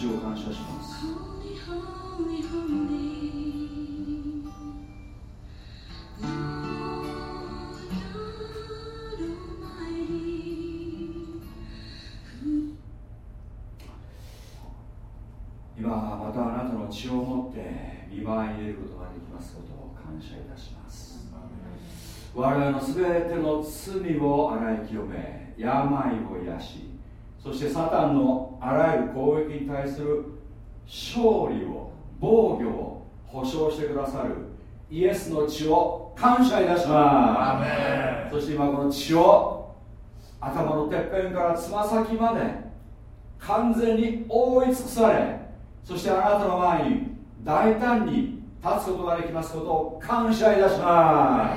主を感謝します。今またあなたの血を持って見舞いに出ることができますことを感謝いたします。我々の全ての罪を洗い清め病を癒しそしてサタンのあらゆる攻撃に対する勝利を防御を保証してくださるイエスの血を感謝いたします。そして今この血を頭のてっぺんからつま先まで完全に覆い尽くされそしてあなたの前に大胆に立つことができますことを感謝いたしま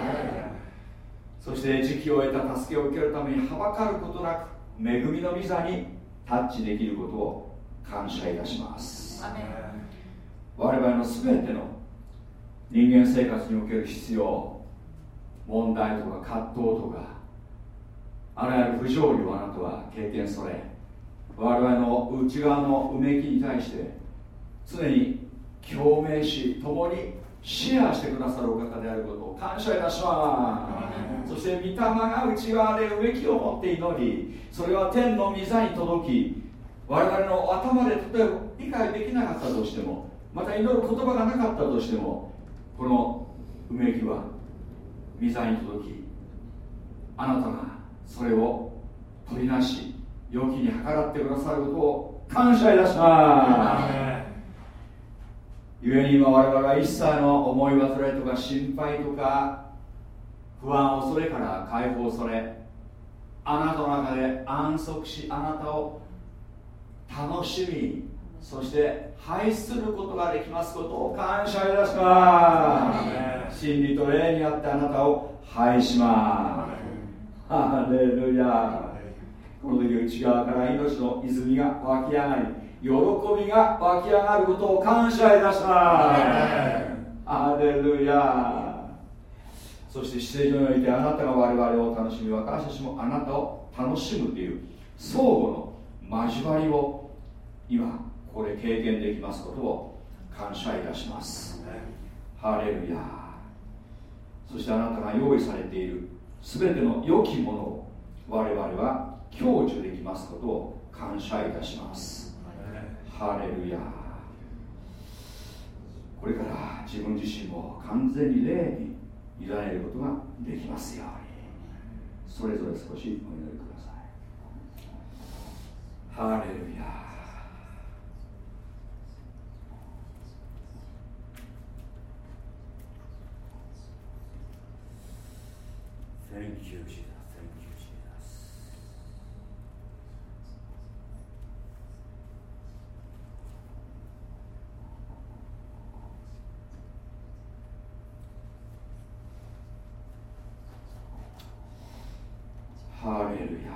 すそして時期を得た助けを受けるためにはばかることなく恵みの御座にタッチできることを感謝いたします。我々の全ての人間生活における必要問題とか葛藤とかあらゆる不条理をあなたは経験され我々の内側のうめきに対して常に共鳴し共にシェアしてくださるお方であることを感謝いたします。そして御霊が内側で植木を持って祈りそれは天の御座に届き我々の頭で例えば理解できなかったとしてもまた祈る言葉がなかったとしてもこの植木は御座に届きあなたがそれを取りなし良きに計らってくださることを感謝いたします。故に今我々は一切の思い煩いとか心配とか不安恐れから解放されあなたの中で安息しあなたを楽しみそして拝することができますことを感謝いたします。真理と霊にあってあなたを拝します。ハレルヤ。この時内側から命の泉が湧き上がり喜びが湧き上がることを感謝いたします。アレルヤそして姿勢上においてあなたが我々を楽しみ私たちもあなたを楽しむという相互の交わりを今ここで経験できますことを感謝いたします。ハレルヤ。そしてあなたが用意されている全ての良きものを我々は享受できますことを感謝いたしますハレルヤこれから自分自身を完全に霊に委ねることができますように。それぞれ少しお祈りください。ハレルヤ Thank you, Jesus. ハレルヤ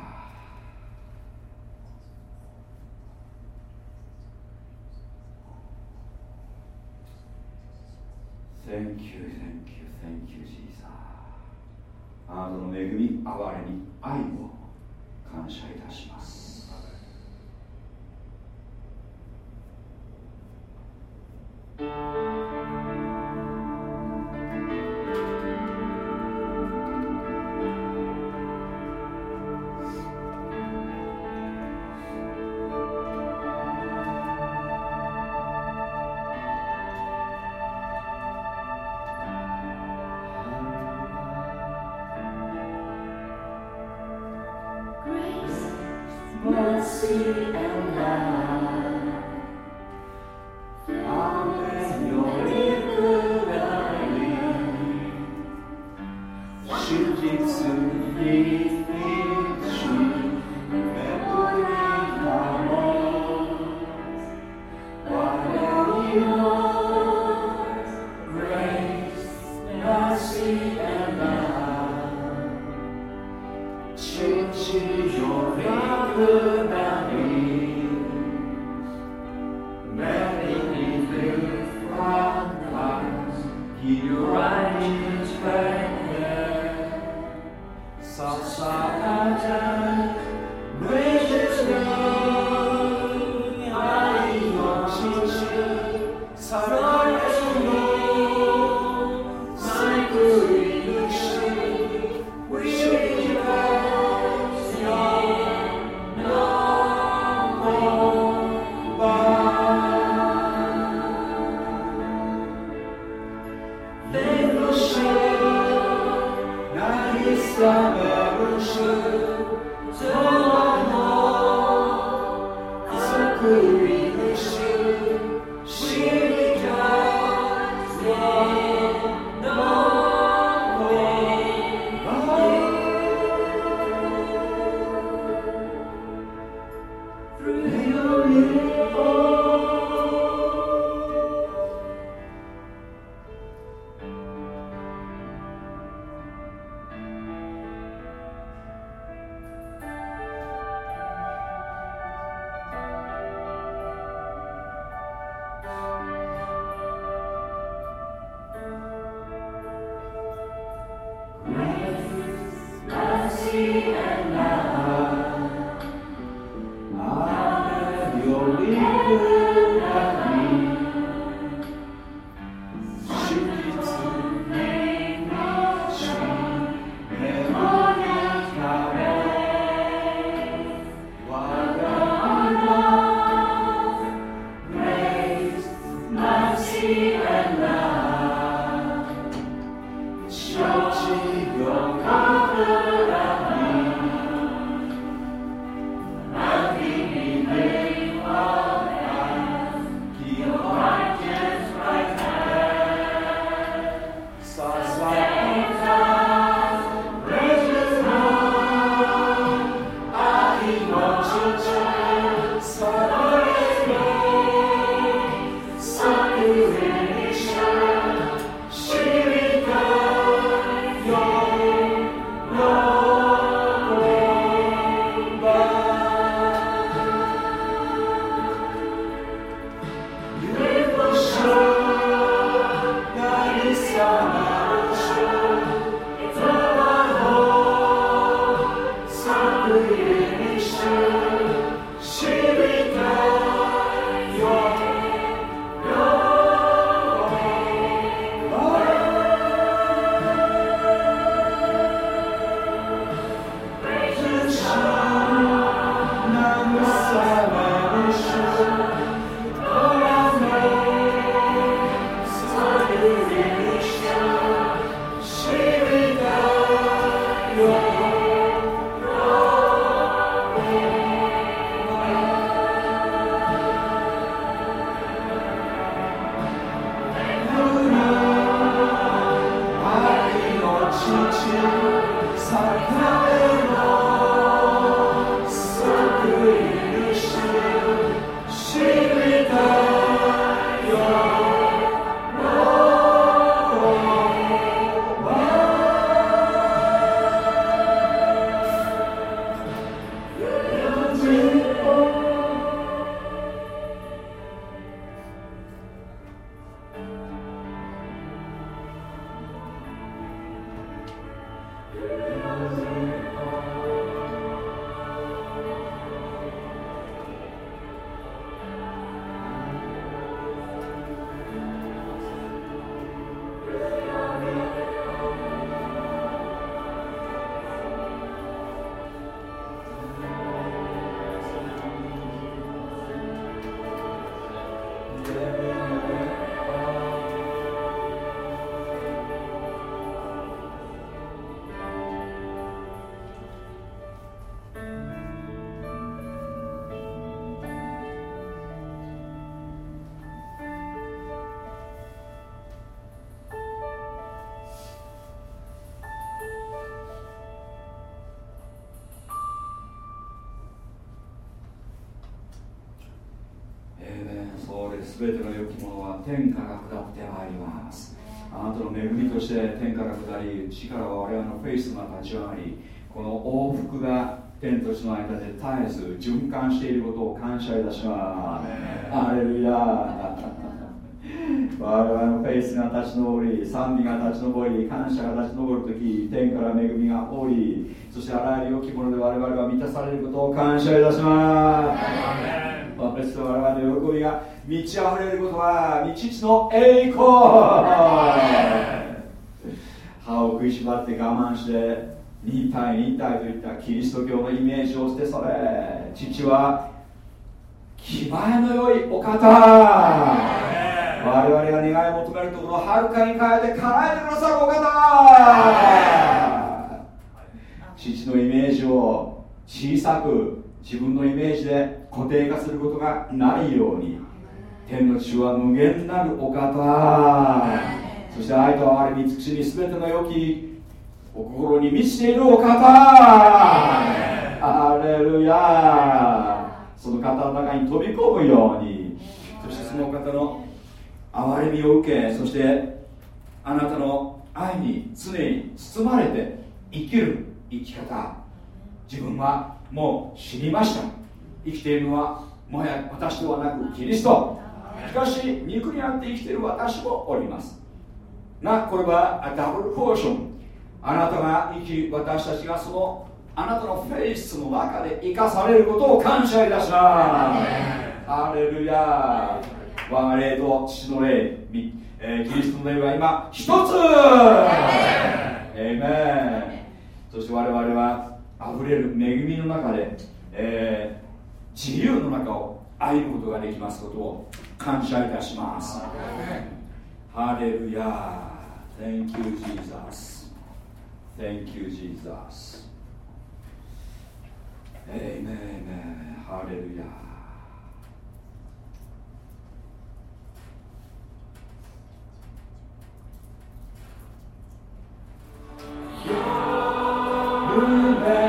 Thank you, thank you, thank you, Jesus. あなたの恵み、憐れみ、愛を感謝いたします。信全ての良きものは天から下ってまいります。あなたの恵みとして天から下り力は我々のフェイスが立ち上がりこの往復が天と地の間で絶えず循環していることを感謝いたします。アレルヤ。我々のフェイスが立ち上り賛美が立ち上り感謝が立ち上るとき天から恵みが降りそしてあらゆる良きもので我々は満たされることを感謝いたします。私と我々の喜びが満ち溢れることは父の栄光。歯を食いしばって我慢して忍耐忍耐といったキリスト教のイメージを捨てそれ。父は気前の良いお方。我々が願い求めるところをはるかに変えて叶えてくださるお方。父のイメージを小さく自分のイメージで固定化することがないように。天の地は無限なるお方。そして愛と哀れみ尽くしに全ての良きお心に満ちているお方。アレルヤその方の中に飛び込むように。そしてその方の憐れみを受けそしてあなたの愛に常に包まれて生きる生き方。自分はもう死にました。生きているのはもはや私ではなくキリストしかし肉にあって生きている私もおります。がこれはダブルポーション。あなたが生き私たちがそのあなたのフェイスの中で生かされることを感謝いたします。ハレルヤ我が霊と父の霊、えー、キリストの霊は今一つ。エイメンそして我々は溢れる恵みの中で、えー、自由の中を歩むことができますことを感謝いたしますハレルヤ Thank you Jesus Thank you Jesus Amen ハレルヤ夢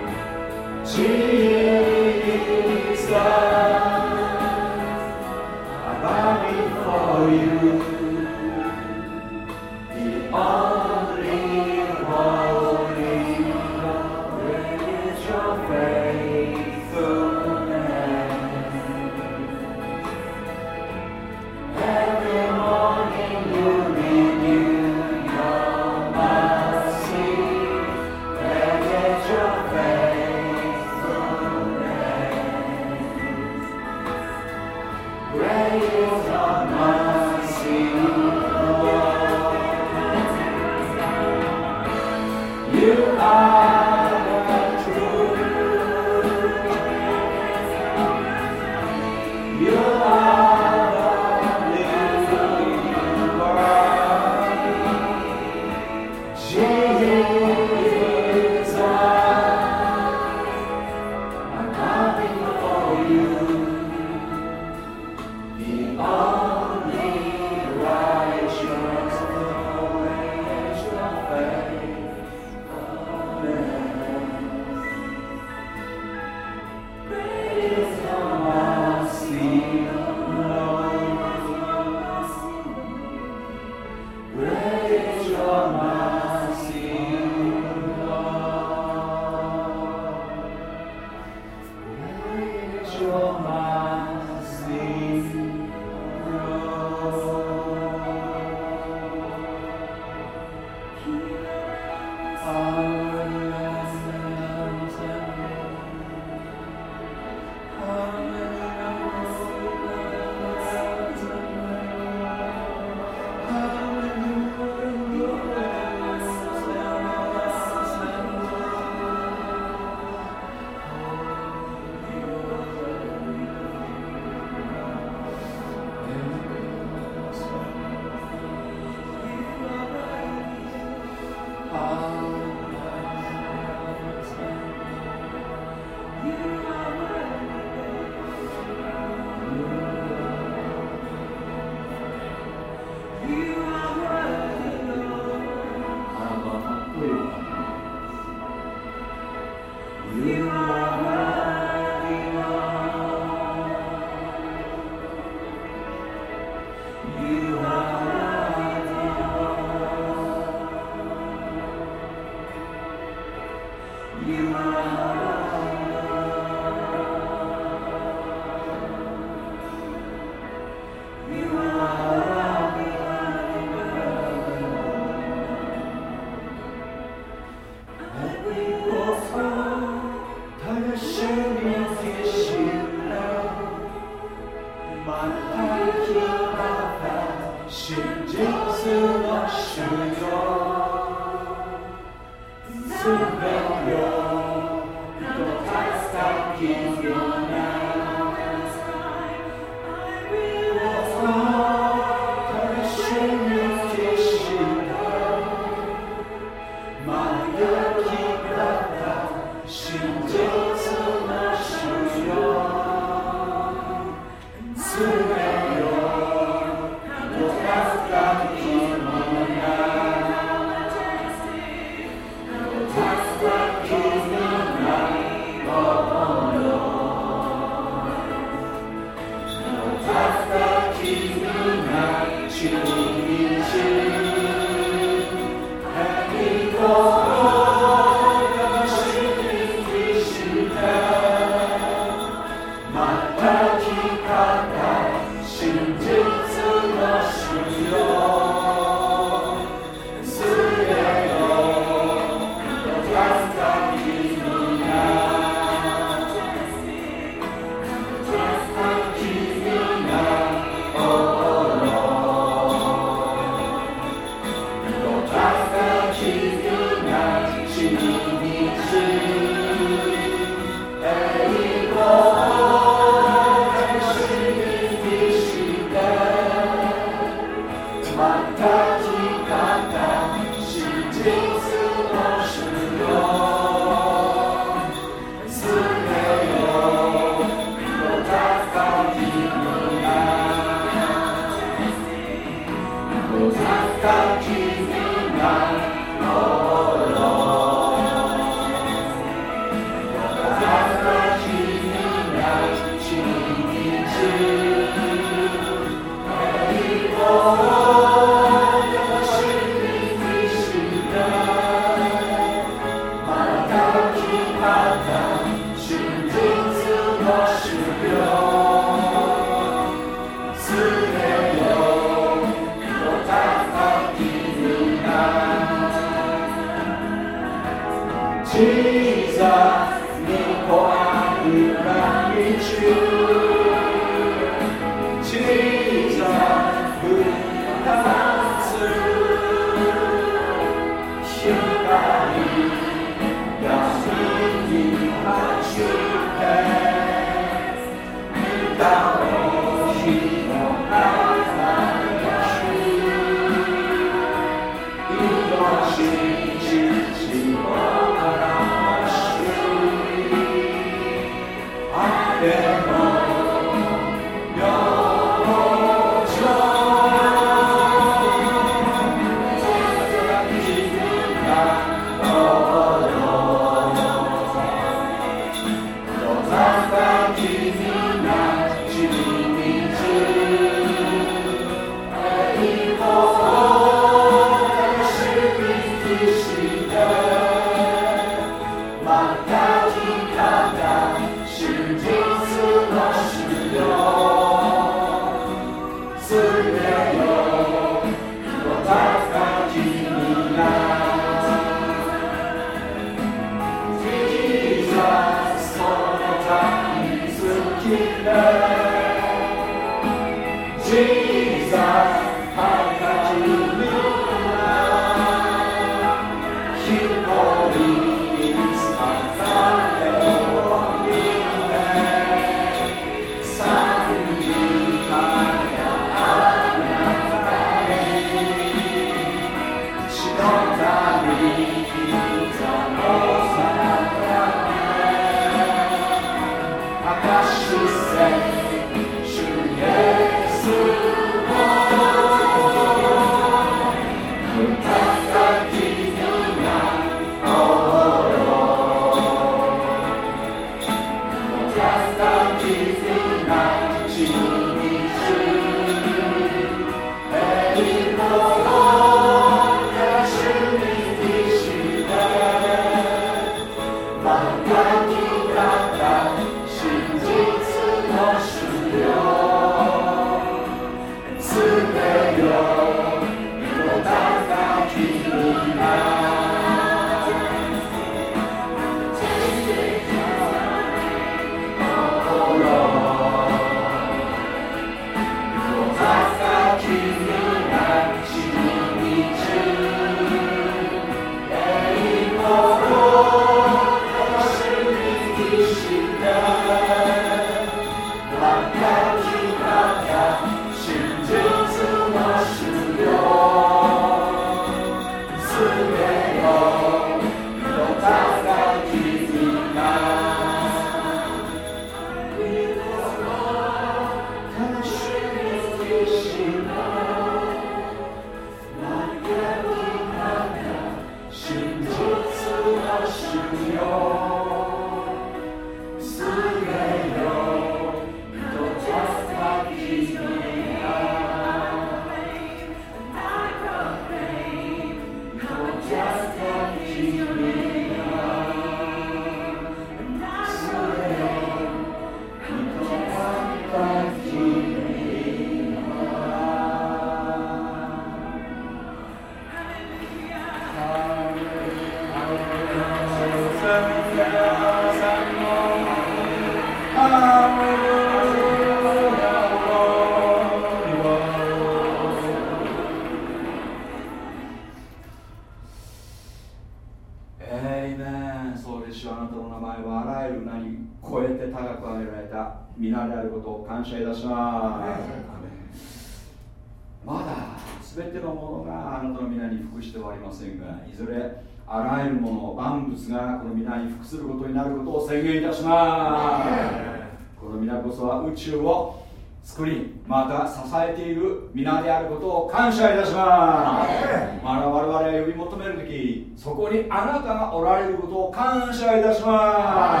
また支えている皆であることを感謝いたします。まだ我々が呼び求める時そこにあなたがおられることを感謝いたしま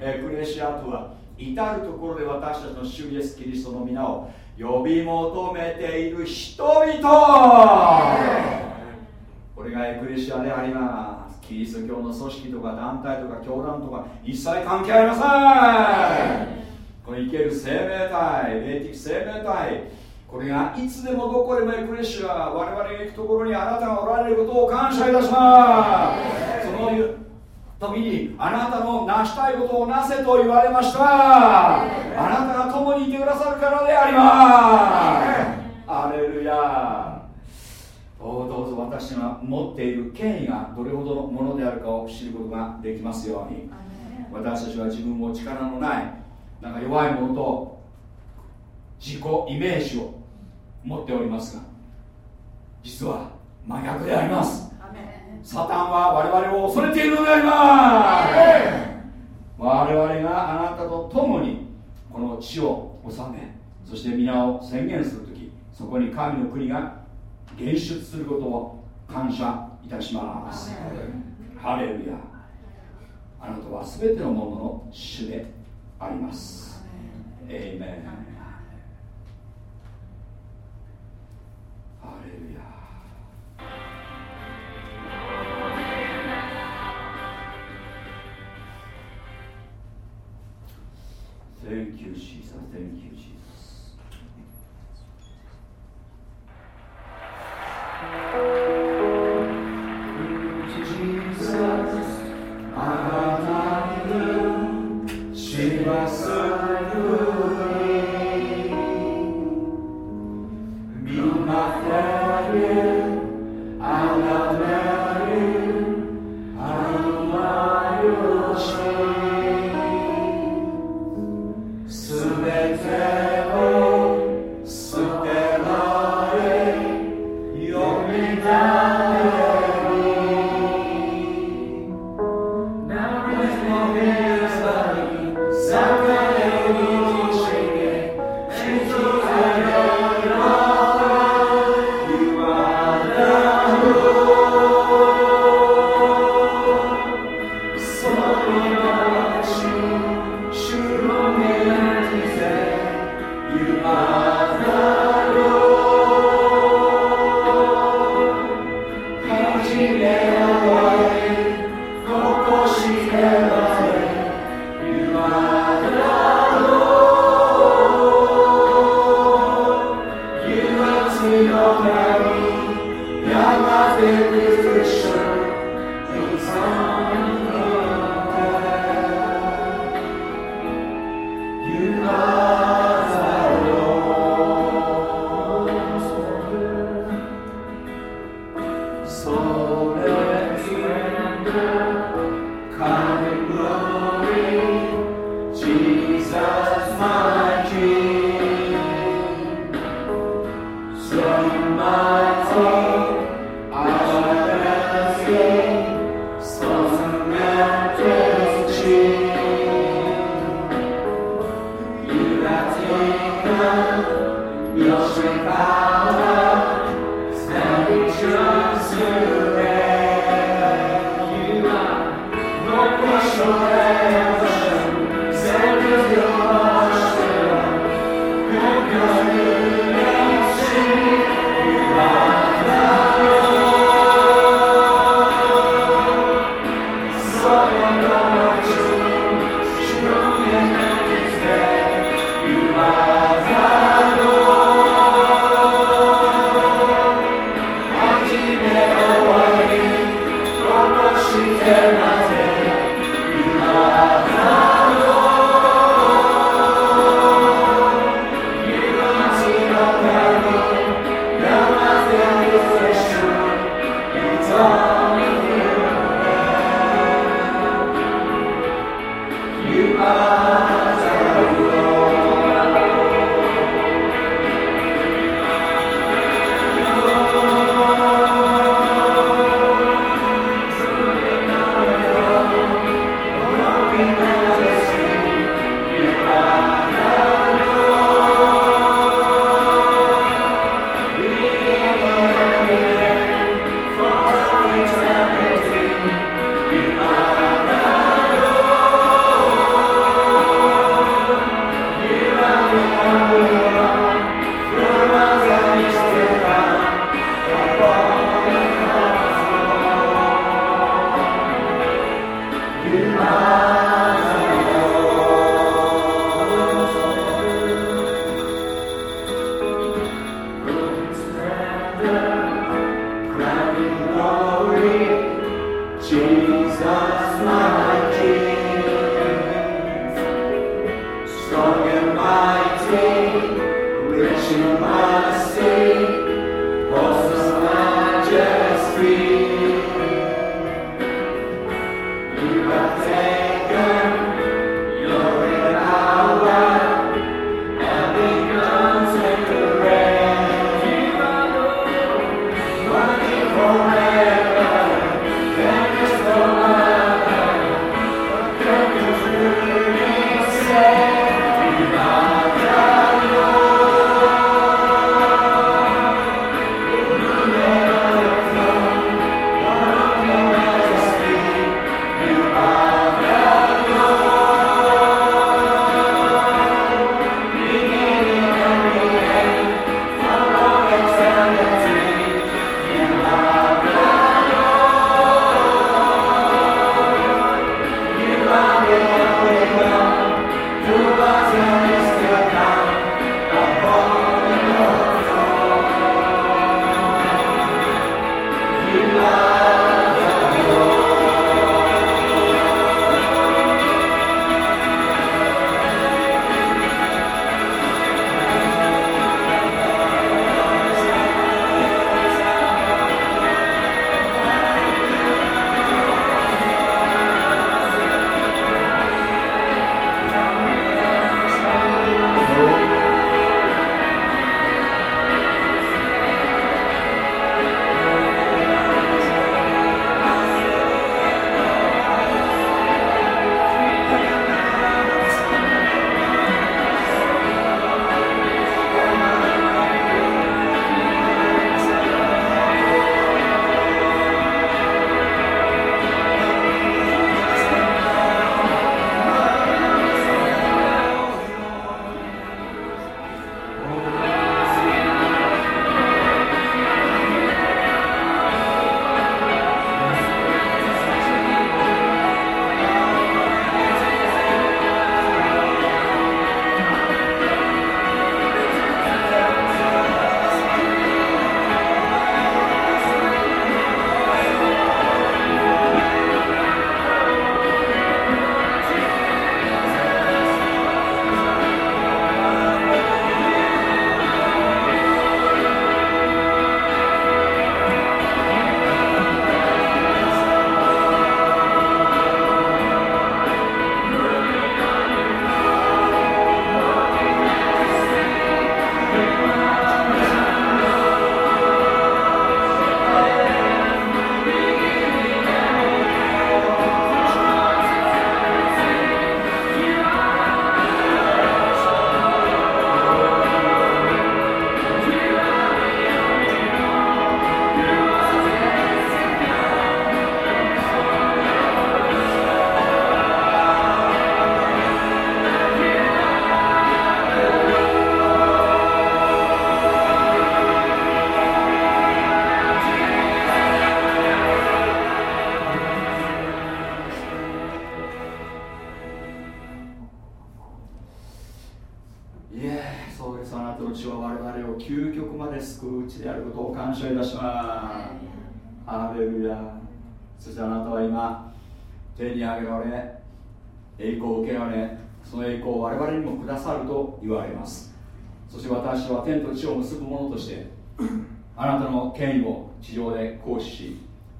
す。エクレシアとは至る所で私たちの主イエスキリストの皆を呼び求めている人々。これがエクレシアであります。キリスト教の組織とか団体とか教団とか一切関係ありませんこの生ける生命体霊的生命体これがいつでもどこでもエクレシア我々が行くところにあなたがおられることを感謝いたします。その時にあなたの成したいことをなせと言われました。あなたが共にいてくださるからであります。アレルヤ。どうぞ私が持っている権威がどれほどのものであるかを知ることができますように。私たちは自分も力のないなんか弱いものと自己イメージを持っておりますが実は真逆であります。サタンは我々を恐れているのであります。我々があなたと共にこの地を治めそして皆を宣言する時そこに神の国が現出することを感謝いたします。ハレルヤ。あなたは全てのものの主でありますエイメンハレルヤ Thank you, Jesus. Thank you, Jesus.「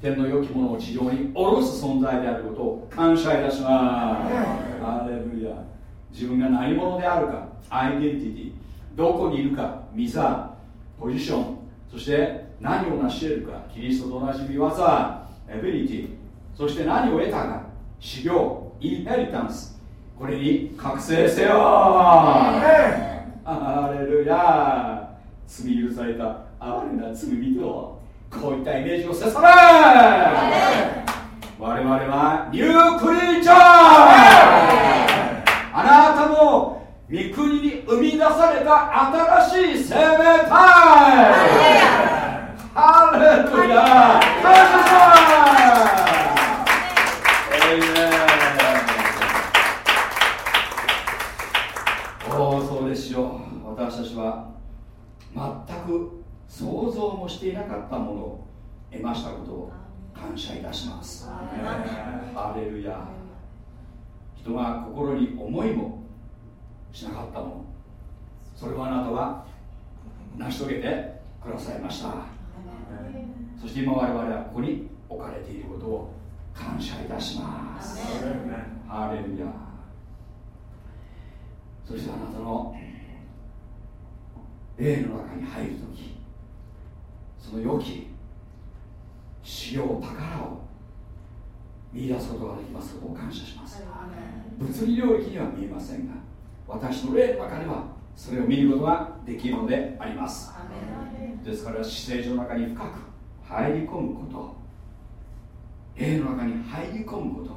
天の良きものを地上に下ろす存在であることを感謝いたします。アレルヤ。自分が何者であるかアイデンティティどこにいるかミザポジションそして何を成し得るかキリストと同じ見業エビリティそして何を得たか修行インヘリタンスこれに覚醒せよ。アレルヤ。罪許された哀れな罪人こういったイメージをせされ我々はニュークリーチャー。あなたも御国に生み出された新しい生命体。ハレルヤ。感謝し私たちは全く想像もしていなかったものを得ましたことを感謝いたします。ハレルヤ。人が心に思いもしなかったの。それをあなたは成し遂げてくださいました。そして今我々はここに置かれていることを感謝いたします。ハレルヤ。そしてあなたの霊の中に入るときその良き資料宝を見出すことができますことを感謝します。物理領域には見えませんが私の霊の中ではそれを見ることができるのであります。ですから姿勢上の中に深く入り込むこと霊の中に入り込むこと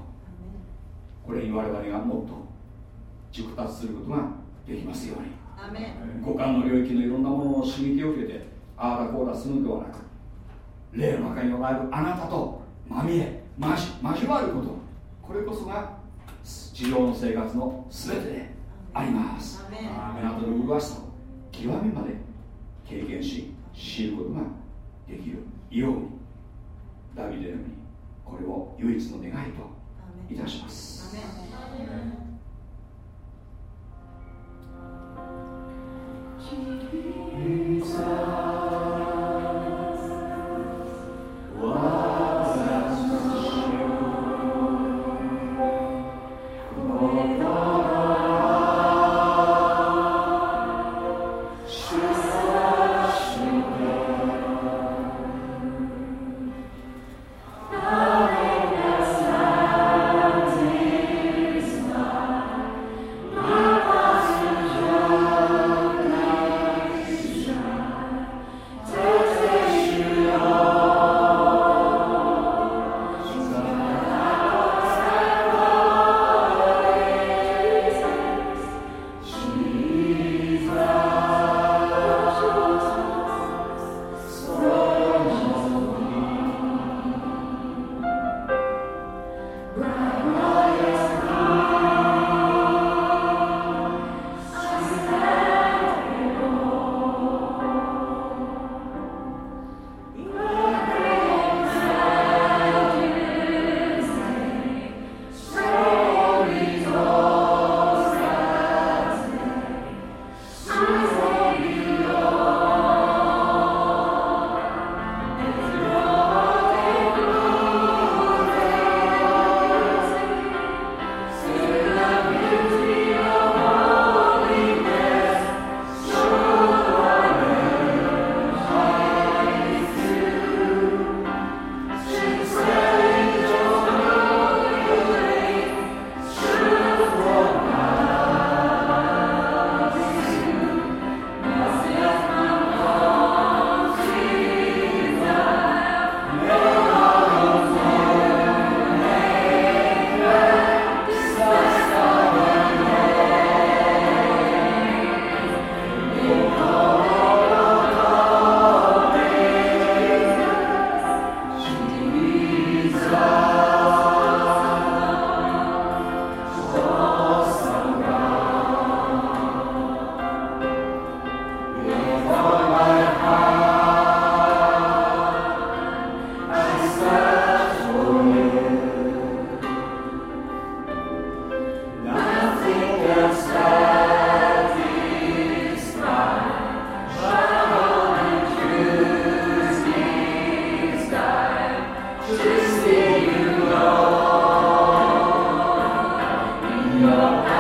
これに我々がもっと熟達することができますように五感の領域のいろんなものの刺激を受けてああだこうだするのではなく霊の中におられるあなたとまみえ交わること。これこそが地上の生活の全てであります。あなたの麗しさを極みまで経験し知ることができるようにダビデのようにこれを唯一の願いといたします。Jesus. No.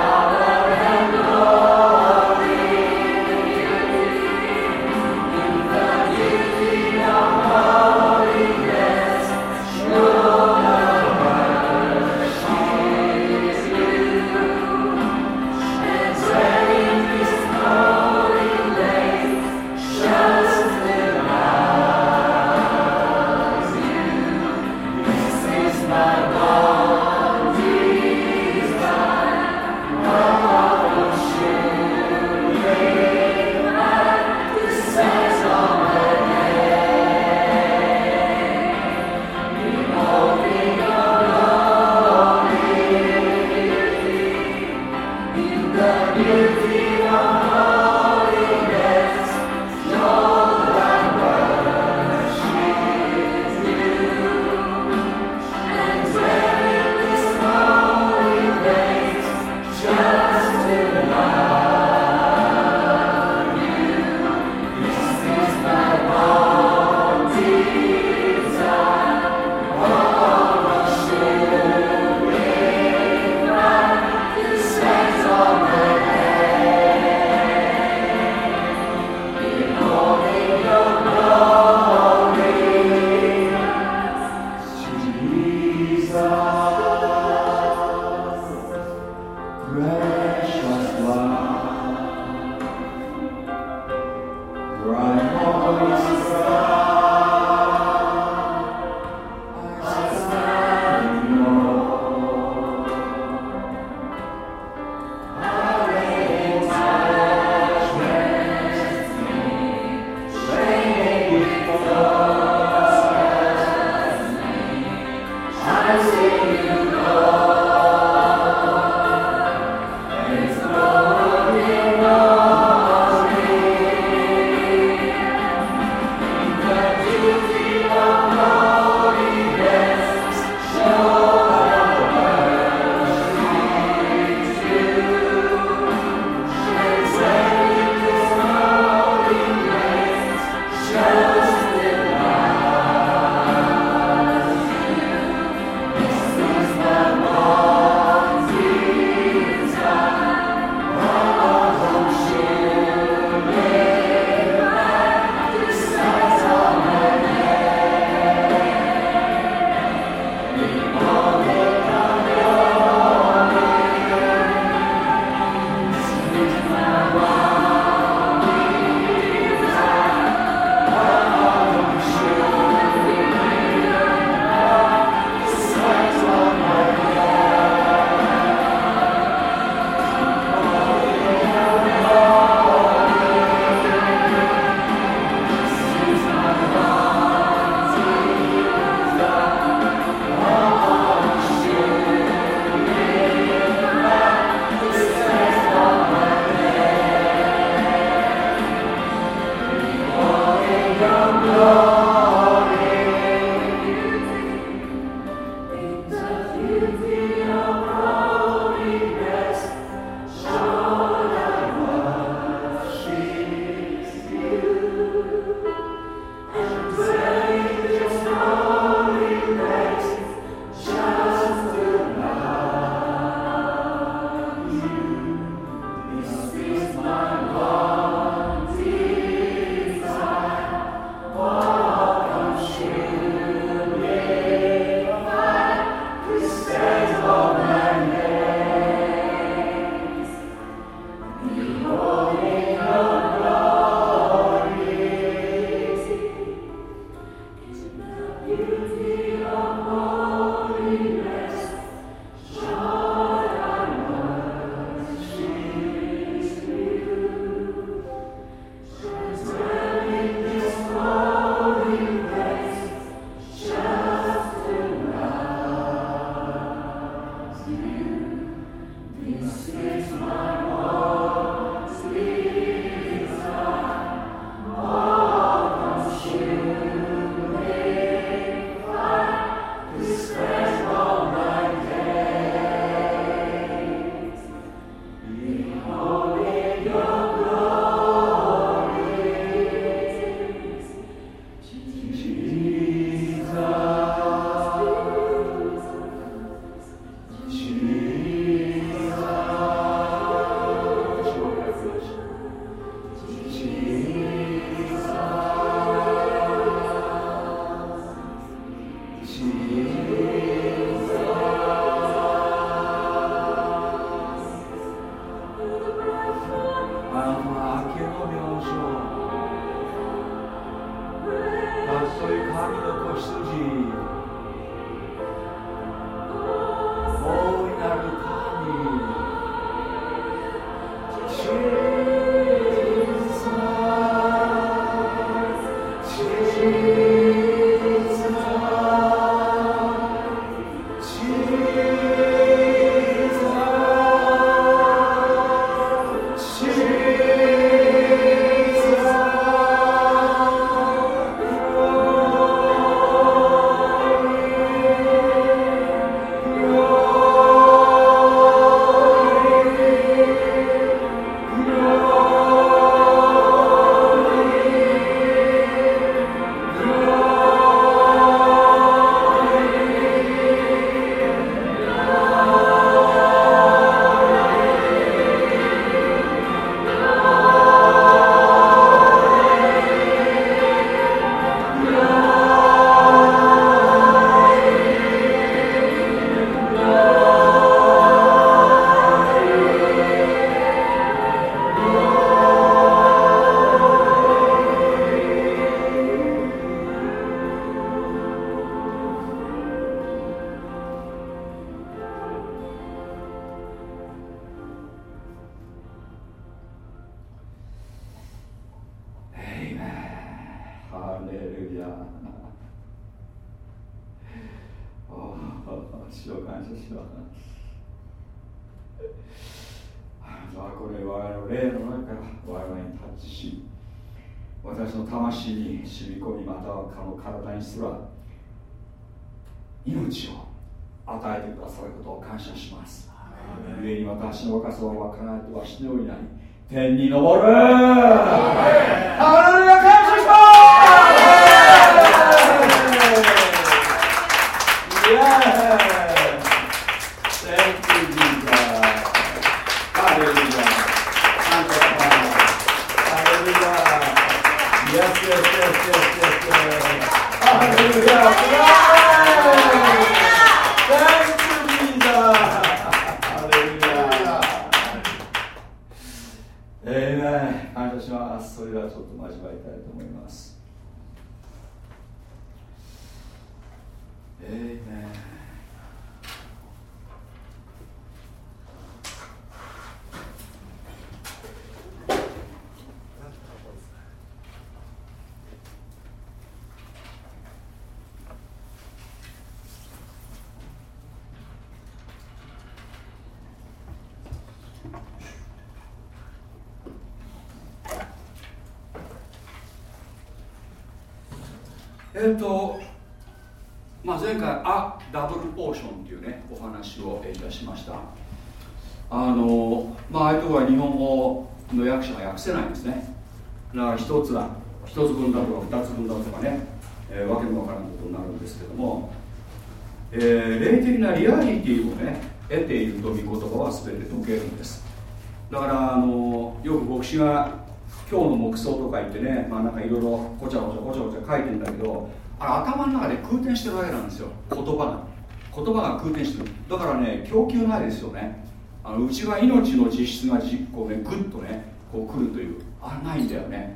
ってね、まあ、なんかいろいろこちゃこちゃこちゃこちゃ書いてんだけどあれ頭の中で空転してるわけなんですよ。言葉が。言葉が空転してる。だからね供給ないですよね。あのうちは命の実質がこうねグッとねこう来るという。あれないんだよね。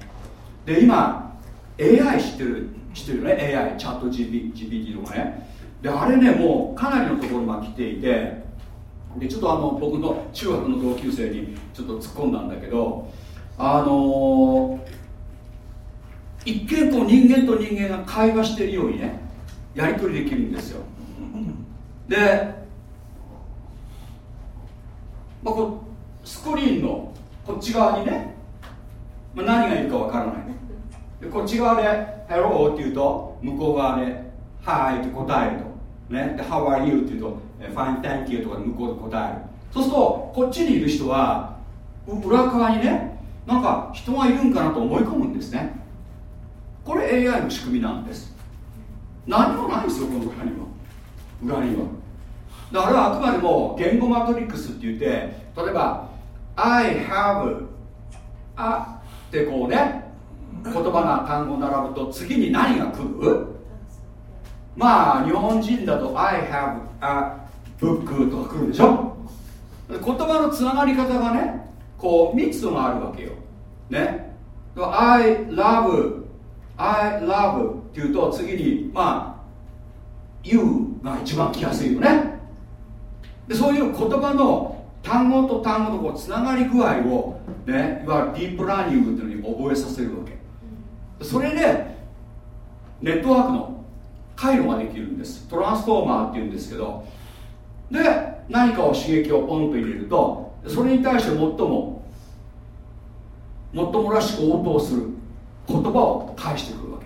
で今 AI 知ってる知ってるよね？AI チャット GPT とかね。であれねもうかなりのところまで来ていてでちょっとあの僕の中学の同級生にちょっと突っ込んだんだけどあのー、一見こう人間と人間が会話しているようにねやり取りできるんですよ。で、まあ、こスクリーンのこっち側にね、まあ、何がいるかわからない。でこっち側で「Hello」って言うと向こう側で「Hi」って答えると、ね、で「How are you」って言うと「Fine thank you」とか向こうで答える。そうするとこっちにいる人は裏側にねなんか人がいるんかなと思い込むんですね。これ AI の仕組みなんです。何もないんですよこの裏には。裏には。だからあくまでも言語マトリックスって言って例えば I have あってこうね言葉が単語並ぶと次に何が来る？まあ日本人だと I have a book とか来るでしょ？言葉のつながり方がねこう密度があるわけよ。ね。I love I love っていうと次にまあ You が一番来やすいよね。でそういう言葉の単語と単語のこうつながり具合をねいわゆるディープラーニングっていうのに覚えさせるわけ。それでネットワークの回路ができるんです。トランスフォーマーっていうんですけど。で何かを刺激をポンと入れるとそれに対して最も最もらしく応答する言葉を返してくるわけ。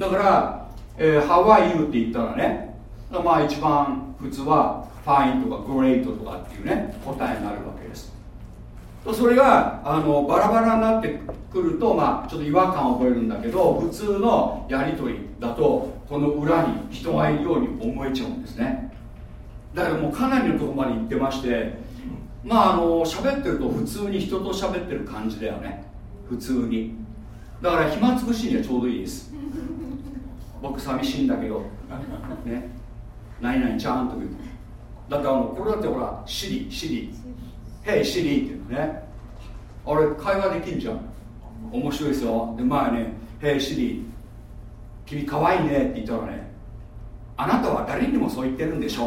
だから「えー、How are you?」って言ったらねまあ一番普通は「Fine」とか「Great」とかっていうね答えになるわけです。それがあのバラバラになってくると、まあ、ちょっと違和感を覚えるんだけど普通のやり取りだとこの裏に人がいるように思えちゃうんですね。だからもうかなりのところまで行ってましてまああの喋ってると普通に人と喋ってる感じだよね。普通に。だから暇つぶしにはちょうどいいです。僕寂しいんだけど。ね。何々ちゃんと言う。だってあのこれだってほらシリシリ「ヘイシリ」っていうのね。あれ会話できんじゃん。面白いですよ。で前ね「ヘイシリ。君かわいいね」って言ったらねあなたは誰にもそう言ってるんでしょ。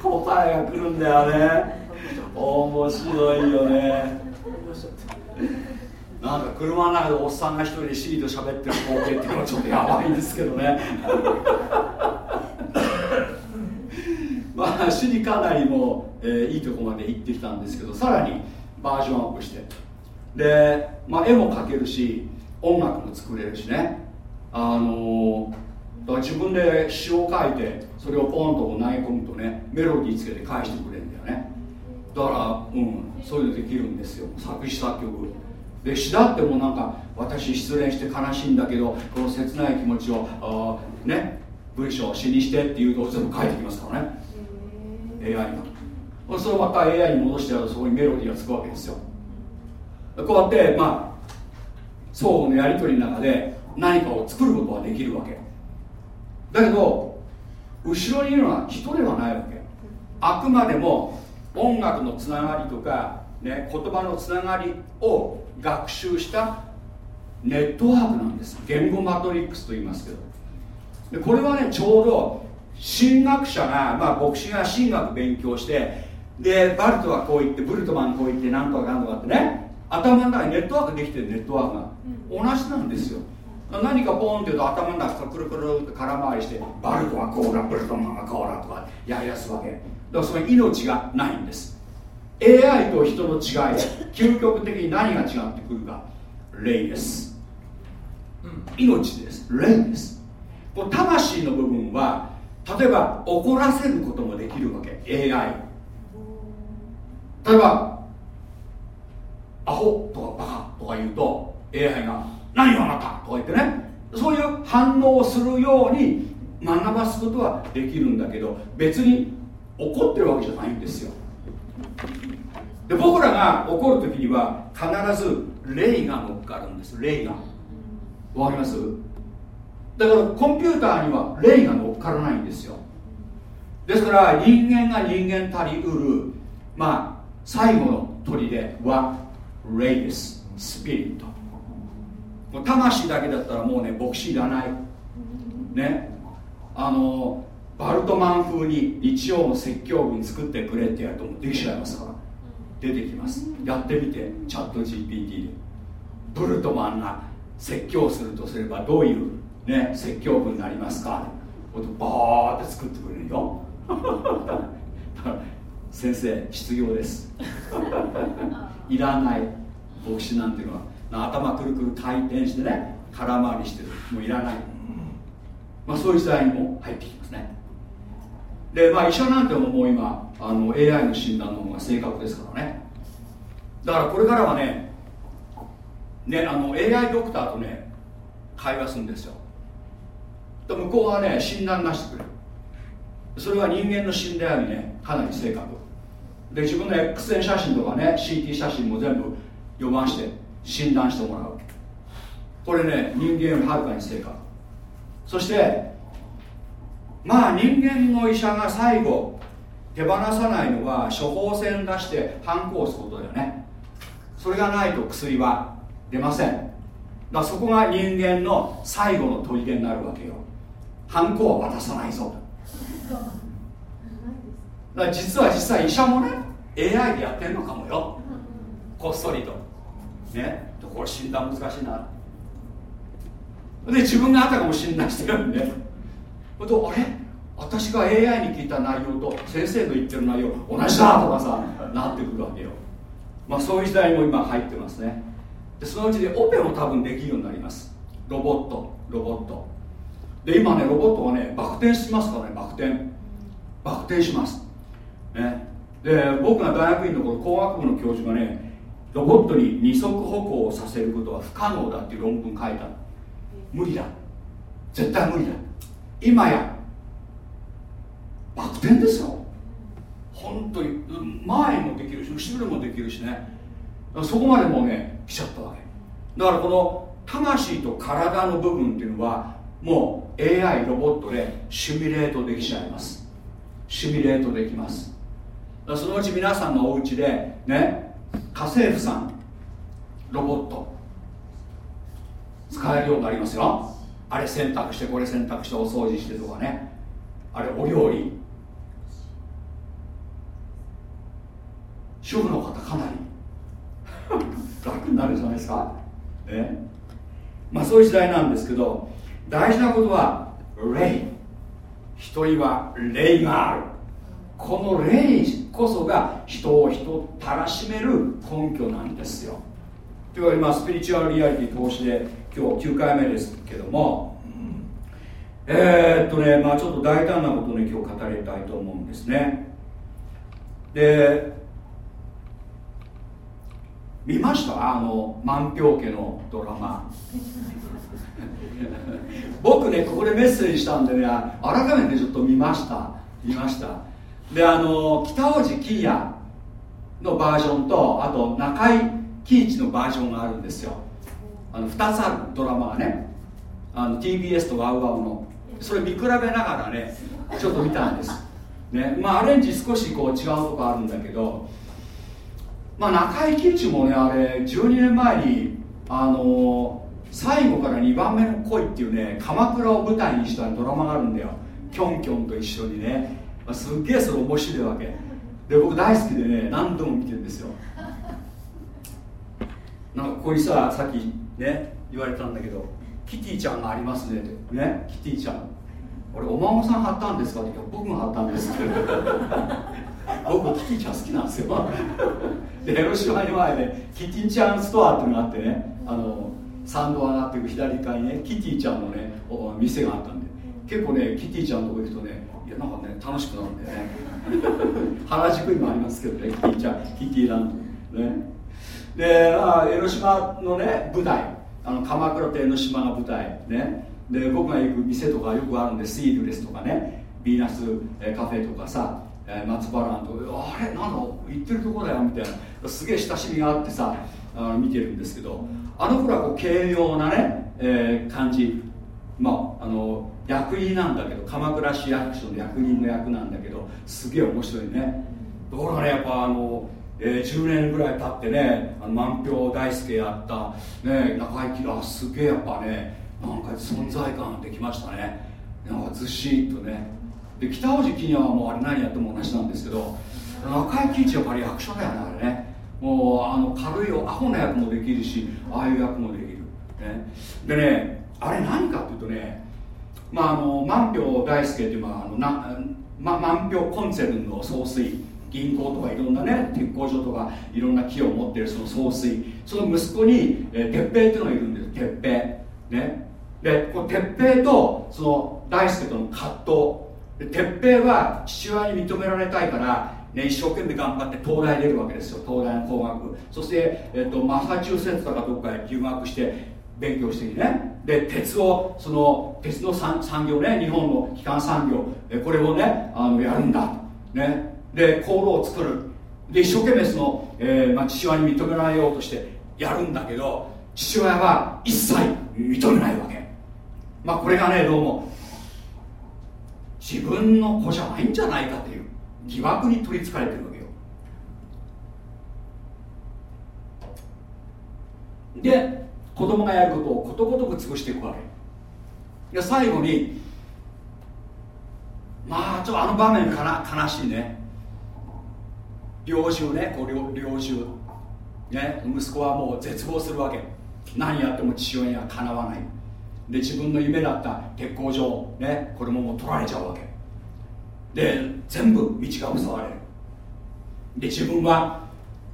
答えが来るんだよね。面白いよね。なんか車の中でおっさんが一人でシリと喋ってる光景っていうのはちょっとやばいんですけどね。まあシリかなりも、えー、いいとこまで行ってきたんですけどさらにバージョンアップして。で、まあ、絵も描けるし音楽も作れるしね。あのー、だから自分で詩を書いてそれをポンと投げ込むとねメロディーつけて返してくれるんだよね。だからうんそういうのできるんですよ。作詞作曲。で詩だってもうなんか私失恋して悲しいんだけどこの切ない気持ちをあね文章を詩にしてっていうと全部書いてきますからね。AI が。それをまた AI に戻してやるとそこにメロディーがつくわけですよ。こうやってまあ相互のやり取りの中で何かを作ることができるわけ。だけど後ろにいるのは人ではないわけ。あくまでも音楽のつながりとか、ね、言葉のつながりを学習したネットワークなんです。言語マトリックスと言いますけど。でこれはねちょうど神学者が、まあ、牧師が神学勉強してでバルトはこう言ってブルトマンこう言ってなんとかかんとかってね頭の中にネットワークできてるネットワークが、同じなんですよ。何かポンって言うと頭の中くるくるって空回りしてバルトはこうだブルトマンはこうだとかやりやすわけ。だからそれ命がないんです AI と人の違い究極的に何が違ってくるか。霊です。命です。霊です。この魂の部分は例えば怒らせることもできるわけ。AI 例えばアホとかバカとか言うと AI が何よあなたとか言ってね。そういう反応をするように学ばすことはできるんだけど別に怒ってるわけじゃないんですよ。で僕らが怒る時には必ず霊が乗っかるんです。霊が。わかります？だからコンピューターには霊が乗っからないんですよ。ですから人間が人間足りうるまあ最後の砦は霊です。スピリット。魂だけだったらもうね牧師いらない。ね。あのバルトマン風に日曜の説教文作ってくれってやるとできちゃいますから。出てきます。やってみてチャット GPT で。ブルトマンが説教するとすればどういう、ね、説教文になりますか。バーって作ってくれるよ。先生失業です。いらない牧師なんていうのは頭くるくる回転してね空回りしてる。もういらない、まあ、そういう時代にも入ってきますねでまあ医者なんてもう今あの AI の診断の方が正確ですからね。だからこれからはねねあの AI ドクターとね会話するんですよ。と向こうはね診断出してくれる。それは人間の診断よりねかなり正確。で自分の X 線写真とかね CT 写真も全部読まして診断してもらう。これね人間よりはるかに正確。そしてまあ人間の医者が最後手放さないのは処方箋出してハンコを押すことだよね。それがないと薬は出ません。だそこが人間の最後の砦になるわけよ。ハンコは渡さないぞだ実は実際医者もね AI でやってるのかもよ。こっそりと。ね。これ診断難しいな。で自分があったかも診断してるんで。あれ？私が AI に聞いた内容と先生の言ってる内容同じだとかさなってくるわけよ。まあそういう時代も今入ってますね。でそのうちでオペも多分できるようになります。ロボットロボット。で今ねロボットはねバク転しますからねバク転。バク転します。ね。で僕が大学院の頃工学部の教授がねロボットに二足歩行をさせることは不可能だっていう論文書いた無理だ。絶対無理だ。今や。バク転ですよ。本当に。前もできるし後ろもできるしね。そこまでもうね来ちゃったわけ。だからこの魂と体の部分っていうのはもう AI ロボットでシミュレートできちゃいます。シミュレートできます。そのうち皆さんのお家でね家政婦さんロボット使えるようになりますよ。あれ選択してこれ選択してお掃除してとかね。あれお料理。主婦の方かなり。楽になるじゃないですか、ね、まあそういう時代なんですけど大事なことは霊。人には霊がある。この霊こそが人を人たらしめる根拠なんですよ。というわけで、まあ、スピリチュアルリアリティ投資で今日9回目ですけども、えー、っとねまあちょっと大胆なことね今日語りたいと思うんですね。で見ました？あの万票家のドラマ。僕ねここでメッセージしたんでね改めてちょっと見ました。見ました。であの北大路欣也のバージョンとあと中井貴一のバージョンがあるんですよ。あの2つあるドラマがねあの TBS とワウワウの。それ見比べながらねちょっと見たんです。ねまあアレンジ少しこう違うとこあるんだけどまあ、中井貴一もねあれ12年前にあの最後から2番目の恋っていうね鎌倉を舞台にしたドラマがあるんだよ。キョンキョンと一緒にね、まあ、すっげえそれ面白いわけ。で僕大好きでね何度も見てるんですよ。なんかここにささっきね言われたんだけどキティちゃんがありますねってねキティちゃん。俺お孫さん貼ったんですかって僕が貼ったんですって。僕キティちゃん好きなんですよ。で江ノ島に前でキティちゃんストアっていうのがあってねあの参道上がっていく左側にねキティちゃんのねお店があったんで。結構ねキティちゃんのとこ行くとねいやなんかね楽しくなるんだよね。原宿にもありますけどねキティちゃんキティランド。ね。で、まあ、江ノ島のね舞台。あの鎌倉と江ノ島が舞台。ね。で僕が行く店とかよくあるんでスイールレスとかね。ヴィーナスカフェとかさ、松原のとこあれなんだ行ってるとこだよみたいな。すげえ親しみがあってさあの見てるんですけど。あの頃はこう軽妙なね、えー、感じ。まああの役人なんだけど鎌倉市役所の役人の役なんだけどすげえ面白いね。ところがねやっぱあのえー、10年ぐらい経ってねあの満票大輔やった、ね、中井貴あすげえやっぱねなんか存在感できましたね。なんかずしっとね。で北大路欣也はもうあれ何やっても同じなんですけど中井貴一やっぱり役者だよねあれね。もうあの軽いアホな役もできるしああいう役もできる、ね、でねあれ何かっていうとねまああの万票大輔っていう、まああのなま、万票コンツェルンの総帥。銀行とかいろんなね鉄工所とかいろんな木を持ってるその総帥その息子に、えー、鉄平っていうのがいるんです。鉄平。ね。でこの鉄平とその大輔との葛藤。鉄平は父親に認められたいからね、一生懸命頑張って東大出るわけですよ。東大の工学そして、えっと、マサチューセッツとかどっかへ留学して勉強してね。で鉄をその鉄の産業ね。日本の基幹産業。これをねあのやるんだ。ね。で航路を作る。で一生懸命その、えーまあ、父親に認められようとしてやるんだけど父親は一切認めないわけ。まあこれがねどうも自分の子じゃないんじゃないかという疑惑に取りつかれてるわけよ。で子供がやることをことごとく潰していくわけ。で最後にまあちょっとあの場面かな悲しいね。猟銃ねこう猟猟銃ね息子はもう絶望するわけ。何やっても父親にはかなわない。で自分の夢だった鉄工所ねこれももう取られちゃうわけ。で全部道が塞がれる。で自分は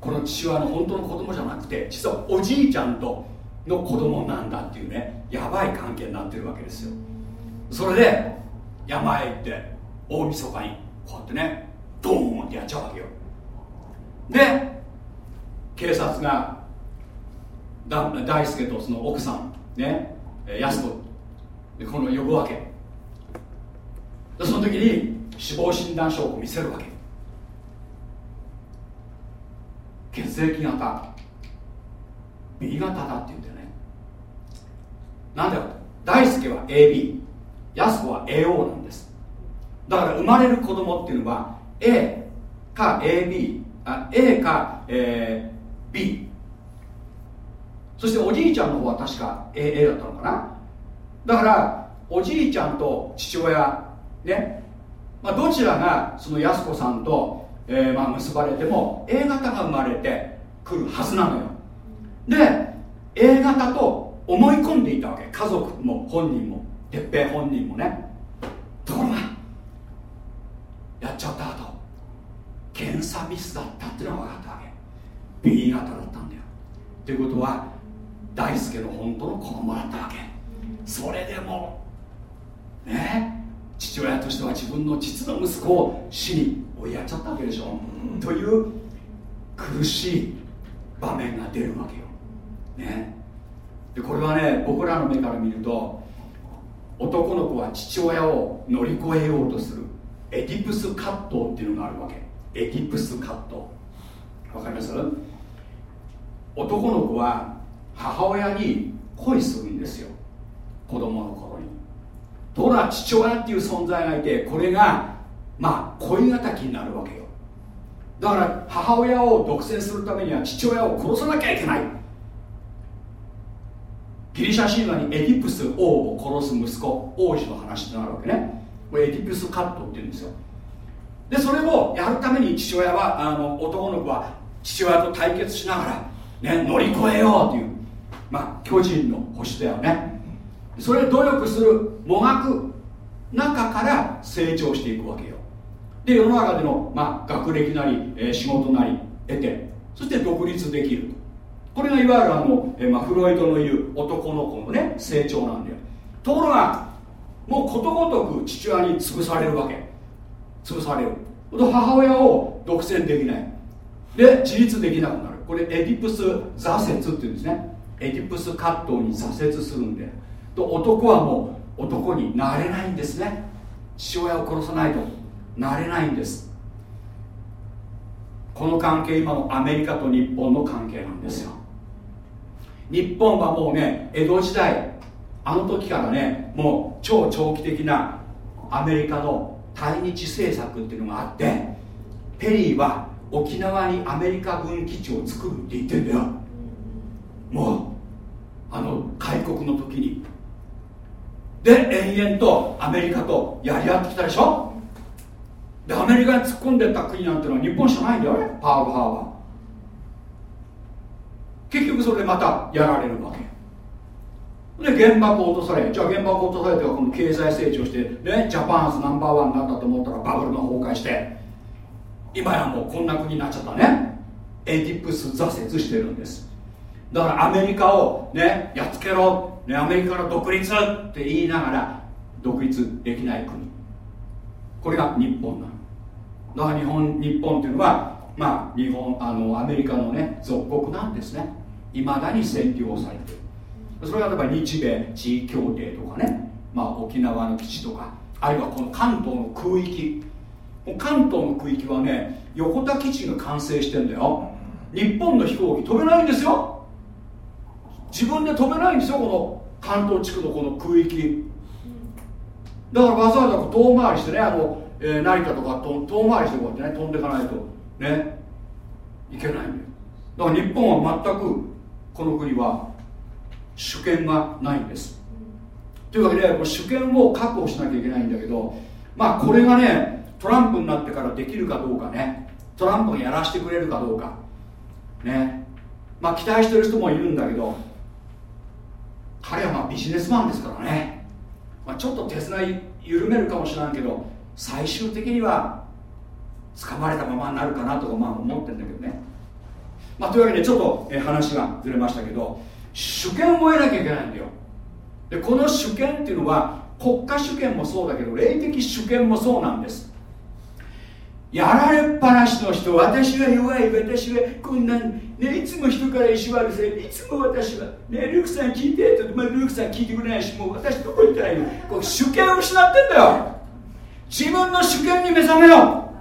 この父親の本当の子供じゃなくて実はおじいちゃんとの子供なんだっていうねやばい関係になってるわけですよ。それで山へ行って大晦日にこうやってねドーンってやっちゃうわけよ。で警察が大輔とその奥さんね安子この呼ぶわけ。でその時に死亡診断書を見せるわけ。血液型 B 型だって言うんだよね。なんでか大輔は AB 安子は AO なんです。だから生まれる子供っていうのは A か AB あ A か、えー、B そしておじいちゃんの方は確か AA だったのかな？だからおじいちゃんと父親ね。まあ、どちらがその安子さんと、えー、まあ結ばれても A 型が生まれてくるはずなのよ。で A 型と思い込んでいたわけ。家族も本人も哲平本人もねところがやっちゃった後検査ミスだったっていうのが分かったわけ。B 型だったんだよ。ということは大輔の本当の子供だったわけ。それでもね父親としては自分の実の息子を死に追いやっちゃったわけでしょ、という苦しい場面が出るわけよ、ね、でこれはね僕らの目から見ると男の子は父親を乗り越えようとするエディプス葛藤っていうのがあるわけ。エディプス葛藤わかります？男の子は母親に恋するんですよ。子供の頃に。ところが父親っていう存在がいてこれがまあ恋敵になるわけよ。だから母親を独占するためには父親を殺さなきゃいけない。ギリシャ神話にエディプス王を殺す息子王子の話になるわけね。これエディプスカットっていうんですよ。でそれをやるために父親はあの男の子は父親と対決しながら、ね、乗り越えようというまあ巨人の星だよね。それ努力するもがく中から成長していくわけよ。で世の中での、まあ、学歴なり、えー、仕事なり得てそして独立できる。これがいわゆるあの、えー、まあ、フロイトの言う男の子のね成長なんだよ。ところがもうことごとく父親に潰されるわけ。潰される母親を独占できない。で自立できなくなる。これエディプス挫折っていうんですね。エディプス葛藤に挫折するんでと男はもう男になれないんですね。父親を殺さないと。なれないんです。この関係今のアメリカと日本の関係なんですよ。日本はもうね江戸時代あの時からねもう超長期的なアメリカの対日政策っていうのがあってペリーは沖縄にアメリカ軍基地を作るって言ってんだよ。もうあの開国の時に。で延々とアメリカとやり合ってきたでしょ。でアメリカに突っ込んでった国なんてのは日本しかないんだよねパールハーバー。結局それでまたやられるわけ。で原爆を落とされじゃあ原爆を落とされてはこの経済成長してねジャパンズナンバーワンになったと思ったらバブルが崩壊して今やもうこんな国になっちゃったね。エディプス挫折してるんです。だからアメリカをねやっつけろ、ね、アメリカの独立って言いながら独立できない国。これが日本なの。だから日本日本っていうのはまあ日本あのアメリカのね属国なんですね。いまだに占領されてる。それは例えば日米地位協定とかね、まあ、沖縄の基地とかあるいはこの関東の空域。関東の区域はね横田基地が完成してんだよ。日本の飛行機飛べないんですよ。自分で飛べないんですよこの関東地区のこの空域。だからわざわざ遠回りしてねあの、えー、成田とか遠回りしてこうやってね飛んでいかないとねいけないんだよ。だから日本は全くこの国は主権がないんです。というわけで主権を確保しなきゃいけないんだけどまあこれがねトランプになってからできるかどうかね。トランプがやらせてくれるかどうか。ね。まあ期待してる人もいるんだけど彼はまあビジネスマンですからね、まあ、ちょっと手綱緩めるかもしれないけど最終的には掴まれたままになるかなとかまあ思ってるんだけどね、まあ、というわけでちょっと話がずれましたけど主権を得なきゃいけないんだよ。でこの主権っていうのは国家主権もそうだけど霊的主権もそうなんです。やられっぱなしの人私は弱い私はこんなねいつも人から意地悪されいつも私はねルークさん聞いてって、まあ、ルークさん聞いてくれないしもう私どこ行ったらいいの？こう主権を失ってんだよ。自分の主権に目覚めよ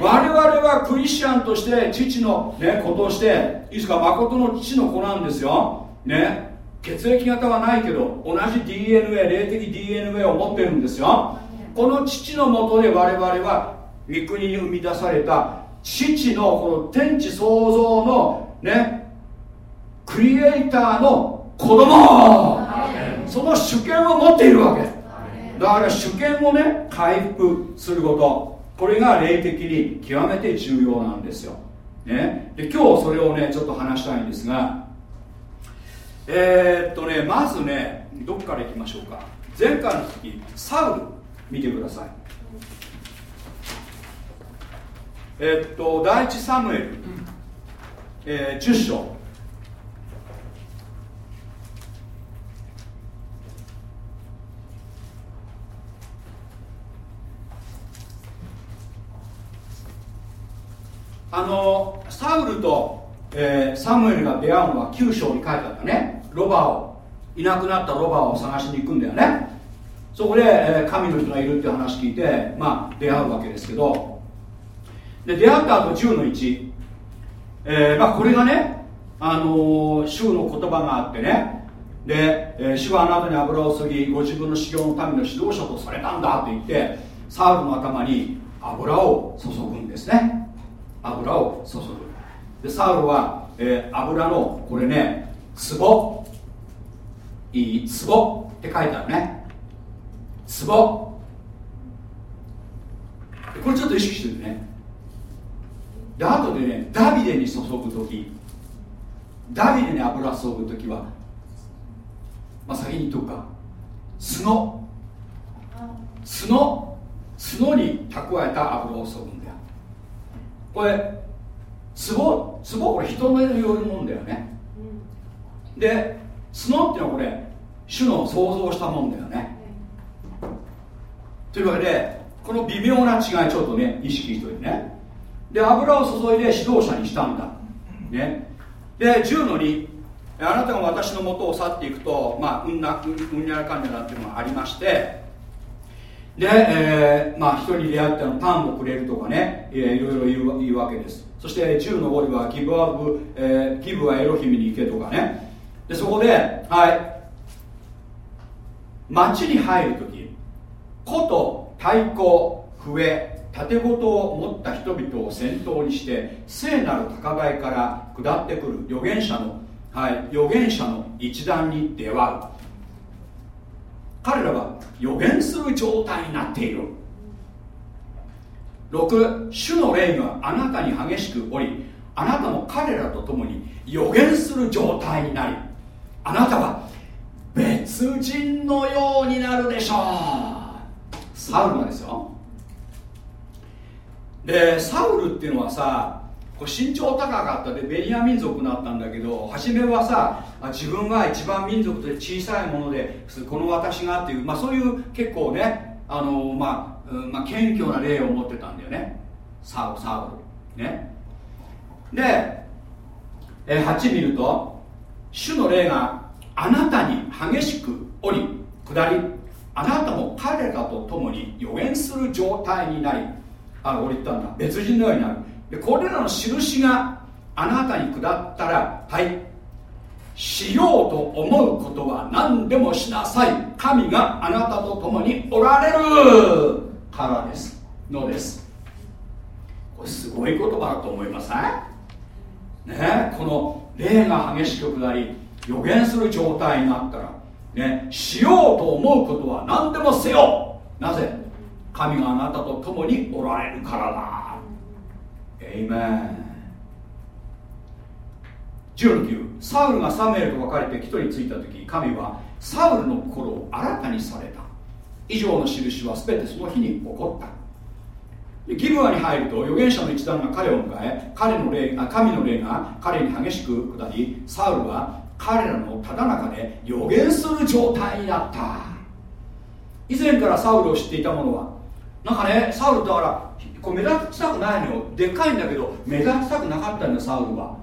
我々はクリスチャンとして父の、ね、子としていつか誠の父の子なんですよ。ね。血液型はないけど同じ DNA 霊的 DNA を持ってるんですよ。この父のもとで我々は御国に生み出された父のこの天地創造のねクリエイターの子供。その主権を持っているわけ。だから主権をね回復すること。これが霊的に極めて重要なんですよ、ね、で今日それをねちょっと話したいんですがえー、っとねまずねどっからいきましょうか。前回の時サウル見てください。えー、っと第一サムエル、えー、10章。あのサウルと、えー、サムエルが出会うのは9章に書いてあったね。ロバをいなくなったロバを探しに行くんだよね。そこで、えー、神の人がいるって話聞いてまあ出会うわけですけど。で出会った後10の1、えーまあ、これがね、あのー、主の言葉があってね。で、えー、主はあなたに油を注ぎご自分の修行のための指導者とされたんだって言ってサウルの頭に油を注ぐんですね。油を注ぐ。でサウルは、えー、油のこれね壺。いい壺って書いてあるね。壺。これちょっと意識してるね。で後でねダビデに注ぐ時。ダビデに油注ぐ時はまあ先に言っとくか。角。角。角に蓄えた油を注ぐんだよ。これ壺壺これ人のによるもんだよね、うん、で角っていうのはこれ主の想像したもんだよね、というわけでこの微妙な違いちょっとね意識しといてね。で油を注いで指導者にしたんだ、ね、で10の2あなたが私のもとを去っていくとまあうんなうんにゃらかんにゃらっていうのがありましてで、えー、まあ人に出会ってのパンをくれるとかね、えー、いろいろ言う言うわけです。そして10の5ではギブアブ、えー、ギブはエロヒミに行けとかね。でそこではい。町に入るとき琴太鼓笛盾事を持った人々を先頭にして聖なる高台から下ってくる預言者の、はい、預言者の一団に出会う。彼らは予言する状態になっている。6主の霊があなたに激しくおりあなたも彼らと共に予言する状態になりあなたは別人のようになるでしょう。サウルがですよ。でサウルっていうのはさ身長高かったでベニヤ民族になったんだけど初めはさ自分が一番民族で小さいものでこの私がっていう、まあ、そういう結構ねあの、まあ、まあ謙虚な例を持ってたんだよね。サウサウルね。で、え8見ると主の霊があなたに激しく降り下りあなたも彼らと共に予言する状態になりあの降りたんだ。別人のようになる。でこれらの印があなたに下ったらはいしようと思うことは何でもしなさい。神があなたと共におられる。からです。のです。これすごい言葉だと思いません？ねこの霊が激しく下り予言する状態になったらねしようと思うことは何でもせよ。なぜ？神があなたと共におられるからだ。エイメン19サウルがサムエルと別れて人についた時神はサウルの心を新たにされた。以上の印は全てその日に起こった。ギブアに入ると預言者の一団が彼を迎え彼の霊あ神の霊が彼に激しく下りサウルは彼らのただ中で予言する状態になった。以前からサウルを知っていた者はなんかねサウルだからこう目立ちたくないのよ。でっかいんだけど目立ちたくなかったんだサウルは。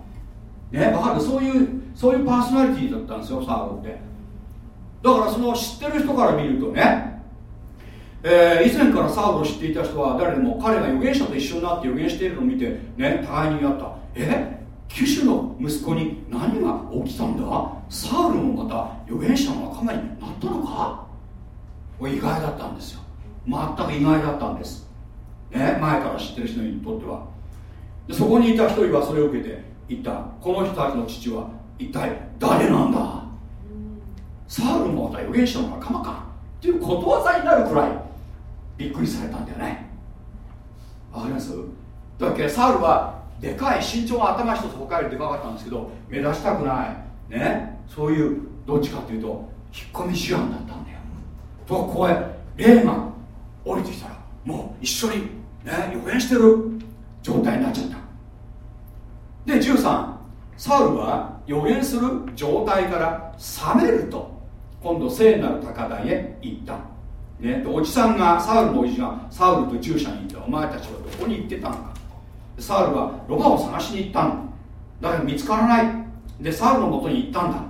ねわかる？そういうそういうパーソナリティだったんですよサウルって。だからその知ってる人から見るとねえー、以前からサウルを知っていた人は誰でも彼が預言者と一緒になって預言しているのを見てね互いに言った。え？騎手の息子に何が起きたんだ？サウルもまた預言者の仲間になったのか？意外だったんですよ。全く意外だったんです、ね、前から知ってる人にとっては。でそこにいた一人はそれを受けて言った。この人たちの父は一体誰なんだ？サウルもまた預言者の仲間か？っていうことわざになるくらいびっくりされたんだよね。わかります？だっけサウルはでかい身長が頭一つ他よりでかかったんですけど目指したくない。ね？そういうどっちかっていうと引っ込み思案だったんだよ。とこう霊が降りてきたらもう一緒にね予言してる状態になっちゃった。で13サウルは予言する状態から冷めると今度聖なる高台へ行った。ね、でおじさんがサウルのおじがサウルと従者に言ってお前たちはどこに行ってたのか。サウルはロバを探しに行ったんだだけど見つからない。でサウルのもとに行ったんだ。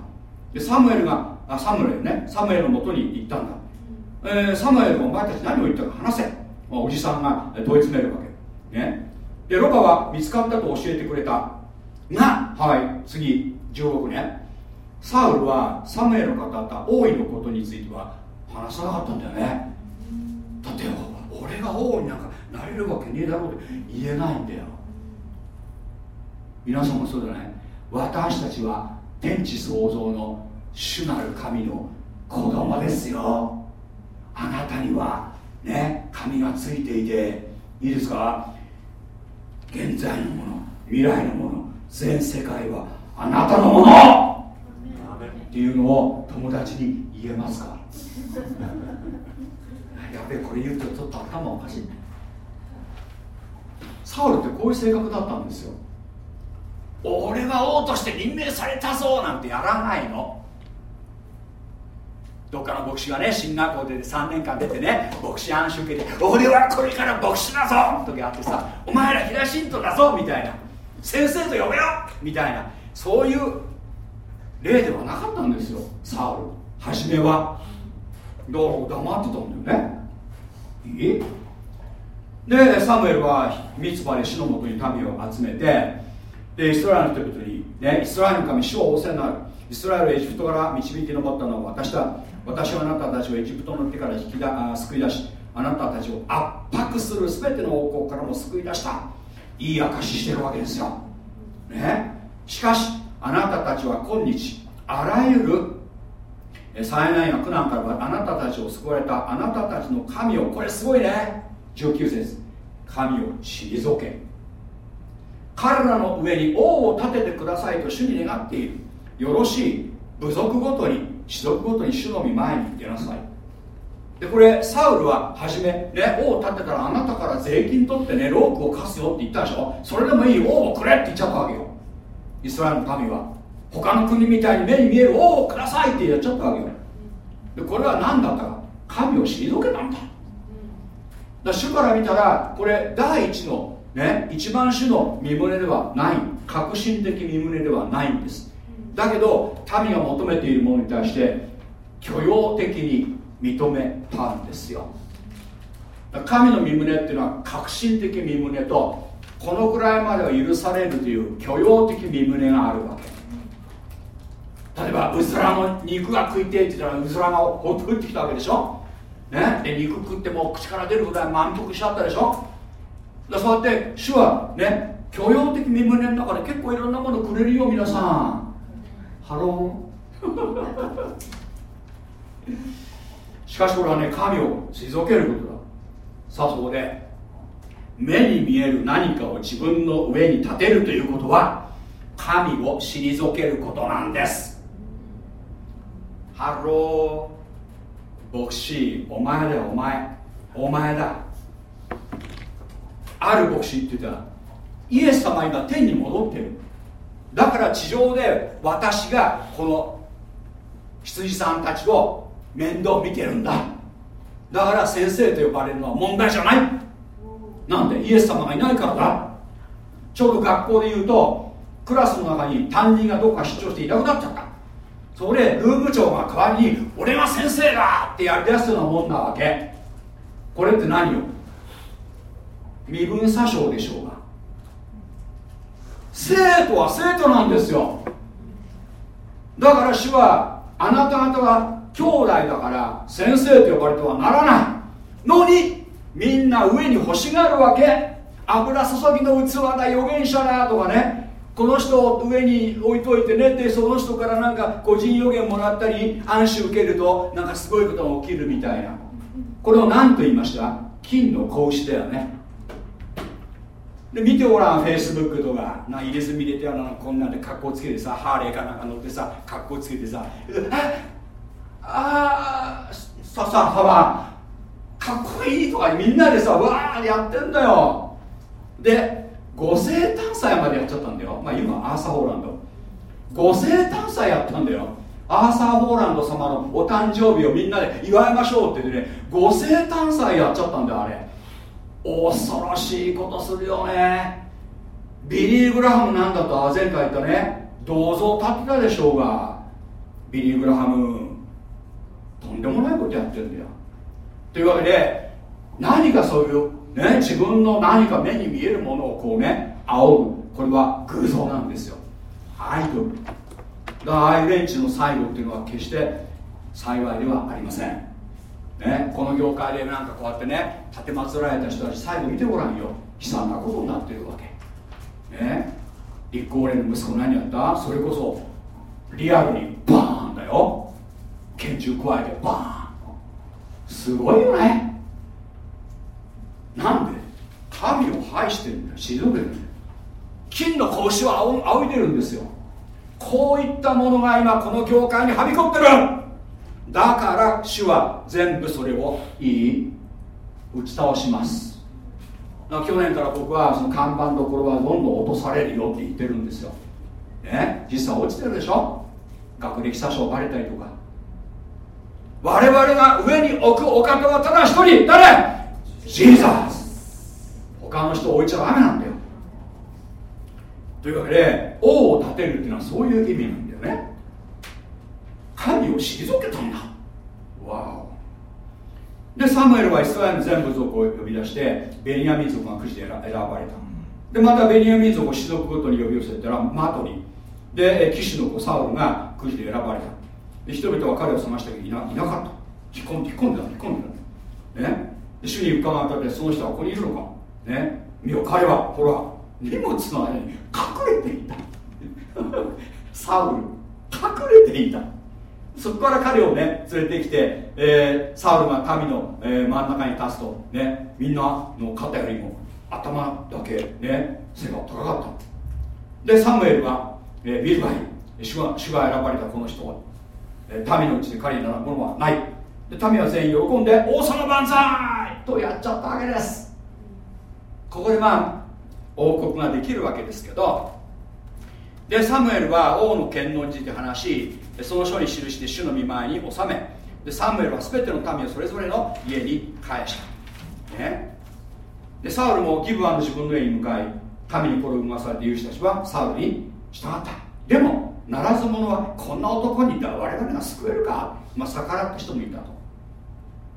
でサムエルがあサムエルねサムエルのもとに行ったんだ。えー、サムエルがお前たち何を言ったか話せ、まあ、おじさんが問い詰めるわけ、ね、でロバは見つかったと教えてくれた。がはい次16年。サウルはサムエルが語った。王位のことについては話さなかったんだよね。だって俺が王になんかなれるわけねえだろうって言えないんだよ。皆さんもそうだね。私たちは天地創造の主なる神の子供ですよ。あなたにはね神がついていていいですか？現在のもの未来のもの全世界はあなたのもの。っていうのを友達に言えますか？やべえこれ言うとちょっと頭おかしいサウルってこういう性格だったんですよ。俺は王として任命されたぞなんてやらないの。どっかの牧師がね進学校で3年間出てね牧師暗習受けて俺はこれから牧師だぞ時あってさお前ら平信徒だぞみたいな。先生と呼べよみたいな。そういう例ではなかったんですよサウル。初めは。だから黙ってたんだよね。いいでサムエルは三つ葉で死のもとに民を集めてでイスラエルの人々に、ね、イスラエルの神主を仰せになる。イスラエルエジプトから導き上ったのは私だ。私はあなたたちをエジプトの手から引きだ救い出しあなたたちを圧迫する全ての王国からも救い出した。いい証ししてるわけですよ、ね、しかしあなたたちは今日あらゆる災難や苦難からあなたたちを救われたあなたたちの神をこれすごいね。19節。神を退け。彼らの上に王を立ててくださいと主に願っている。よろしい部族ごとに士族ごとに主の御前に出なさい。でこれサウルは初めね王を立てたらあなたから税金取ってねロークを貸すよって言ったでしょ。それでもいい王をくれって言っちゃったわけよ。イスラエルの民は他の国みたいに目に見える王をくださいって言っちゃったわけよ。でこれは何だったか。神を退けたんだ。だから主から見たらこれ第一のね一番主の身旨ではない。革新的身旨ではないんです。だけど民が求めているものに対して許容的に認めたんですよ。神の身旨っていうのは革新的身旨とこのくらいまでは許されるという許容的御旨があるわけ。例えばうずらの肉が食いてえって言ったらうずらがほっと降ってきたわけでしょ、ね、で肉食っても口から出るぐらい満腹しちゃったでしょ？だそうやって主はね許容的御旨の中で結構いろんなものくれるよ皆さん。ハロー。しかしこれはね神を退けることだ。さあそこで目に見える何かを自分の上に立てるということは神を退けることなんです。ハロー。牧師お前だよお前。お前だ。ある牧師って言ったらイエス様今天に戻ってる。だから地上で私がこの羊さんたちを面倒見てるんだ。だから先生と呼ばれるのは問題じゃない。なんでイエス様がいないからだ。ちょうど学校で言うとクラスの中に担任がどっか出張していなくなっちゃった。それルーム長が代わりに俺が先生だってやり出すようなもんなわけ。これって何よ。身分詐称でしょうが。生徒は生徒なんですよ。だから主はあなた方は兄弟だから先生と呼ばれてはならないのにみんな上に欲しがるわけ。油注ぎの器だ預言者だとかね。この人を上に置いといてね。ってその人からなんか個人予言もらったり暗視受けるとなんかすごいことが起きるみたいな。これを何と言いました？金の格子だよね。で見てごらんフェイスブックとか。な入れ墨入れてあのこんなんで格好つけてさハーレーかなんか乗ってさ格好つけてさああささはばかっこいいとかみんなでさわーやってんだよ。で五星誕祭までやっちゃったんだよ。まあ今アーサー・ホーランド。五星誕祭やったんだよ。アーサー・ホーランド様のお誕生日をみんなで祝いましょうって言ってね五星誕祭やっちゃったんだよあれ。恐ろしいことするよね。ビリー・グラハムなんだと前回言ったね。銅像建てたでしょうが。ビリー・グラハム。とんでもないことやってるんだよ。というわけで何かそういうね自分の何か目に見えるものをこうね煽るこれは偶像なんですよ。アイドルだからアイレンチの最後っていうのは決して幸いではありません、ね、この業界でなんかこうやってね立てまつられた人たち最後見てごらんよ。悲惨なことになってるわけ。ね。立候連の息子何やった？それこそリアルにバーンだよ。拳銃加えてバーンすごいよね。なんで？神を拝してるんだ沈んでるんだ金の格子を仰いでるんですよ。こういったものが今この教会にはびこってる。だから主は全部それをいい打ち倒します。去年から僕はその看板どころはどんどん落とされるよって言ってるんですよ、ね、実際落ちてるでしょ？学歴詐称バレたりとか。我々が上に置くお方はただ一人。誰？ジーザス。他の人を置いちゃダメなんだよ。というわけで王を立てるっていうのはそういう意味なんだ神を退けたんだ。わおでサムエルはイスラエルの全部族を呼び出してベニヤ民族がくじで選ばれた。でまたベニヤ民族を士族ごとに呼び寄せたらマトリ。で騎士の子サウルがくじで選ばれた。で人々は彼を探したけどいないなかった。引っ込んで引っ込んでた引っ込んでた。ね。主に伺ったってその人はここにいるのか。ね。見よ彼はほら荷物の間に隠れていた。サウル隠れていたそこから彼をね連れてきて、えー、サウルが神の、えー、真ん中に立つとねみんなの肩よりも頭だけね背が高かった。でサムエルは、えー、ビルバイ主が主が選ばれたこの人は、えー、民のうちに彼になるものはない。で民は全員喜んで王様万歳とやっちゃったわけです。ここでまあ王国ができるわけですけどでサムエルは王の権能について話しその書に記して主の見舞いに収め。でサムエルは全ての民をそれぞれの家に返した、ね、でサウルもギブアンの自分の家に向かい民にこれを生まされて勇士たちはサウルに従った。でもならず者はこんな男に我々が救えるか、まあ、逆らった人もいたと。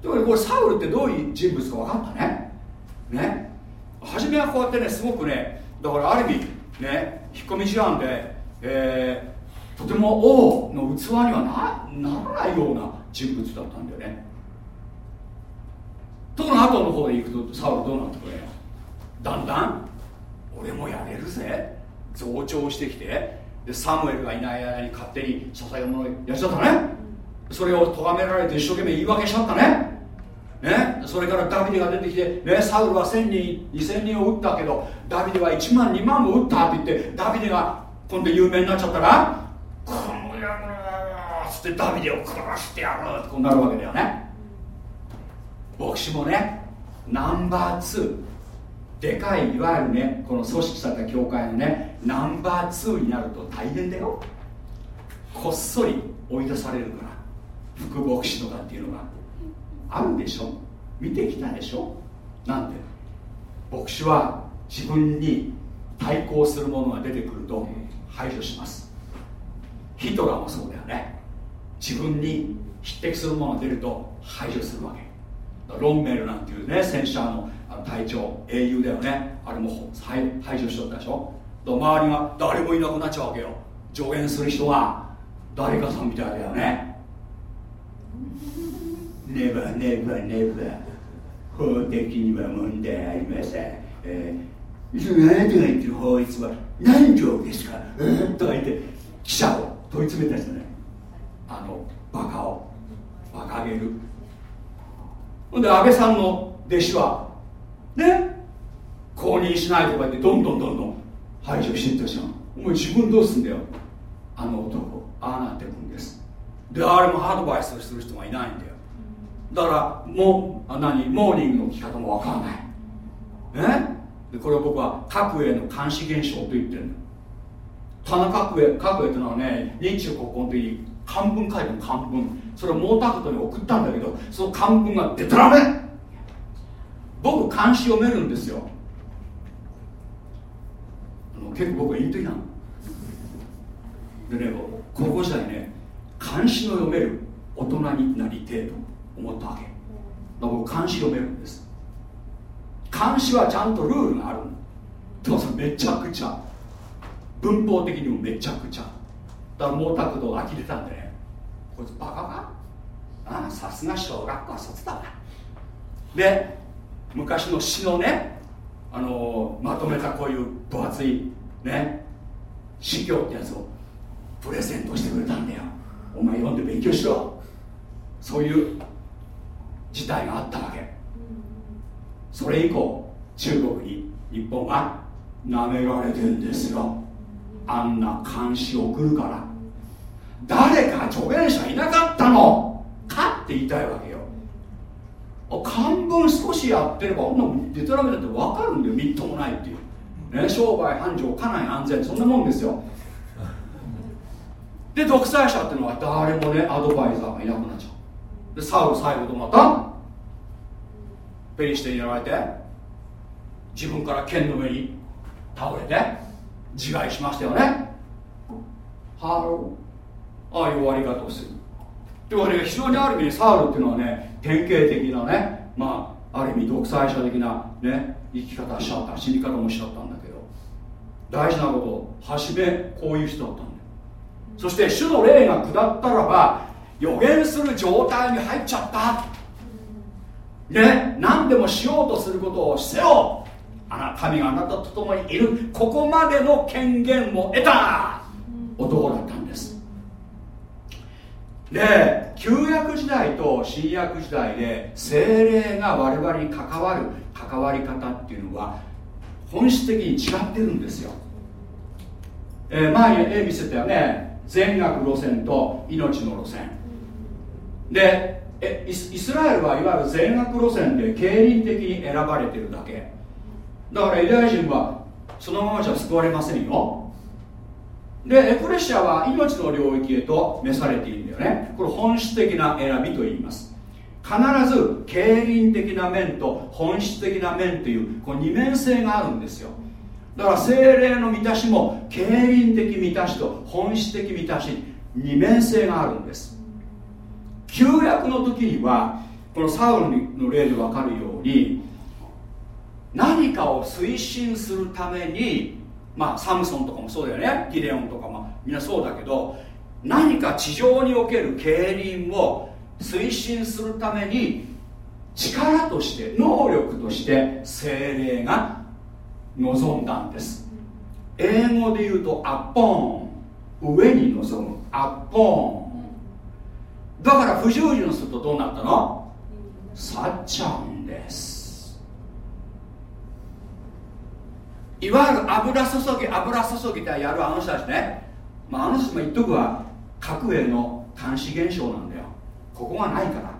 というわけでこれサウルってどういう人物か分かったね。ね。初めはこうやってねすごくねだからある意味ね引っ込み思案で、えー、とても王の器にはなならないような人物だったんだよね。ところが後の方で行くとサウルどうなってくれよ。だんだん俺もやれるぜ。増長してきて。でサムエルがいない間に勝手に捧げ物やっちゃったね。それを咎められて一生懸命言い訳しちゃったね。ね、それからダビデが出てきて、ね、サウルは1000人2000人を撃ったけどダビデは1万2万も撃ったって言ってダビデが今度有名になっちゃったらこの野郎っつってダビデを殺してやるってこうなるわけだよね。牧師もねナンバー2でかいいわゆるねこの組織された教会のねナンバー2になると大変だよ。こっそり追い出されるから副牧師とかっていうのが。あるでしょ？見てきたでしょ？なんで牧師は自分に対抗するものが出てくると排除しますヒトラーもそうだよね。自分に匹敵するものが出ると排除するわけ。ロンメルなんていうね戦車の隊長英雄だよね。あれも排除しとったでしょ。周りが誰もいなくなっちゃうわけよ。助言する人が誰かさんみたいだよね。ネバネバネバ法的には問題ありません、えー、なたが言ってる法律は何条ですか、うん、とか言って記者を問い詰めた人ね。あのバカを。バカげる。ほんで安倍さんの弟子はね公認しないとか言ってどんどんどんどん排除していったじゃん。お前自分どうすんだよ。あの男ああなってくんです。であれもアドバイスをする人がいないんだよ。だからもう何モーニングの着方も分かんない。ねでこれを僕は各への監視現象と言ってるんだ田中角栄角栄ってのはね日中国交の時に漢文書いてる漢文。それを毛沢東に送ったんだけどその漢文がデタラメ僕監視読めるんですよ。結構僕はインテリなの。でね高校時代ね監視の読める大人になり程度思ったわけ。だから僕監視読めるんです。監視はちゃんとルールがあるでもめちゃくちゃ文法的にもめちゃくちゃ。だから毛沢東が呆れたんでねこいつバカか？ああさすが小学校卒だわで昔の詩のねあのー、まとめたこういう分厚いね詩教ってやつをプレゼントしてくれたんだよ。お前読んで勉強しろ。そういう事態があったわけ。それ以降中国に日本は舐められてんですよあんな監視を送るから。誰か助言者いなかったの。かって言いたいわけよ。漢文少しやってれば女もデタラメだって分かるんだよ。みっともないっていう、ね、商売繁盛家内安全そんなもんですよ。で独裁者っていうのは誰もねアドバイザーがいなくなっちゃう。でサウル最後どうなったペリシテにやられて自分から剣の上に倒れて自害しましたよね。ハロー。ああいう終わり方をする。というわけで非常にある意味サウルっていうのはね典型的なねまあある意味独裁者的なね生き方しちゃった死に方もしちゃったんだけど大事なこと初めこういう人だったんだよ。そして主の霊が下ったらば予言する状態に入っちゃった。ね何でもしようとすることをせよ。あな神があなたと共にいる。ここまでの権限を得た。男だったんです。で旧約時代と新約時代で精霊が我々に関わる関わり方っていうのは本質的に違ってるんですよ、えー、前に絵見せたよね。全学路線と命の路線。でえイスラエルはいわゆる全額路線で経輪的に選ばれてるだけ。だからユダヤ人はそのままじゃ救われませんよ。でエクレシアは命の領域へと召されているんだよね。これ本質的な選びと言います。必ず経輪的な面と本質的な面というこう二面性があるんですよ。だから精霊の満たしも経輪的満たしと本質的満たし二面性があるんです。旧約の時にはこのサウルの例で分かるように何かを推進するためにまあサムソンとかもそうだよね。ギデオンとかもみんなそうだけど何か地上における競輪を推進するために力として能力として精霊が望んだんです。英語で言うとアッポーン。上に望む。アッポーン。だから不従順するとどうなったの？去っちゃうんですいわゆる油注ぎ油注ぎってやるあの人たちね、まあ、あの人も言っとくは核への監視現象なんだよ。ここがないから。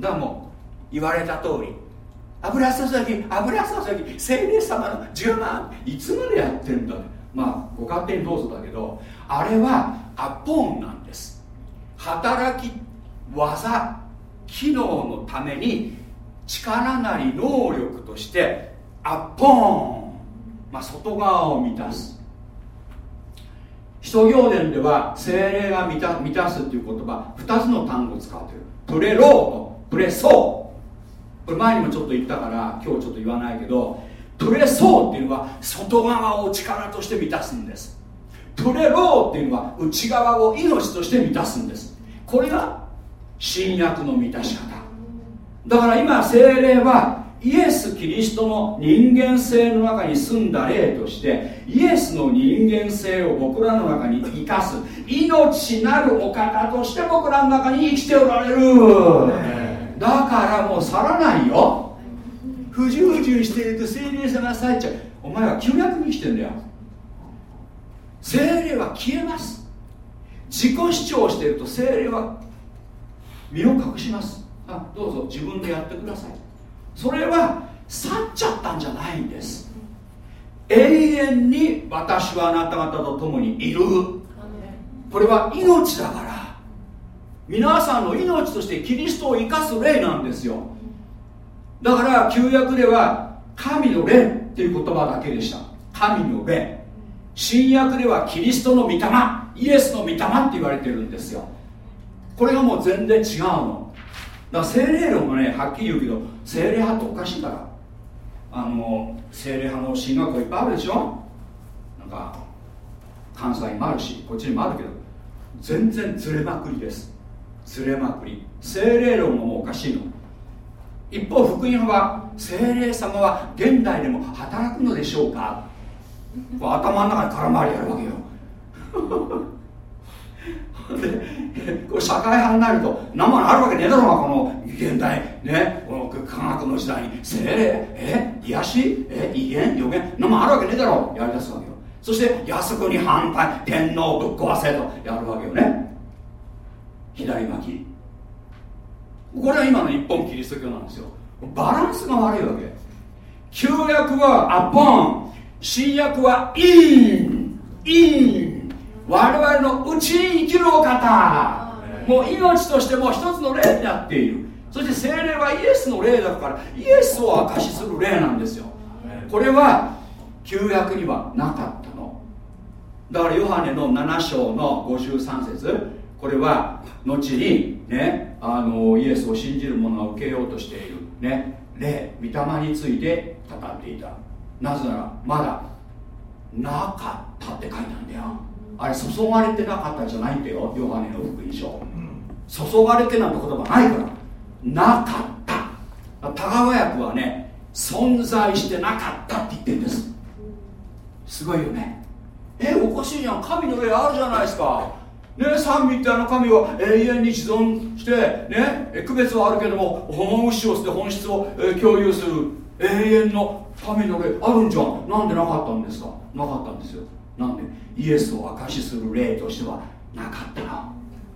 だからもう言われた通り。油注ぎ油注ぎ。聖霊様の10万。いつまでやってんだ。まあご勝手にどうぞだけど。あれはアポーンなんです。働き技機能のために力なり能力としてアッポーン、まあ、外側を満たす。使徒行伝では精霊が満た満たすっていう言葉2つの単語を使ってるプレローと。プレソーこれ前にもちょっと言ったから今日ちょっと言わないけどプレソーっていうのは外側を力として満たすんです。プレローっていうのは内側を命として満たすんです。これが新約の満たし方。だから今精霊はイエス・キリストの人間性の中に住んだ例としてイエスの人間性を僕らの中に生かす命なるお方として僕らの中に生きておられる。だからもう去らないよ。不従順していると精霊様が去っちゃう。お前は旧約に生きてんだよ。精霊は消えます。自己主張していると精霊は身を隠します。あどうぞ自分でやってくださいそれは去っちゃったんじゃないんです。永遠に私はあなた方と共にいる。これは命だから。皆さんの命としてキリストを生かす霊なんですよ。だから旧約では神の霊っていう言葉だけでした。神の霊。新約ではキリストの御霊。イエスの御霊って言われてるんですよ。これがもう全然違うのだから精霊論もねはっきり言うけど精霊派っておかしいから。あの精霊派の進学校いっぱいあるでしょ？なんか関西もあるしこっちにもあるけど全然ずれまくりです。ずれまくり。精霊論もおかしいの。一方福音派は精霊様は現代でも働くのでしょうか？頭の中に空回りやるわけよ。こう社会派になると生もあるわけねえだろうがこの現代。ねこの科学の時代に。精霊。え癒し？え威厳？予言？生あるわけねえだろう。やりだすわけよ。そして安くに反対。天皇ぶっ壊せと。やるわけよね。左巻き。これは今の日本キリスト教なんですよ。バランスが悪いわけ。旧約はアポン。新約はインイン我々のうちに生きるお方。もう命としても一つの霊になっている。そして精霊はイエスの霊だからイエスを証しする霊なんですよ。これは旧約にはなかったの。だからヨハネの7章の53節。これは後にねあのイエスを信じる者が受けようとしているね霊御霊について語っていた。なぜならまだなかったって書いたんだよあれ注がれてなかったんじゃないんだよヨハネの福音書、うん、注がれてなんて言葉ないから。なかった。田川役はね存在してなかったって言ってるんです。すごいよね。えおかしいじゃん。神の霊あるじゃないですか。ね三位ってあの神は永遠に自存してね区別はあるけどもホモウシオスで本質を、え共有する永遠の神の霊あるんじゃん。なんでなかったんですか？なかったんですよなんでイエスを証しする霊としてはなかったの？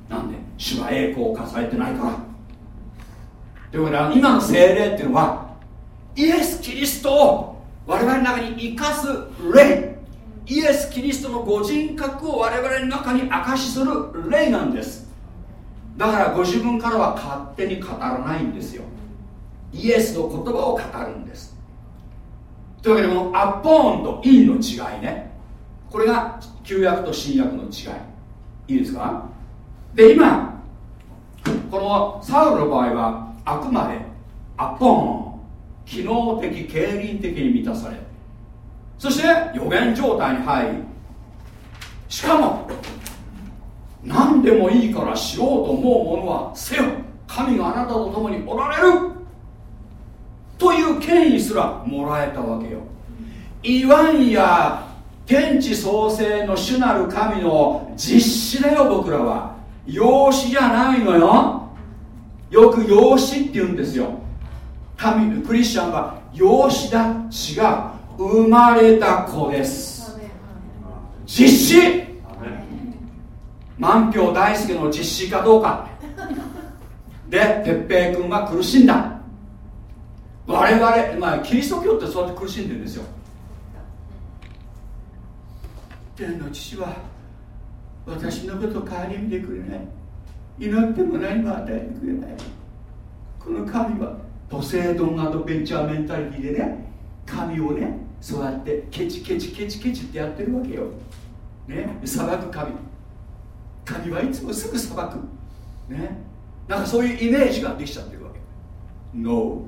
なんで主は栄光を重ねてないから？ということで今の精霊っていうのはイエス・キリストを我々の中に生かす霊。イエス・キリストのご人格を我々の中に証しする霊なんです。だからご自分からは勝手に語らないんですよ。イエスの言葉を語るんです。というわけでこのアポーンとインの違いね。これが旧約と新約の違い。いいですか？で今このサウルの場合はあくまでアポーン機能的経輪的に満たされそして予言状態に入りしかも何でもいいからしようと思うものはせよ神があなたと共におられるという権威すらもらえたわけよ。いわんや天地創生の主なる神の実施だよ僕らは。養子じゃないのよ。よく養子って言うんですよ。神クリスチャンは養子だ違う。生まれた子です。実施満票大輔の実施かどうか。で哲平君は苦しんだ。我々、まあ、キリスト教ってそうやって苦しんでるんですよ天の父は私のことを顧みてくれない。祈っても何も与えてくれない。この神はポセイドンアドベンチャーメンタリティでね神をねそうやってケチケチケチケチってやってるわけよ。ね裁く神。神はいつもすぐ裁く。ね。なんかそういうイメージができちゃってるわけ。No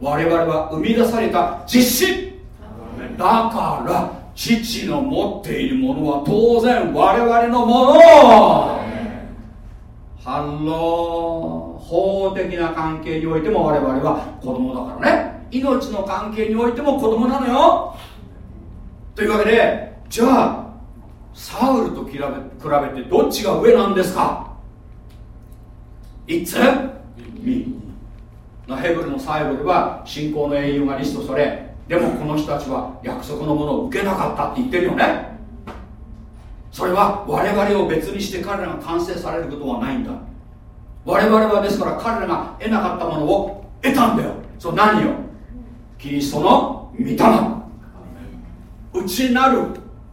我々は生み出された実子。だから父の持っているものは当然我々のもの。ハロー法的な関係においても我々は子供だからね。命の関係においても子供なのよ。というわけでじゃあサウルと比べ比べてどっちが上なんですか？いつ？みヘブルの最後では信仰の英雄がリストされでもこの人たちは約束のものを受けなかったって言ってるよね。それは我々を別にして彼らが完成されることはないんだ。我々はですから彼らが得なかったものを得たんだよ。そう何よ？キリストの御霊。内なる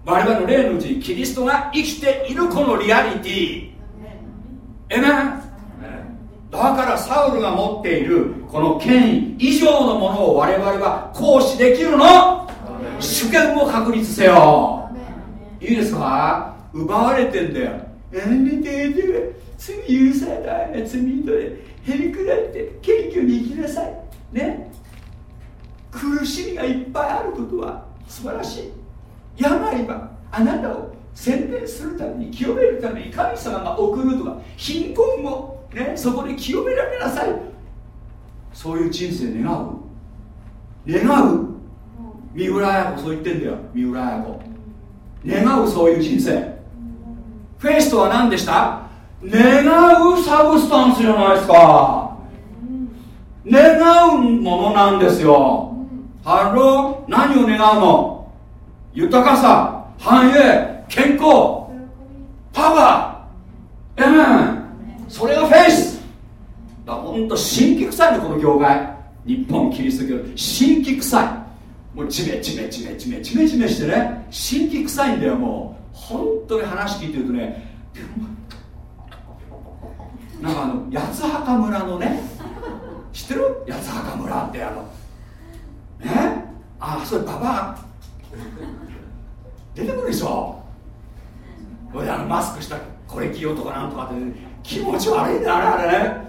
我々の霊のうちにキリストが生きているこのリアリティ。えめだからサウルが持っているこの権威以上のものを我々は行使できるの。主権を確立せよ。いいですか？奪われてんだよ。やめて罪許された罪人でへりくだって謙虚に生きなさい。ね。苦しみがいっぱいあることは素晴らしい。病はあなたを洗練するために清めるために神様が送るとか貧困もね、そこで清められなさい。そういう人生願う。願う。三浦綾子そう言ってんだよ。三浦綾子。願うそういう人生。フェイスとは何でした？願うサブスタンスじゃないですか。願うものなんですよ。ハロー？何を願うの？豊かさ繁栄健康パワーエメンそれが faith。だほんと辛気臭いのこの業界。日本キリスト教辛気臭い。もうジメジメジメジメジメジメしてね。辛気臭いんだよもう。本当に話聞いてるとねなんかあの八幡村のね。知ってる？八幡村ってあの。ね？あそれババア。出てくるでしょ。これあのマスクしたこれ着ようとかなんとかって、ね、気持ち悪いんだあれあれ。ね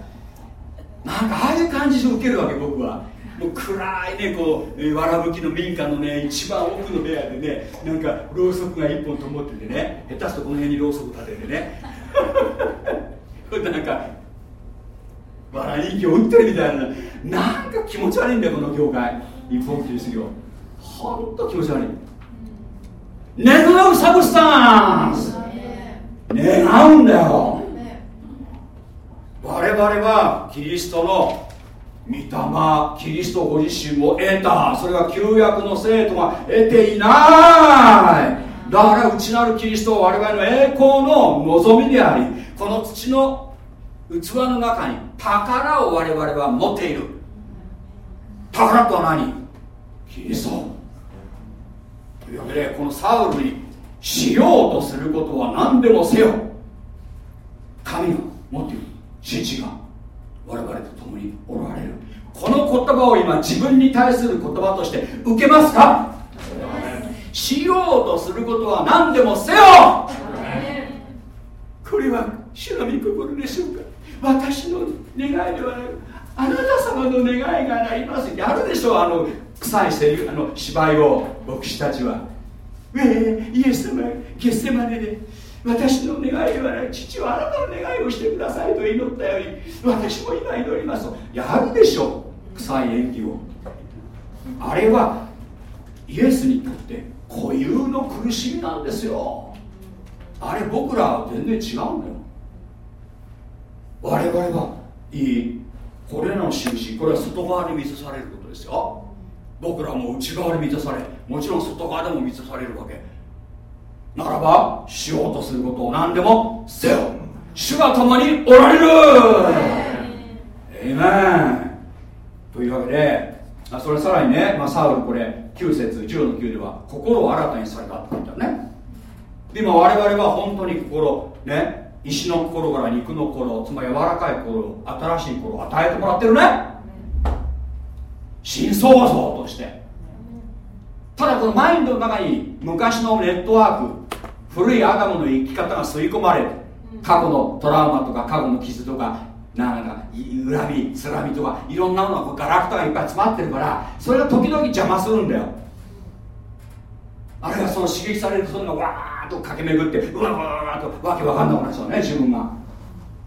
なんかああいう感じで受けるわけ僕は。もう暗いねこうわらぶきの民家のね一番奥の部屋でねなんかろうそくが一本と思っててね下手すとこの辺にろうそく立ててね。なんか笑い息を打ってるみたいな。なんか気持ち悪いんだよこの業界。一本キリスト教。ほんと気持ち悪い。願うサブスタンス。願うんだよ我々はキリストの御霊キリストご自身を得た。それは旧約の生徒が得ていない。だから内なるキリストは我々の栄光の望みでありこの土の器の中に宝を我々は持っている。宝とは何？キリスト。というわけでこのサウルにしようとすることは何でもせよ。神が持っている指示が我々と共におられる。この言葉を今自分に対する言葉として受けますか？しようとすることは何でもせよ。これは主の御心でしょうか？私の願いではない。あなた様の願いがなります。やるでしょう。あの臭いセリあの芝居を牧師たちは。ええイエス様ゲッセマネで。私の願いではない父はあなたの願いをしてくださいと祈ったように私も今祈りますとやるでしょう。臭い演技を。あれはイエスにとって固有の苦しみなんですよ。あれ僕らは全然違うんだよ我々はいい。これらの印これは外側に満たされることですよ。僕らも内側に満たされもちろん外側でも満たされるわけ。ならばしようとすることを何でもせよ。主が共におられる。えいめんというわけでそれさらにね、まあ、サウルこれ9節10の9では心を新たにされたって言ったね。今我々は本当に心ね石の心から肉の心つまり柔らかい心新しい心を与えてもらってるね。新創造としてただこのマインドの中に昔のネットワーク古いアダムの生き方が吸い込まれる過去のトラウマとか過去の傷とかなんか恨みつらみとかいろんなものがガラクタがいっぱい詰まってるからそれが時々邪魔するんだよ。あれがその刺激されるとそれがわーっと駆け巡ってうわわーっとわけわかんなくなっちゃうね自分が。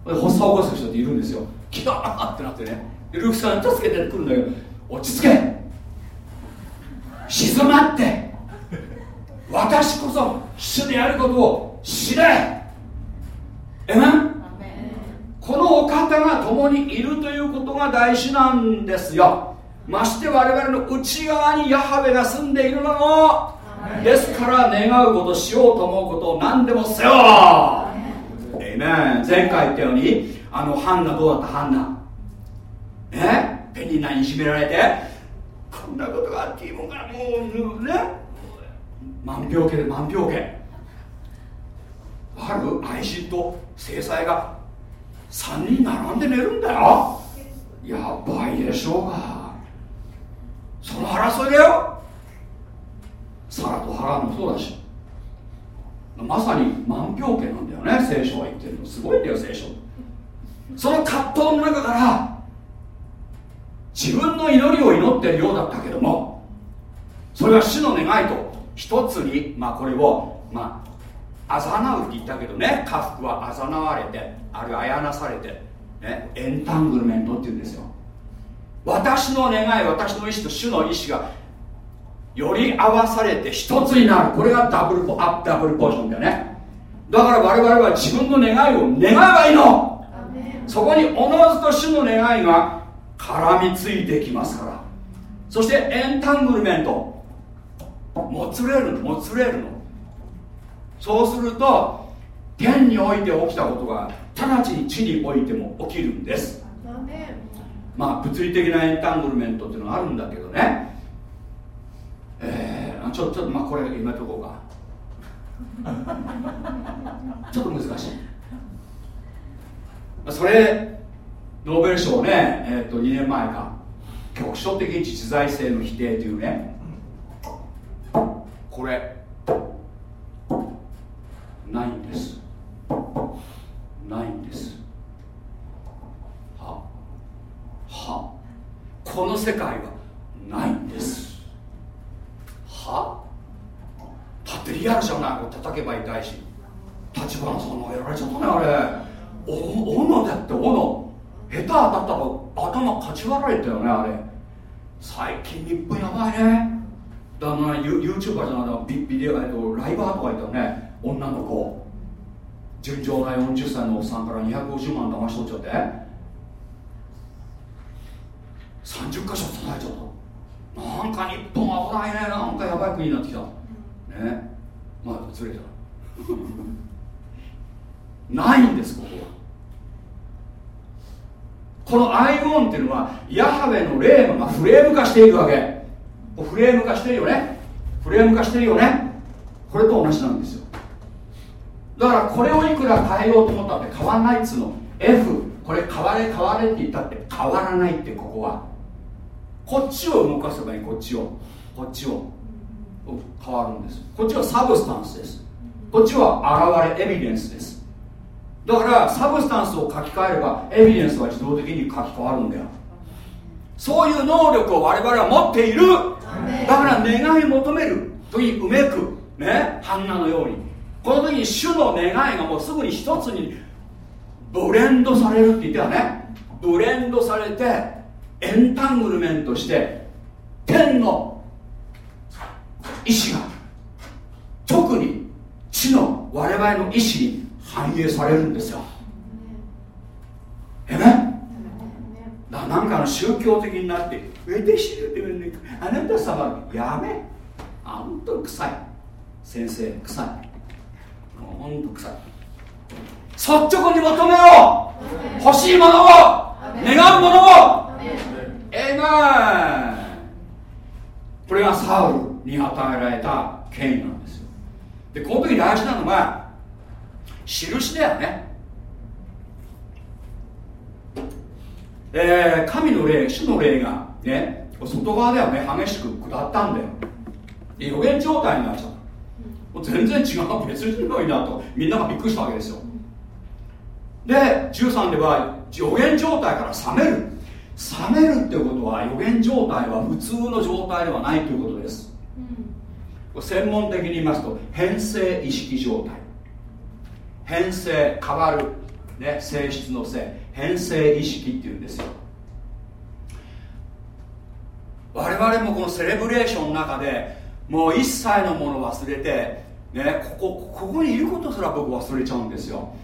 発作を起こす人っているんですよ。キターってなってね。ルークさん助けてくるんだけど落ち着け静まって私こそ主であることを知れ。えなこのお方が共にいるということが大事なんですよ。まして我々の内側にヤハベが住んでいるのもですから願うことしようと思うことを何でもせよ。えめ前回言ったようにあのハンナどうだったハンナ？ねペニーナにいじめられて？こんなことがあっていいもんからもうね。万病家で万病家。ある愛人と制裁が3人並んで寝るんだよ。やばいでしょうが。その争いだよ。サラとハラもそうだし。まさに万病家なんだよね。聖書は言ってるの。すごいんだよ聖書。その葛藤の中から自分の祈りを祈ってるようだったけどもそれは主の願いと一つに、まあ、これを、まあ、なうって言ったけどね家福はあざなわれてあるいはあやなされて、ね、エンタングルメントって言うんですよ。私の願い私の意志と主の意志がより合わされて一つになる。これがダブルポアップダブルポーションだよね。だから我々は自分の願いを願えばいいの。そこにおのずと主の願いが絡みついてきますから。そしてエンタングルメント。もつれるのもつれるの。そうすると天において起きたことが直ちに地においても起きるんです。まあ物理的なエンタングルメントっていうのがあるんだけどね。えー、ちょちょっとまあこれ今とこうか。ちょっと難しい。それノーベル賞ね、えー、と2年前か。局所的実在性の否定というね。これないんです。ないんです。はは。この世界はないんです。は。だってリアルじゃない。これ叩けば痛いし立花さんがやられちゃったねあれ。お斧だって斧下手当たったら頭かち割られたよねあれ。最近日本やばいね。だから、ね、YouTuber じゃないビビデオライバーとか言ったらね。女の子。純情な40歳のおっさんから250万騙し取っちゃって。30箇所叩いちゃった。なんか日本危ないね。なんかやばい国になってきた。ね。まあずれた。ないんですここは。このアイオンっていうのはヤハウェの霊がフレーム化しているわけ。フレーム化してるよね。フレーム化してるよね。これと同じなんですよ。だからこれをいくら変えようと思ったって変わらないっつうの。F これ変われ変われって言ったって変わらないってここは。こっちを動かせばいい。こっちを。こっちを。変わるんです。こっちは substance です。こっちは現れエビデンスです。だから substance を書き換えればエビデンスは自動的に書き換わるんだよ。そういう能力を我々は持っている。だから願い求める時にうめくねハンナのように。この時に主の願いがもうすぐに一つにブレンドされるって言ってたね。ブレンドされてエンタングルメントして天の意志が特に地の我々の意志に反映されるんですよ。え？ねだなんかの宗教的になって「上で知るって言うねあなた様やめ。あんと臭い。先生臭い。ほんと臭い。率直に求めよう。欲しいものを願うものを。えがこれがサウルに与えられた権威なんですよ。でこの時大事なのが印だよね。えー、神の霊主の霊がね外側ではね。激しく下ったんだよ。で予言状態になっちゃった。もう全然違う別人のいなとみんながびっくりしたわけですよ。で13では予言状態から冷める。冷めるってことは予言状態は普通の状態ではないということです、うん、専門的に言いますと変性意識状態変性変わる、ね、性質の性変性意識っていうんですよ。我々もこのセレブレーションの中でもう一切のもの忘れて、ね、ここここにいることすら僕忘れちゃうんですよ。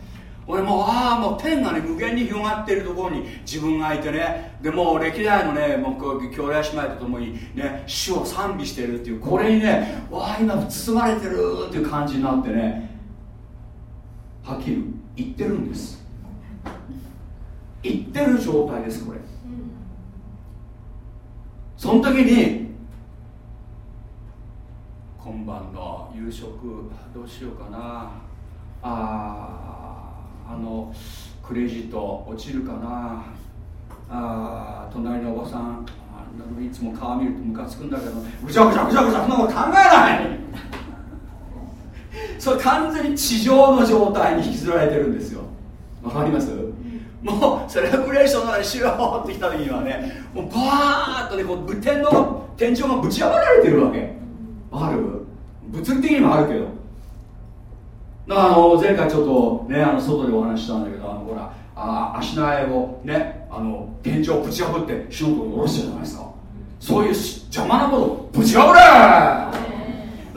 俺もうああもう天がね無限に広がっているところに自分がいてねでもう歴代のねもう兄弟姉妹とともにね主を賛美しているっていうこれにねわあ今包まれてるっていう感じになってねはっきり言ってるんです。言ってる状態ですこれ、その時に今晩の夕食どうしようかな。ああのクレジット落ちるかな。あ隣のおばさんいつも顔見るとムカつくんだけどぐちゃぐちゃぐちゃぐちゃそんなこと考えないそれ完全に地上の状態に引きずられてるんですよ。わかります？もうセレブレーションの中にシューってきた時にはねもうバーッとねこう天の天井がぶち破られてるわけ。ある？物理的にもあるけど。だからあの前回ちょっとねあの外でお話ししたんだけどあのほらあ足のあをねあの天井をぶち破って主のところに下ろしてるじゃないですか。そういう邪魔なことぶち破れ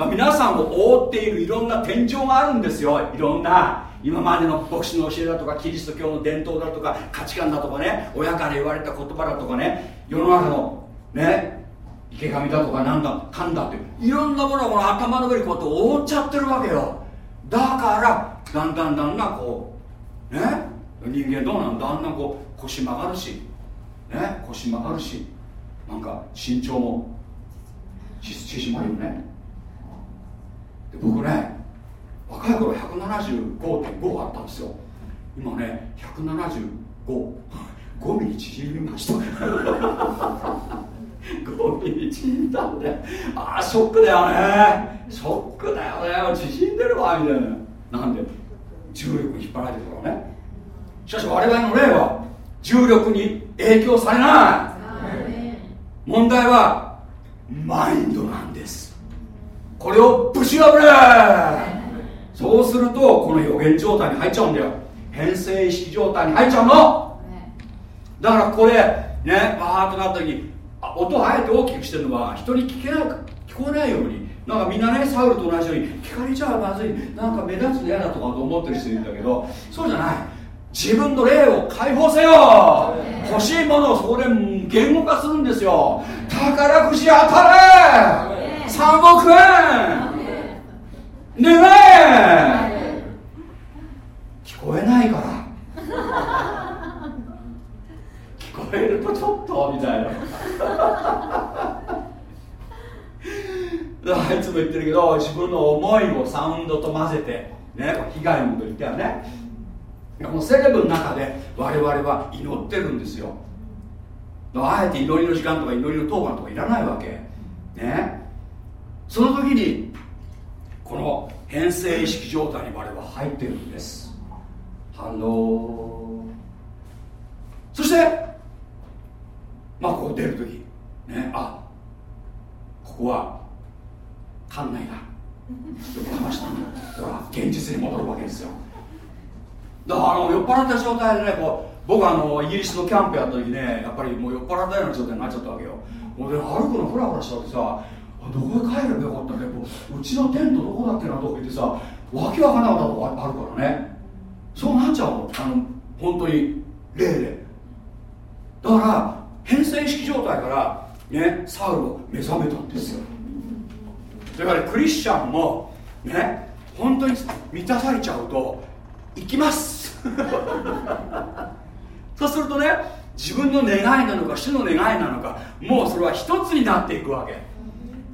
皆さんを覆っているいろんな天井があるんですよ。いろんな今までの牧師の教えだとかキリスト教の伝統だとか価値観だとかね親から言われた言葉だとかね世の中のね池上だとかなんだかんだっていろんなものがこの頭の上にこうやって覆っちゃってるわけよ。だからだんだんだんだんこうね人間どうなんだあんだんこう腰曲がるしね腰曲がるしなんか身長も縮まるよね。僕ね若い頃175.5あったんですよ。今ね175 5ミリ縮みました。5ミリ縮んだんで。ああショックだよね。ショックだよね。縮んでるわみたいな。なんで？重力に引っ張られてるからね。しかし我々の霊は重力に影響されない。問題はマインドなんですこれをぶち破れ！そうするとこの予言状態に入っちゃうんだよ。変性意識状態に入っちゃうの。だからこれねバーッとなった時に音あえて大きくしてるのは人に聞けない聞こえないように。なんかみんなねサウルと同じように聞かれちゃうまずい。なんか目立つの嫌だとかと思ってる人いるんだけどそうじゃない。自分の霊を解放せよ。欲しいものをそこで言語化するんですよ。宝くじ当たれ。3億円ねえ聞こえないから聞こえるとちょっとみたいな。あいつも言ってるけど自分の思いをサウンドと混ぜてね被害のこと言ったよね。このセレブの中で我々は祈ってるんですよ。あえて祈りの時間とか祈りの当番とかいらないわけ。ね。その時にこの変性意識状態に我々は入ってるんです。ハローそしてまあここ出る時ねあここは関内だ。横浜市ほら現実に戻るわけですよ。だからあの酔っ払った状態でねこう僕あのイギリスのキャンプやった時ねやっぱりもう酔っ払ったような状態になっちゃったわけよ。もうで歩くのフラフラしたってさどこへ帰ればよかったね。うちのテントどこだっけなとか言ってさわけわかんなかったとこあるからね。そうなっちゃうの。あの本当に霊で。だから変性意識状態からねサウルを目覚めたんですよ。だからクリスチャンもね本当に満たされちゃうと行きます。そうするとね自分の願いなのか主の願いなのかもうそれは一つになっていくわけ。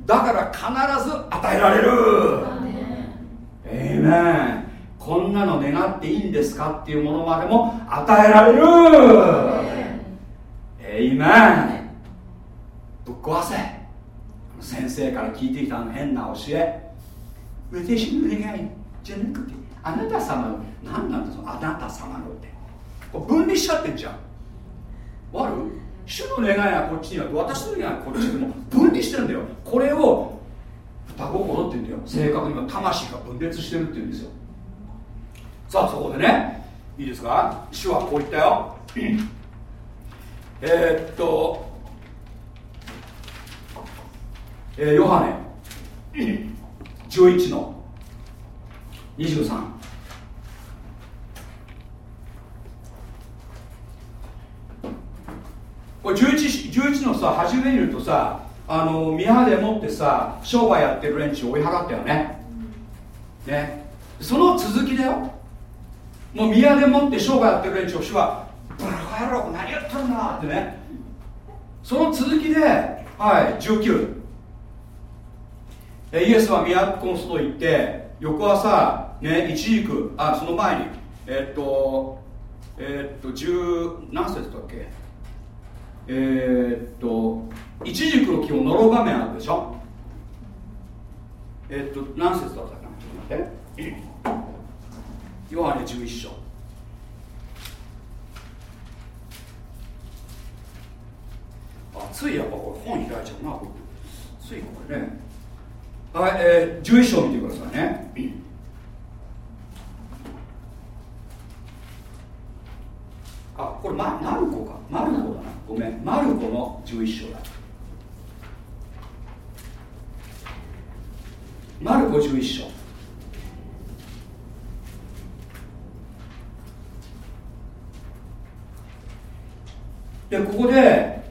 だから必ず与えられる。えいめんこんなの願っていいんですかっていうものまでも与えられる。えいめんぶっ壊せ。先生から聞いてきた変な教え。私の願いじゃなくてあなた様の何なんだそのあなた様のって。分離しちゃってんじゃん。わる主の願いはこっちには私の願いはこっちでも分離してるんだよ。これを双心って言うんだよ。正確には魂が分裂してるって言うんですよ。さあそこでねいいですか？主はこう言ったよ。え、っと、えー、ヨハネ。11の23これ 11, 11のさ初めに言うとさあの宮でもってさ商売やってる連中追い払ったよね。ね。その続きだよ。もう宮でもって商売やってる連中を主はブラカ野郎何やってんだってね。その続きではい19イエスは宮コンスと行って翌朝ね一軸あその前にえっとえっと10何節だっけ？えー、っといちじくの木を呪う場面あるでしょ？えー、っと何節だったかな？ちょっと待って。ヨハネ11章。あついやっぱこれ本開いちゃうな僕。ついこれね。はい、えー、11章見てくださいね。あこれママルコか。マルコだな。ごめん。マルコの11章だ。マルコ11章。でここで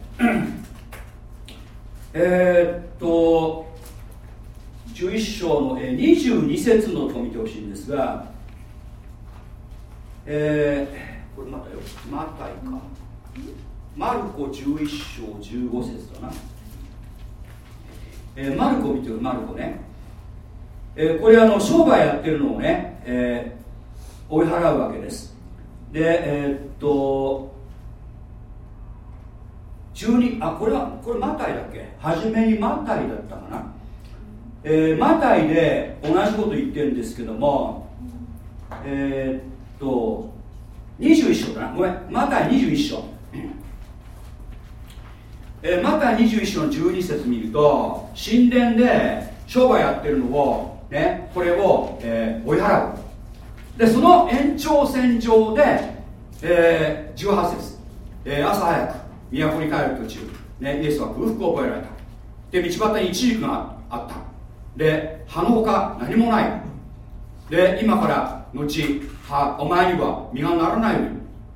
えー、っと11章の22節のと見てほしいんですがえーこれまたよマタイか。マルコ11章15節だな、えー、マルコ見てるマルコね、えー、これあの商売やってるのをね、えー、追い払うわけです。でえー、っと12あこれはこれマタイだっけ？初めにマタイだったかな、えー、マタイで同じこと言ってるんですけどもえー、っと21章だ。なごめん。マタイ21章。えー、マタイ21章の12節見ると神殿で商売やってるのをねこれを、えー、追い払う。でその延長線上で、えー、18節。えー、朝早く都に帰る途中、ね、イエスは空腹を覚えられた。で道端に一軸があった。で葉のほか何もない。で今から後はお前には実がならないように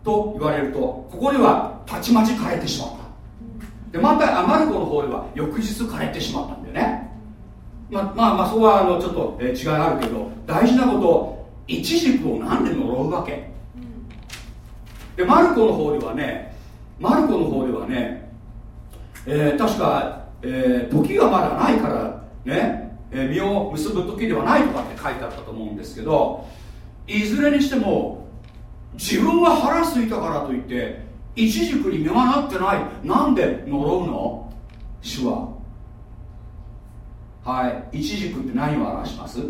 と言われるとここではたちまち枯れてしまった。でまたマルコの方では翌日枯れてしまったんだよね。ままあまあそこはあのちょっと、え違いあるけど大事なことイチジクをなんで呪うわけ？でマルコの方ではねマルコの方ではね、えー、確か、えー、時がまだないからね、えー、身を結ぶ時ではないとかって書いてあったと思うんですけどいずれにしても自分が腹すいたからといってイチジクに実がなってない。なんで呪うの？主は。はい。イチジクって何を表します？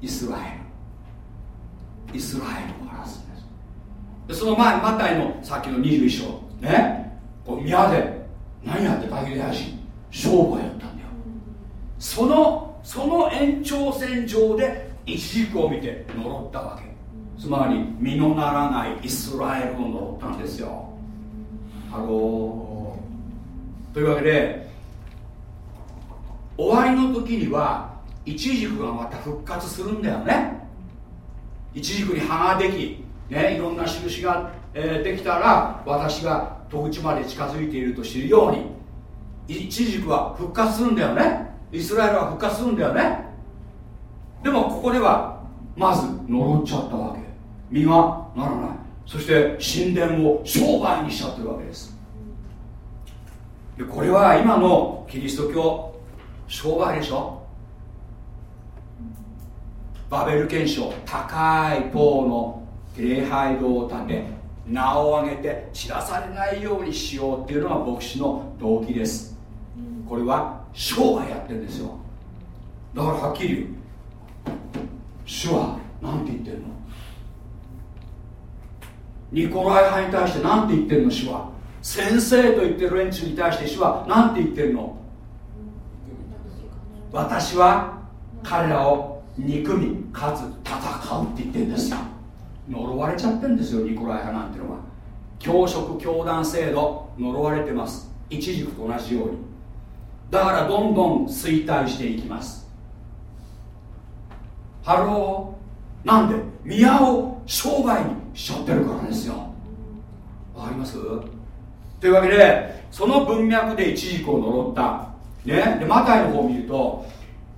イスラエル。イスラエルを表すんです。でその前マタイのさっきの21章。ね？こう宮で何やってたギレヤ人商売やったんだよ。そのその延長線上でイチジクを見て呪ったわけ。つまり実のならないイスラエルを呪ったんですよ。ハロー。というわけで終わりの時にはイチジクがまた復活するんだよね。イチジクに葉ができ、ね、いろんな印が、えー、できたら私が戸口まで近づいていると知るようにイチジクは復活するんだよね。イスラエルは復活するんだよね。でもここではまず呪っちゃったわけ。実がならない。そして神殿を商売にしちゃってるわけです。でこれは今のキリスト教商売でしょ？バベル憲章高い塔の礼拝堂を建て名を挙げて散らされないようにしようっていうのが牧師の動機です。これは商売やってるんですよ。だからはっきり言う。主は何て言ってるの？ニコライ派に対して何て言ってるの？主は。先生と言ってる連中に対して主は何て言ってるの？私は彼らを憎みかつ戦うって言ってるんですよ。呪われちゃってるんですよニコライ派なんてのは。教職教団制度呪われてます。一軸と同じように。だからどんどん衰退していきます。ハロー。なんで宮を商売にしちゃってるからですよ。わかります？というわけでその文脈でイチジクを呪った。ね？でマタイの方を見ると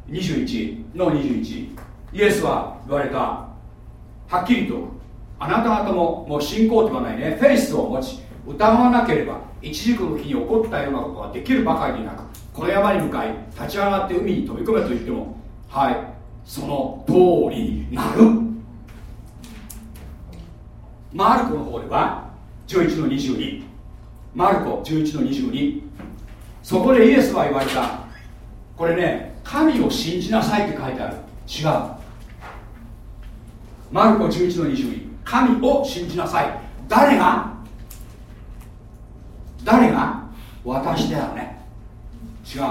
21の21イエスは言われた。はっきりとあなた方ももう信仰とかないね。フェイスを持ち疑わなければ一軸の日に起こったようなことができるばかりでなくこの山に向かい立ち上がって海に飛び込めと言ってもはい。その通りになる。マルコの方では11の22マルコ11の22そこでイエスは言われた。これね神を信じなさいって書いてある。違う。マルコ11の22神を信じなさい。誰が？誰が？私だよね。違う。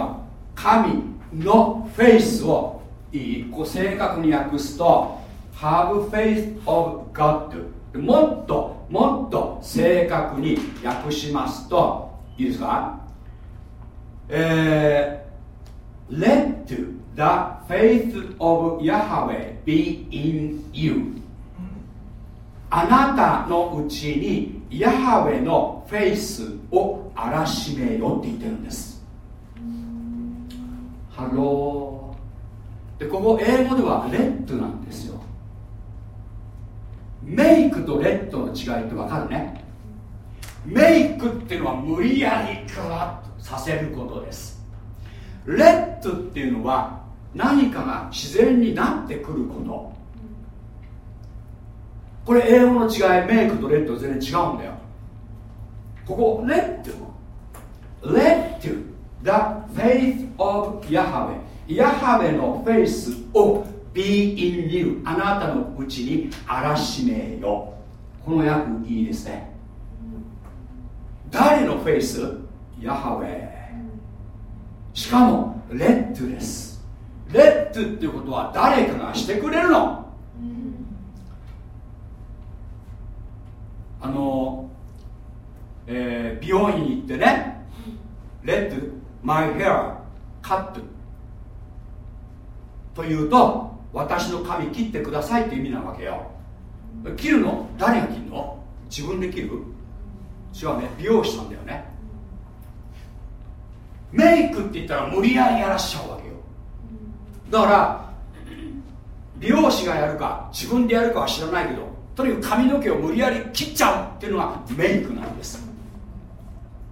神のフェイスをいいこう正確に訳すと Have faith of God もっともっと正確に訳しますといいですか？えー、Let the faith of Yahweh be in you あなたのうちにヤハウェの faith をあらしめよって言ってるんです。ハローでここ英語では let なんですよ。 make と let の違いって分かるね。 make っていうのは無理やりクワッとさせることです。レッドっていうのは何かが自然になってくること。これ英語の違いメイクとレッド全然違うんだよ。ここレッド。レッド the faith of Yahweh ヤハウェのフェイスを be in you あなたのうちにあらしめよ。この訳いいですね。誰のフェイス？ヤハウェ。しかもレッドです。レッドっていうことは誰かがしてくれるの？あのえー、美容院に行ってね。Let my hair cut というと私の髪切ってくださいって意味なわけよ。切るの？誰が切るの？自分で切る？違うね。美容師さんだよね。メイクって言ったら無理やりやらしちゃうわけよ。だから美容師がやるか自分でやるかは知らないけどとにかく髪の毛を無理やり切っちゃうっていうのがメイクなんです。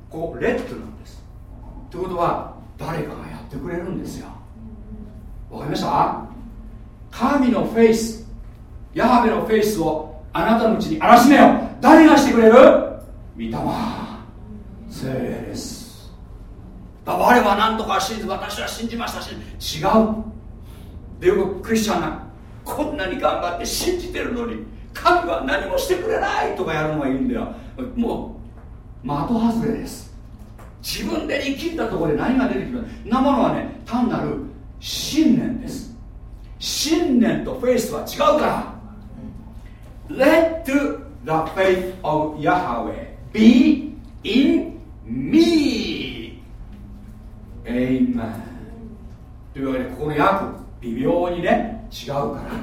こうレッドなんです。ということは誰かがやってくれるんですよ。わかりました？神の faith ヤハウェの faith をあなたのうちにあらしめよ誰がしてくれる？御霊。聖霊です。だ我は何とか信じ私は信じましたし違う。でよくクリスチャンがこんなに頑張って信じてるのに神は何もしてくれないとかやるのがいいんだよ。もう的外れです。自分で生きたところで何が出てくるなものはね単なる信念です。信念とフェイスは違うから。Let the faith of Yahweh be in me. Amen. というわけでここの訳微妙にね違うから。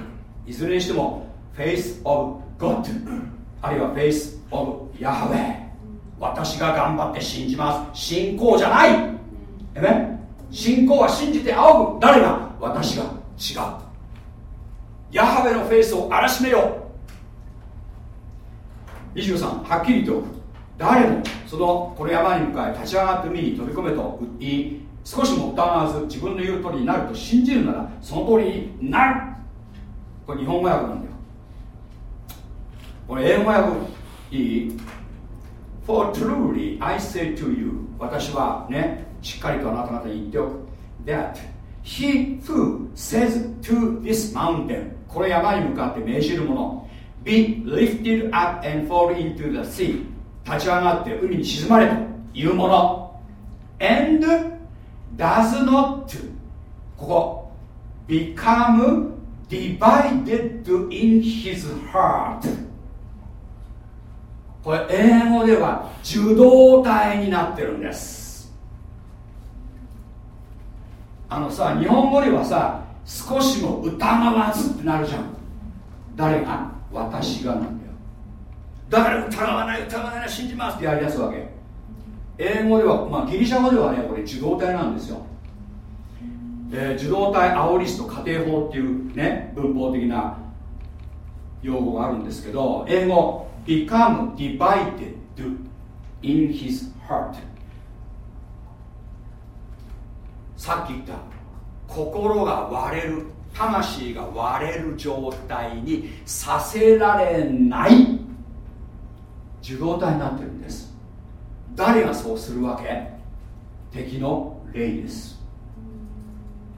いずれにしても Face of God あるいは Face of Yahweh 私が頑張って信じます。信仰じゃない。えね信仰は信じて仰ぐ。誰が？私が。違うヤハベのフェイスを荒らしめよう。23はっきりと誰もそのこの山に向かい立ち上がって海に飛び込めと言い少しも疑わず自分の言う通りになると信じるならその通りになる。これ日本語訳なんだよ。これ英語訳。いい？For truly I say to you 私はねしっかりとあなた方に言っておく That he who says to this mountain この山に向かって命じるもの Be lifted up and fall into the sea 立ち上がって海に沈まれというもの And does not ここ become divided in his heart これ英語では受動体になってるんですあのさ日本語ではさ少しも疑わずってなるじゃん。誰が？私がなんだよ。だから疑わない疑わない信じますってやりだすわけ。英語では、まあ、ギリシャ語ではねこれ受動体なんですよ、えー、受動体アオリスト家庭法っていうね文法的な用語があるんですけど英語 become divided in his heart さっき言った心が割れる魂が割れる状態にさせられない。受動体になってるんです。誰がそうするわけ？敵の霊です。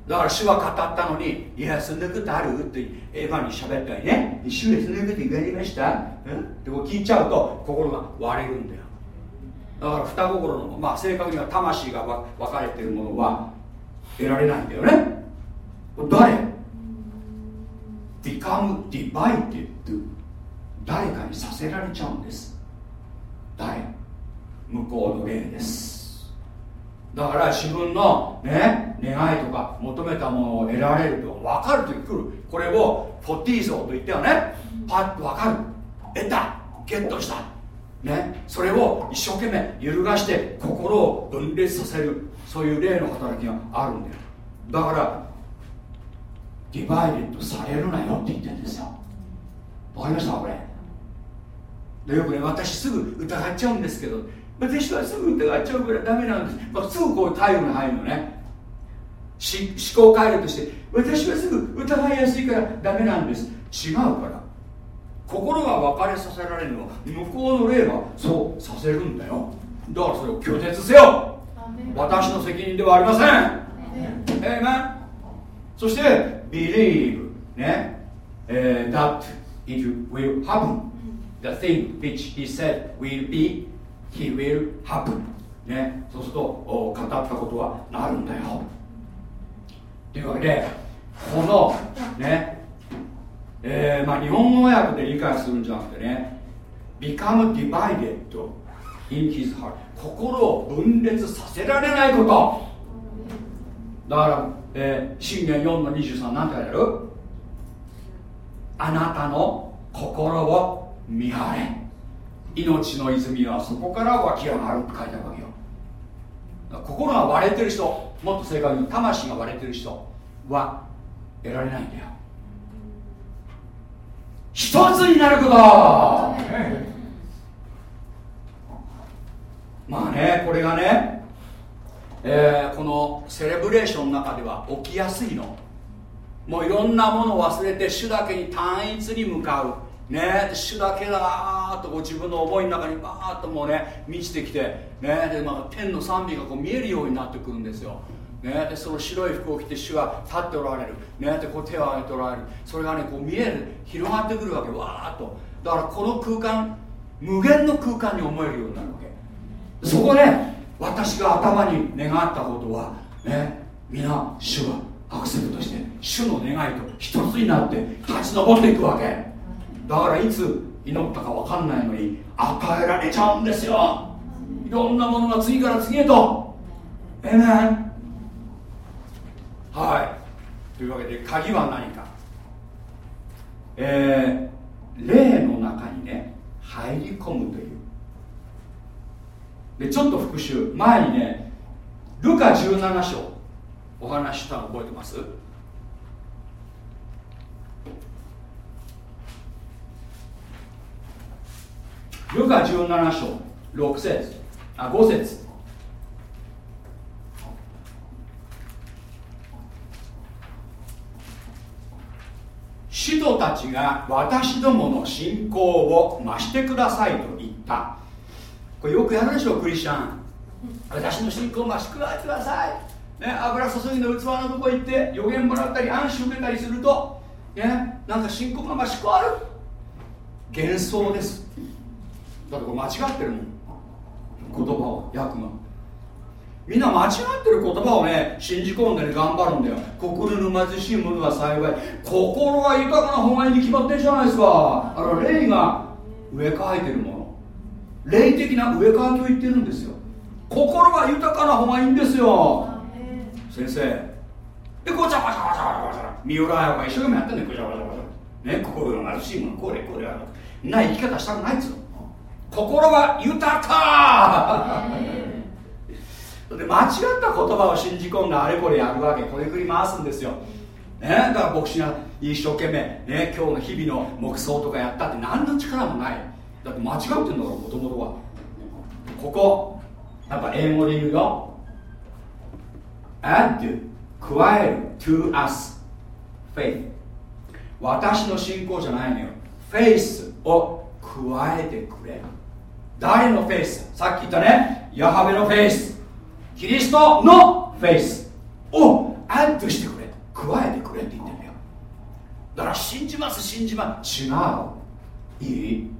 だから主は語ったのに「いやそんなことある?」ってエヴァに喋ったりね「主はそんなこと言われました?」って聞いちゃうと心が割れるんだよ。だから双心のまあ正確には魂が分かれてるものは得られないんだよね。誰？become divided 誰かにさせられちゃうんです。誰？向こうの霊です。だから自分のね願いとか求めたものを得られると分かるときる。これをフォティーゾと言ってはね。パッと分かる。得た。ゲットした。ね。それを一生懸命揺るがして心を分裂させる。そういう霊の働きがあるんだよ。だからディバイデッドされるなよって言ってるんですよ。わかりましたこれ？でよくね私すぐ疑っちゃうんですけど私はすぐ疑っちゃうぐらいダメなんです、まあ、すぐこう態度に入るのね。思考回路として私はすぐ疑いやすいからダメなんです。違うから。心が分かれさせられるのは向こうの霊がそうさせるんだよ。だからそれを拒絶せよ。私の責任ではありませんええー、そして believe ね、えー、that it will happen the thing which he said will be he will happen ねそうすると語ったことはなるんだよというわけでこのねえー、まあ日本語訳で理解するんじゃなくてね become divided in his heart. 心を分裂させられないこと。だから、えー、信玄4の23何て書いてある？あなたの心を見張れ。命の泉はそこから湧き上がるって書いてあるわけよ。心が割れてる人もっと正確に魂が割れてる人は得られないんだよ。一つになること。まあねこれがね、えー、このセレブレーションの中では起きやすいの。もういろんなものを忘れて主だけに単一に向かう。ね主だけだーとこう自分の思いの中にバーッともうね満ちてきて。ねで、まあ、天の賛美がこう見えるようになってくるんですよ。ね、でその白い服を着て主は立っておられる、ね、でこう手を挙げておられる。それがねこう見える。広がってくるわけ。わーっと。だからこの空間無限の空間に思えるようになるわけ。そこで私が頭に願ったことはね皆主はアクセプトして主の願いと一つになって立ち上っていくわけ。だからいつ祈ったか分かんないのに与えられちゃうんですよ。いろんなものが次から次へと。ええねはい。というわけで鍵は何か。えー、霊の中にね入り込むという。でちょっと復習。前にねルカ17章お話したの覚えてます？ルカ17章6節。あ5節。使徒たちが私どもの信仰を増してくださいと言った。これよくやるでしょクリスチャン。私の信仰を増してください、ね、油注ぎの器のとこ行って予言もらったり暗視受けたりすると、ね、なんか信仰が増しくある。幻想です。だってこれ間違ってるもん。言葉を訳がみんな間違ってる言葉をね信じ込んでね頑張るんだよ。心の貧しい者は幸い。心は豊かな方がいいに決まってるじゃないですか。あの霊が植え替えてるもの霊的な植え替えと言ってるんですよ。心は豊かな方がいいんですよ。先生。でごちゃごちゃごちゃごちゃ三浦綾が一生懸命やってんねごちゃごちゃごちゃね心が貧しいものこれこれやるな生き方したくないっつうの。心は豊か。で間違った言葉を信じ込んであれこれやるわけ。これくり回すんですよ、ね、だから牧師が一生懸命、ね、今日の日々の黙想とかやったって何の力もない。だって間違ってんだからもともとは。ここやっぱ英語で言うよ add 加える to us faith 私の信仰じゃないのよ。フェイスを加えてくれ誰のフェイス？さっき言ったね。ヤハウェの faith。キリストのフェイス。をアッドしてくれ。加えてくれって言ってるんだよ。だから信じます信じます。違う。いい？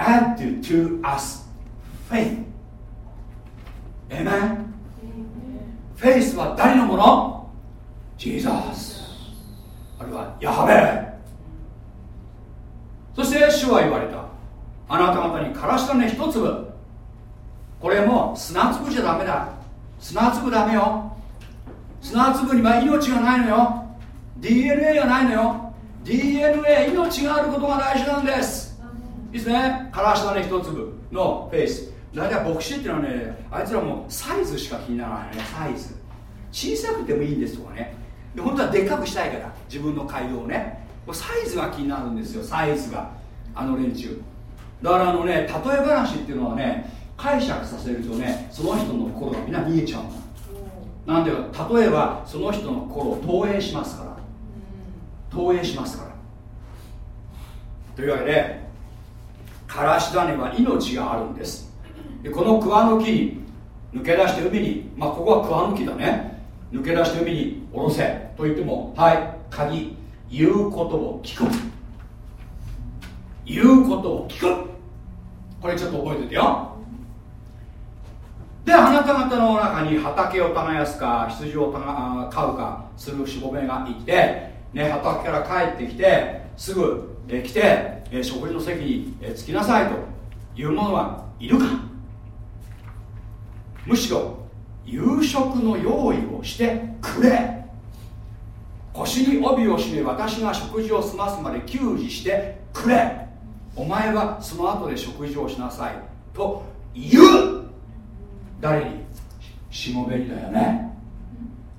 Add to us faith. Amen? フェイスは誰のもの?ジーザスあるいはヤハベ。そして主は言われた。あなた方にからし種一粒。これも砂粒じゃダメだ。砂粒ダメよ。砂粒には命がないのよ。DNA がないのよ。DNA 命があることが大事なんです。いいですね。からし種一粒のフェイス。大体牧師っていうのはねあいつらもうサイズしか気にならないね。サイズ。小さくてもいいんですとかね。で本当はでっかくしたいから自分の街道をね。サイズが気になるんですよサイズが。あの連中。だからあのね例え話っていうのはね解釈させるとねその人の心がみんな見えちゃうのなんでか。例えばその人の心を投影しますから。投影しますから。というわけでからし種は命があるんです。でこの桑の木に抜け出して海にまあここは桑の木だね。抜け出して海に下ろせと言ってもはい鍵。言うことを聞く。言うことを聞く。これちょっと覚えててよ。であなた方の中に畑を耕すか羊を飼うかするしもべがいて、ね、畑から帰ってきてすぐえ来て、え食事の席に、え着きなさいという者はいるか。むしろ夕食の用意をしてくれ。腰に帯を締め私が食事を済ますまで給仕してくれ。お前はその後で食事をしなさいと言う。誰にしもべにだよね。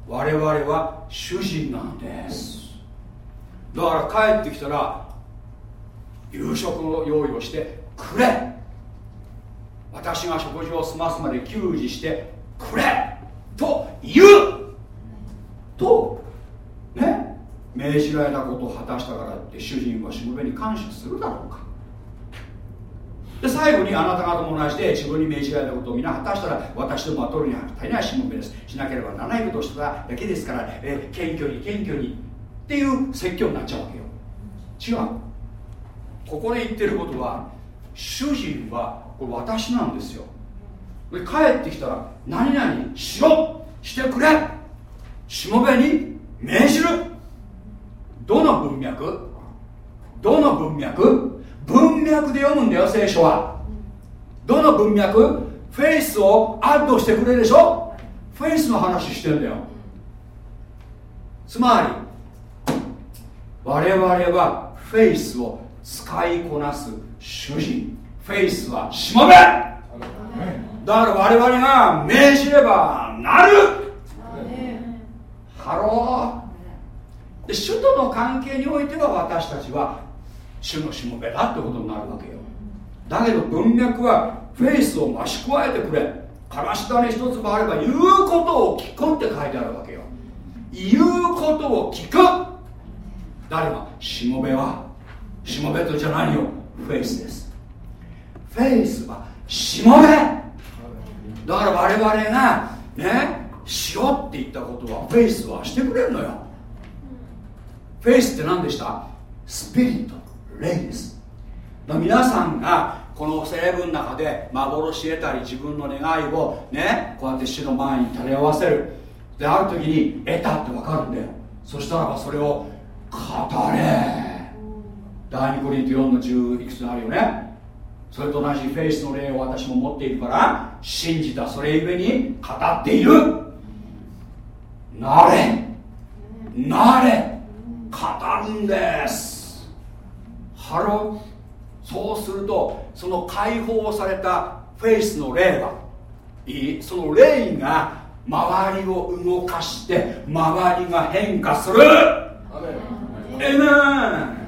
我々は主人なんです。だから帰ってきたら夕食の用意をしてくれ。私が食事を済ますまで給仕してくれ。と言う。とね。命じられたことを果たしたからって主人はしもべに感謝するだろうか。で最後にあなた方も同じで自分に命じられたことを皆果たしたら私どもは取るには足りないしもべです。しなければならないことをしただけですからえ謙虚に謙虚にっていう説教になっちゃうわけよ。違う。ここで言ってることは主人はこれ私なんですよ。で帰ってきたら何々しろしてくれ。しもべに命じる。どの文脈？どの文脈？文脈で読むんだよ聖書は。どの文脈？フェイスをアッドしてくれるでしょ？フェイスの話してんだよ。つまり我々はフェイスを使いこなす主人。フェイスはしもべ。だから我々が命じればなる。ハロー。で主との関係においては私たちは主のしもべだってことになるわけよ。だけど文脈はフェイスを増し加えてくれ。からし種一つもあれば言うことを聞くって書いてあるわけよ。言うことを聞く。誰がしもべはしもべとじゃないよ。フェイスです。フェイスはしもべだから我々がねしろって言ったことはフェイスはしてくれるのよ。フェイスって何でした？ spirit 霊です。皆さんがこの成分の中で幻得たり自分の願いをねこうやって主の前に垂れ合わせる。である時に得たって分かるんだよ。そしたらばそれを語れ。第2コリント4の10いくつあるよね。それと同じフェイスの霊を私も持っているから信じたそれゆえに語っている。なれ。なれ。語るんです。ハロそうするとその解放されたフェイスの霊はいいその霊が周りを動かして周りが変化する。エメン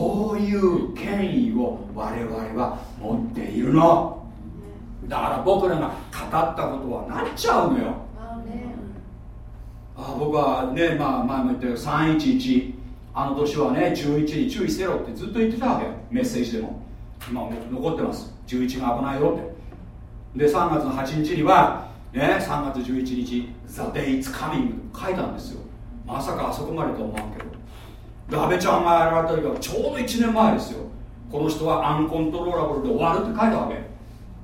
こういう権威を我々は持っているの。だから僕らが語ったことはなっちゃうのよ。あ僕はね、まあ、前も言ったよ311あの年はね11に注意せろってずっと言ってたわけよ。メッセージでも。今残ってます。11が危ないよって。で3月の8日にはね3月11日「The Day is Coming」書いたんですよ。まさかあそこまでと思うけどで安倍ちゃんが現れた時はちょうど1年前ですよ。この人はアンコントローラブルで終わるって書いたわけ。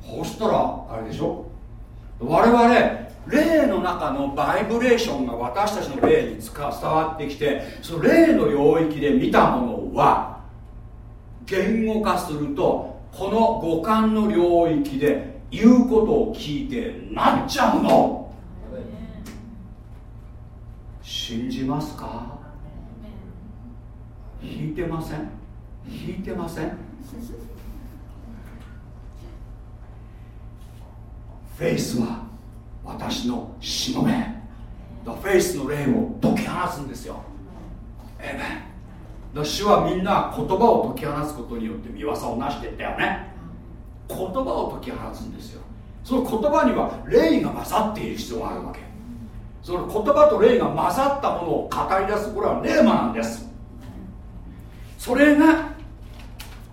そしたらあれでしょ。我々霊の中のバイブレーションが私たちの霊に伝わってきてその霊の領域で見たものは言語化するとこの五感の領域で言うことを聞いてなっちゃうの。信じますか？引いてません。引いてません。フェイスは私のしもべ。フェイスの霊を解き放つんですよ。えめだ主はみんな言葉を解き放つことによって見業を成していったよね。言葉を解き放つんですよ。その言葉には霊が混ざっている必要があるわけ。その言葉と霊が混ざったものを語り出す。これは霊魔なんです。それが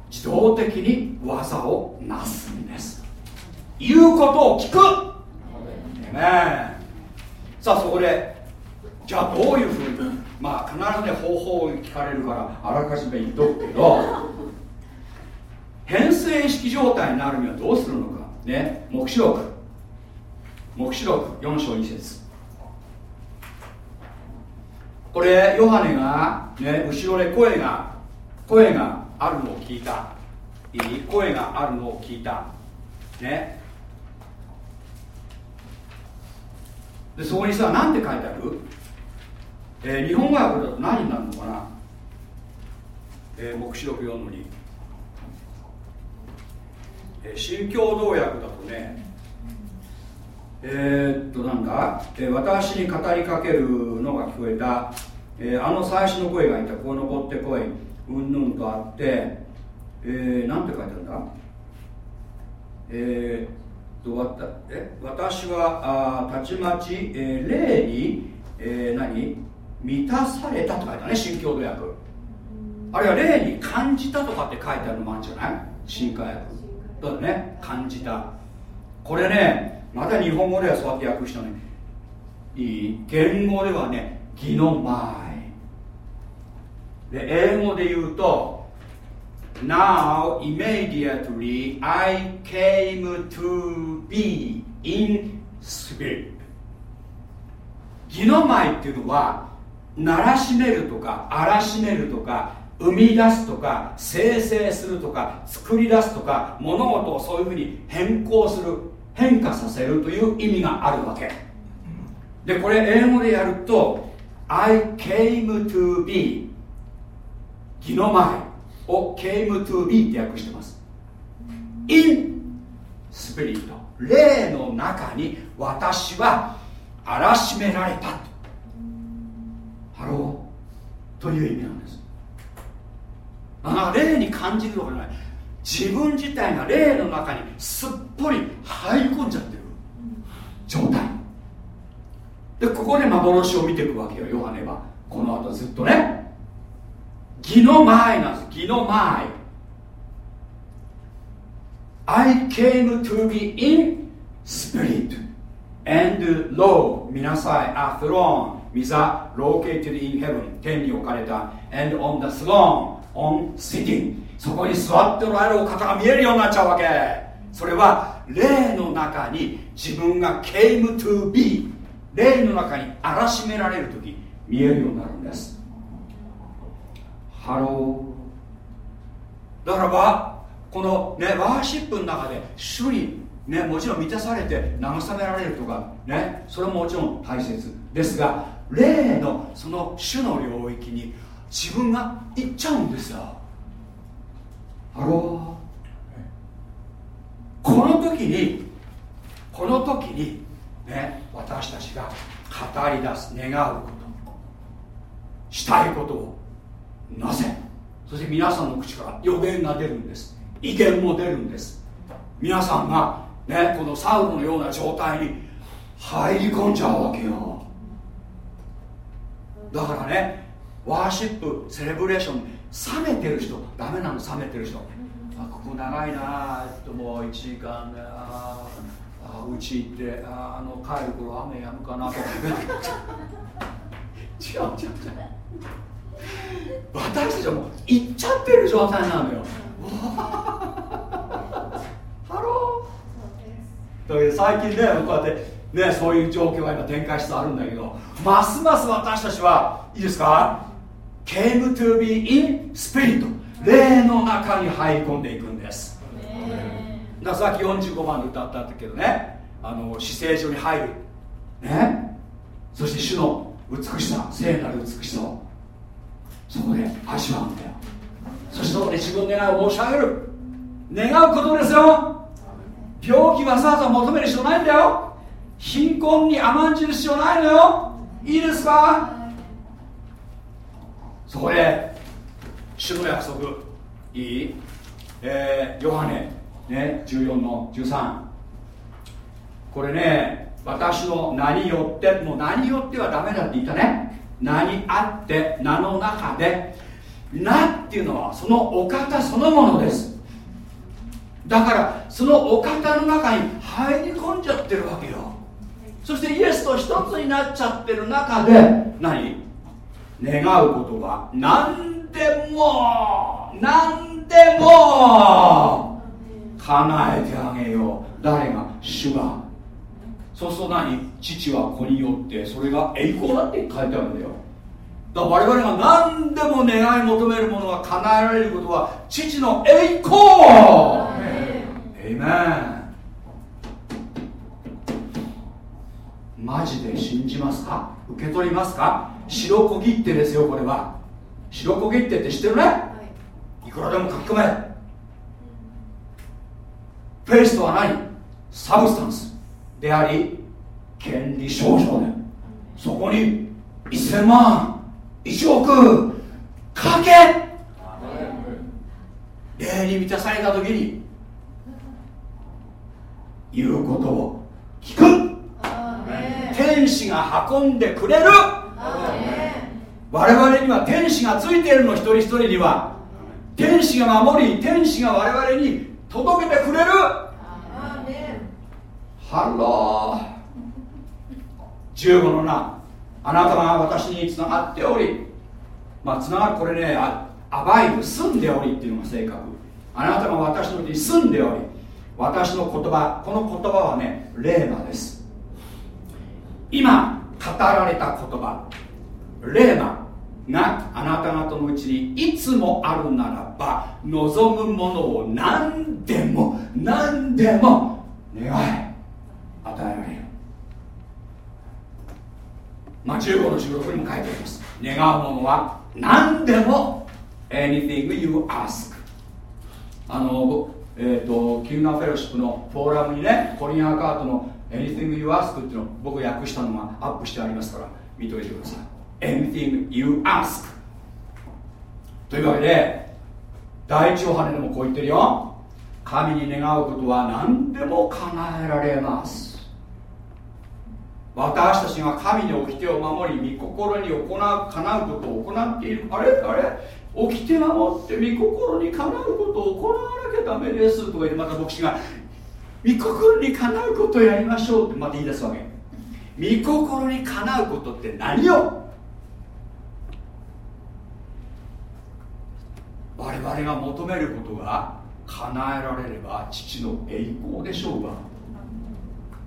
自動的に技をなすんです。言うことを聞く。ねさあそこでじゃあどういうふうにまあ必ずね方法を聞かれるからあらかじめ言っとくけど変性意識状態になるにはどうするのか。ね黙示録。黙示録4章2節。これヨハネが、ね、後ろで声が声があるのを聞いた。いい声があるのを聞いた。ね。でそこにさ何て書いてある、えー、日本語訳だと何になるのかな、えー、黙示録読むのに、えー、新共同訳だとね。えー、っとなんだ、えー、私に語りかけるのが聞こえた、えー、あの最初の声がいた。こう残ってこい。うんぬんとあって、えー、なんて書いてあるんだ？えー、とわたえ？私はあたちまち、えー、霊に、えー、何？満たされたと書いてあるね新共同訳あるいは霊に感じたとかって書いてあるのもあるんじゃない？新海訳だね感じた。これねまた日本語ではそうやって訳したねいい言語ではね義の前で英語で言うと Now immediately I came to be in spirit 義の前っていうのはならしめるとか荒らしめるとか生み出すとか生成するとか作り出すとか物事をそういうふうに変更する変化させるという意味があるわけ。でこれ英語でやると I came to be 義の前を came to be って訳してます。In スピリット霊の中に私はあらしめられたハロー。という意味なんです。あ霊に感じるのがない。自分自体が霊の中にすっぽり入り込んじゃってる。状態。でここで幻を見ていくわけよ。ヨハネは。この後ずっとね。義の前なんです。義の前 I came to be in spirit and lo 見なさい a throne. 見ざ located in heaven. 天に置かれた。and on the throne on sitting. そこに座っておられるお方が見えるようになっちゃうわけ。それは霊の中に自分が came to be 霊の中にあらしめられる時見えるようになるんです。ハロー。だからばこのね worship の中で主にねもちろん満たされて慰められるとかねそれももちろん大切ですが霊のその主の領域に自分が行っちゃうんですよ。ハロー。この時にこの時にね私たちが語り出す願うことしたいことをなぜ？そして皆さんの口から予言が出るんです。意見も出るんです。皆さんがねこのサウロのような状態に入り込んじゃうわけよ。だからねworship celebration 冷めてる人ダメなの冷めてる人。あここ長いなともう1時間ねああうち行ってああの帰る頃雨やむかなと。違う違う違う。私たちはもう行っちゃってる状態なのよ。ハロー最近ねこうやってねそういう状況が今展開しつつあるんだけどますます私たちはいいですか？Came to be in spirit 霊の中に入り込んでいくんです。ださっき45番で歌ったんだけどねあの姿勢上に入る。ね？そして主の美しさ聖なる美しさをそこで味わうんだよ。そしてそこで自分の願いを申し上げる。願うことですよ。病気わざわざ求める必要ないんだよ。貧困に甘んじる必要ないのよ。いいですか？そこで主の約束。いい？えー、ヨハネ、ね、14の13これね私の名によってもう名によってはダメだって言ったね。名にあって名の中で名っていうのはそのお方そのものです。だからそのお方の中に入り込んじゃってるわけよ。そしてイエスと一つになっちゃってる中で何？願うことは何でも何でも叶えてあげよう。誰が？主がそうすると何？父は子によってそれが栄光だって書いてあるんだよ。だから我々が何でも願い求めるものが叶えられることは父の栄光。エイメン。マジで信じますか？受け取りますか？白小切手ですよこれは。白小切手って知ってるね、はい、いくらでも書き込め。フェイスとは何サブスタンスであり権利証書でそこに1000万1億かけ。霊に満たされた時に言うことを聞く。天使が運んでくれる。我々には天使がついているの。一人一人には。天使が守り天使が我々に届けてくれる。ハロー。15のな。あなたが私につながっており。まあつながるこれねあアバイブ住んでおりっていうのが正確あなたが私のうちに住んでおり。私の言葉この言葉はねレーマです。今語られた言葉。レーマ。があなた方のうちにいつもあるならば望むものを何でも何でも願い与えられる。まあ15の16にも書いてあります。願うものは何でも anything you ask あのえーと、キングナフェロシップのフォーラムにねコリン・アーカートの Anything You Ask っていうのを僕訳したのがアップしてありますから見といてください。Anything You Ask というわけで第一ヨハネでもこう言ってるよ。神に願うことは何でも叶えられます。私たちが神に掟を守り御心に行う叶うことを行っている。あれ？あれ？掟守って御心にかなうことを行わなきゃダメですとか言ってまた牧師が御心にかなうことをやりましょうってまた言い出すわけ。御心にかなうことって何よ？我々が求めることが叶えられれば父の栄光でしょうが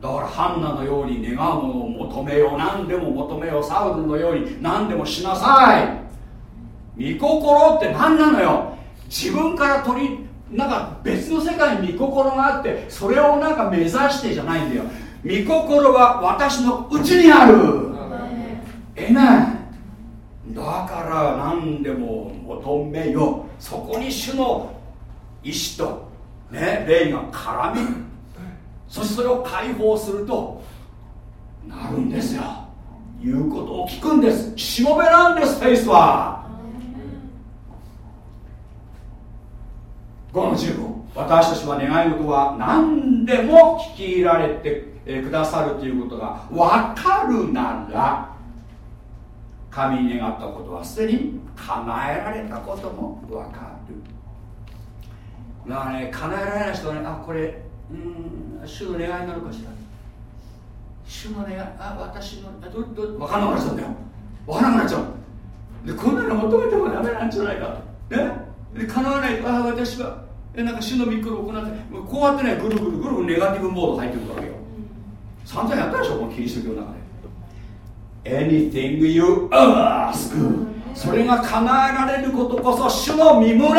だからハンナのように願うものを求めよう。何でも求めよう。サウルのように何でもしなさい。御心って何なのよ。自分から取りなんか別の世界に御心があってそれをなんか目指してじゃないんだよ。御心は私のうちにある。えなだから何でも求めよそこに主の意志と、ね、霊が絡みそしてそれを解放するとなるんですよ。言うことを聞くんです。しもべなんですフェイスは。5の15私たちは願い事は何でも聞き入られてくださるということが分かるなら神に願ったことはすでに叶えられたことも分かる。だからね叶えられない人はねあこれうん。主の願いなのかしら主の願いあ私のどど分かんなくなっちゃうんだよ。分からなくなっちゃう。でこんなの求めてもダメなんじゃないか。ね？で叶わない。あ私はえなんか主の御心を行ってこうやってねぐるぐるぐるネガティブモード入ってくるわけよ。散々やったでしょこのキリスト教の中で。Anything you ask それが叶えられることこそ主の身胸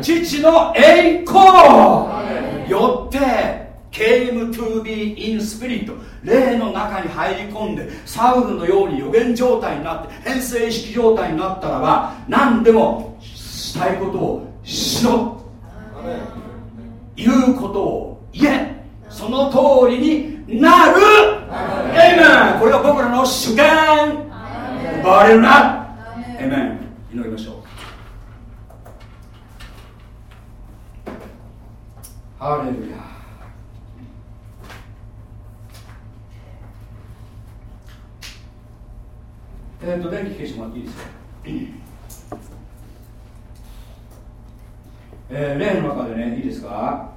父の栄光よって came to be in spirit 霊の中に入り込んでサウルのように予言状態になって変性意識状態になったらば何でもしたいことをしろ。言うことを言え。その通りになる。エイメンこれが僕らの主権。奪われるな。エイメン祈りましょうハレルヤえっ、ー、と電気消してもらっていいですか？えー、例の中でねいいですか、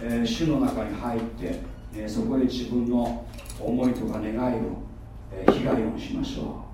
えー、主の中に入って、えー、そこで自分の思いとか願いを、えー、被害をしましょう。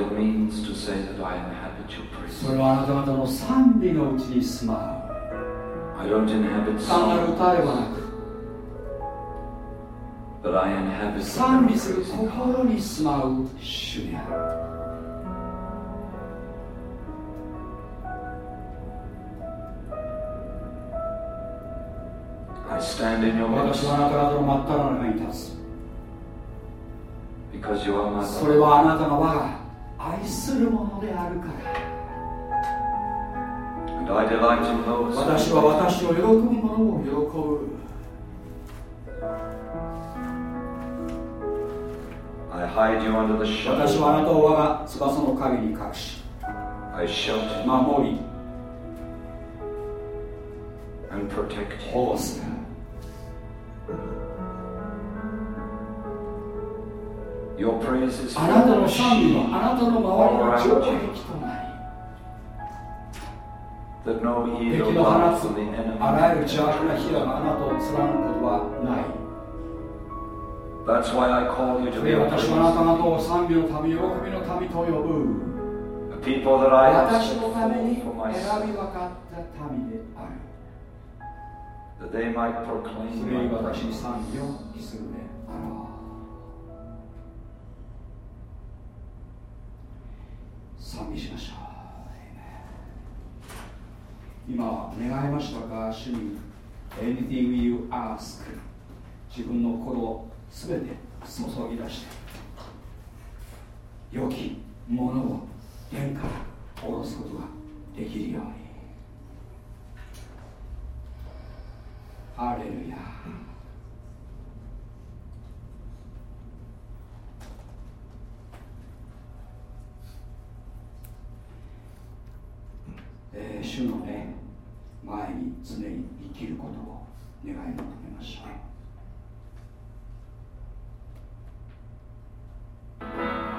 It means to say that I inhabit your praise. それはあなた方の賛美のうちに住まう。I don't inhabit 単なる歌ではなく、But I inhabit 賛美する心に住まう主である。私はあなた方の真っ只中に立つ。それはあなたの我が愛するものであるから。私は私を喜ぶ者を喜ぶ。私はあなたを我が翼の陰に隠し守り保護するあなたの賛美はあなたの周りの城壁となり敵の放つあらゆる邪悪な火があなたを貫くことはない。私はあなた方を賛美の民、喜びの民と呼ぶ。私のために選び分かった民である。それに私に賛美をするであろう。賛美しましょう今願いましたか？主に Anything you ask 自分の心を全て注ぎ出して良きものを天から下ろすことができるように。ハレルヤ。えー、主のね前に常に生きることを願い求めましょう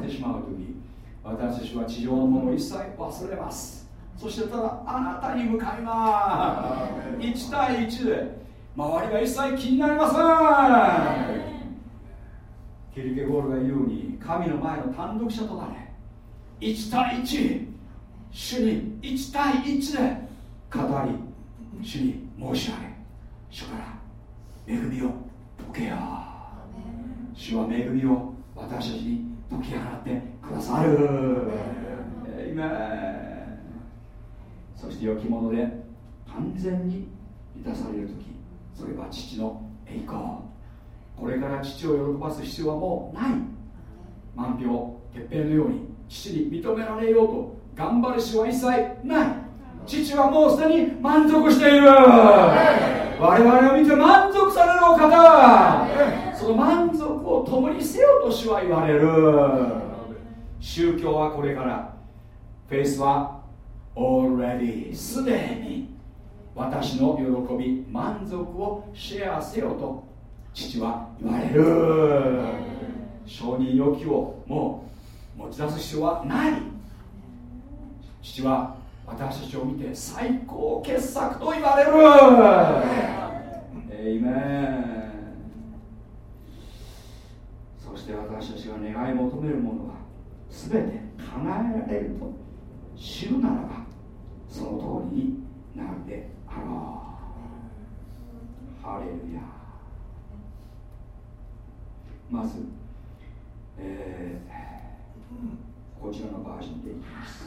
れてしまう時私たちは地上のものを一切忘れます。そしてただあなたに向かいます。1対1で周りが一切気になりません。ケリケゴールが言うように神の前の単独者となれ。1対1主に1対1で語り主に申し上げ主から恵みを解けよ主は恵みを私たちに解き放ってくださる。そして良きもので完全に満たされる時それは父の栄光。これから父を喜ばす必要はもうない。満票鉄平のように父に認められようと頑張る必要は一切ない。父はもうすでに満足している。我々を見て満足されるお方その満足を共にせよと主は言われる。宗教はこれから。フェイスは already すでに私の喜び満足をシェアせよと父は言われる。承認欲求をもう持ち出す必要はない。父は私たちを見て最高傑作と言われる。エイメンそして私たちが願い求めるものは全て叶えられると知るならばその通りになるであろうハレルヤまず、えー、こちらのバージョンでいきます。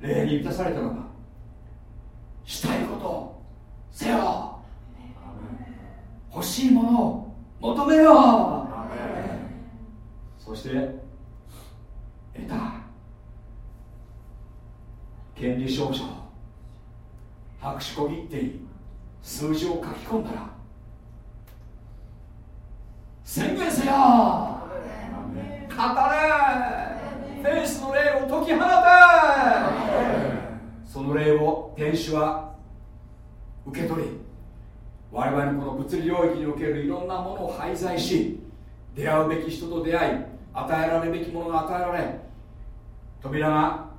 霊に満たされたのか。したいことをせよ。欲しいものを求めよ。そして得た。権利証書白紙小切手に数字を書き込んだら宣言せよ。語れ。フェイスの霊を解き放て。その霊を天使は受け取り我々のこの物理領域におけるいろんなものを廃材し出会うべき人と出会い与えられるべきものが与えられ扉が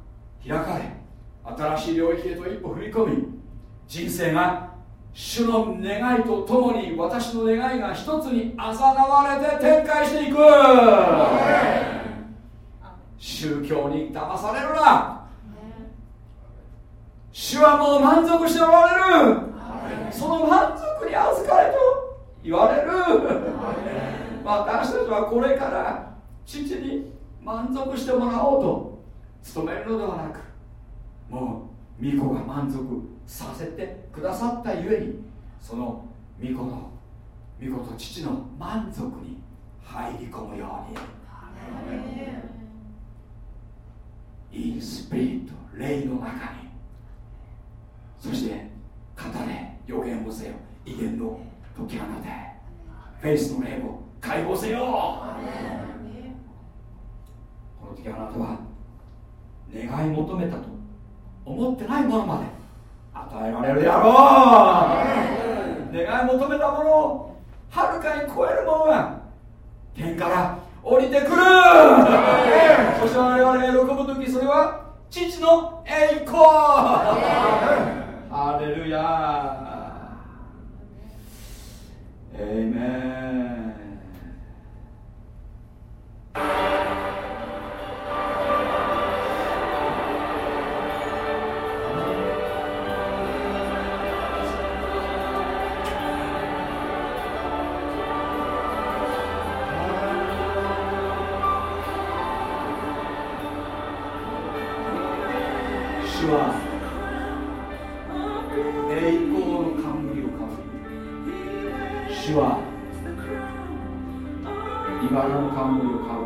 開かれ新しい領域へと一歩踏み込み人生が主の願いとともに私の願いが一つにあざなわれて展開していく。教に騙されるな。主はもう満足しておられる。その満足に預かれと言われる。私たちはこれから父に満足してもらおうと。努めるのではなくもう御子が満足させてくださったゆえにその御子の御子と父の満足に入り込むように。インスピリット霊の中に。そして語れ予言をせよ。威厳の解き放てフェイスの霊を解放せよ。この時あなたは願い求めたと思ってないものまで与えられるであろう。願い求めたものをはるかに超えるものが天から降りてくる。そして我々が喜ぶ時それは父の栄光。ハレルヤ。エイメン。他们有有。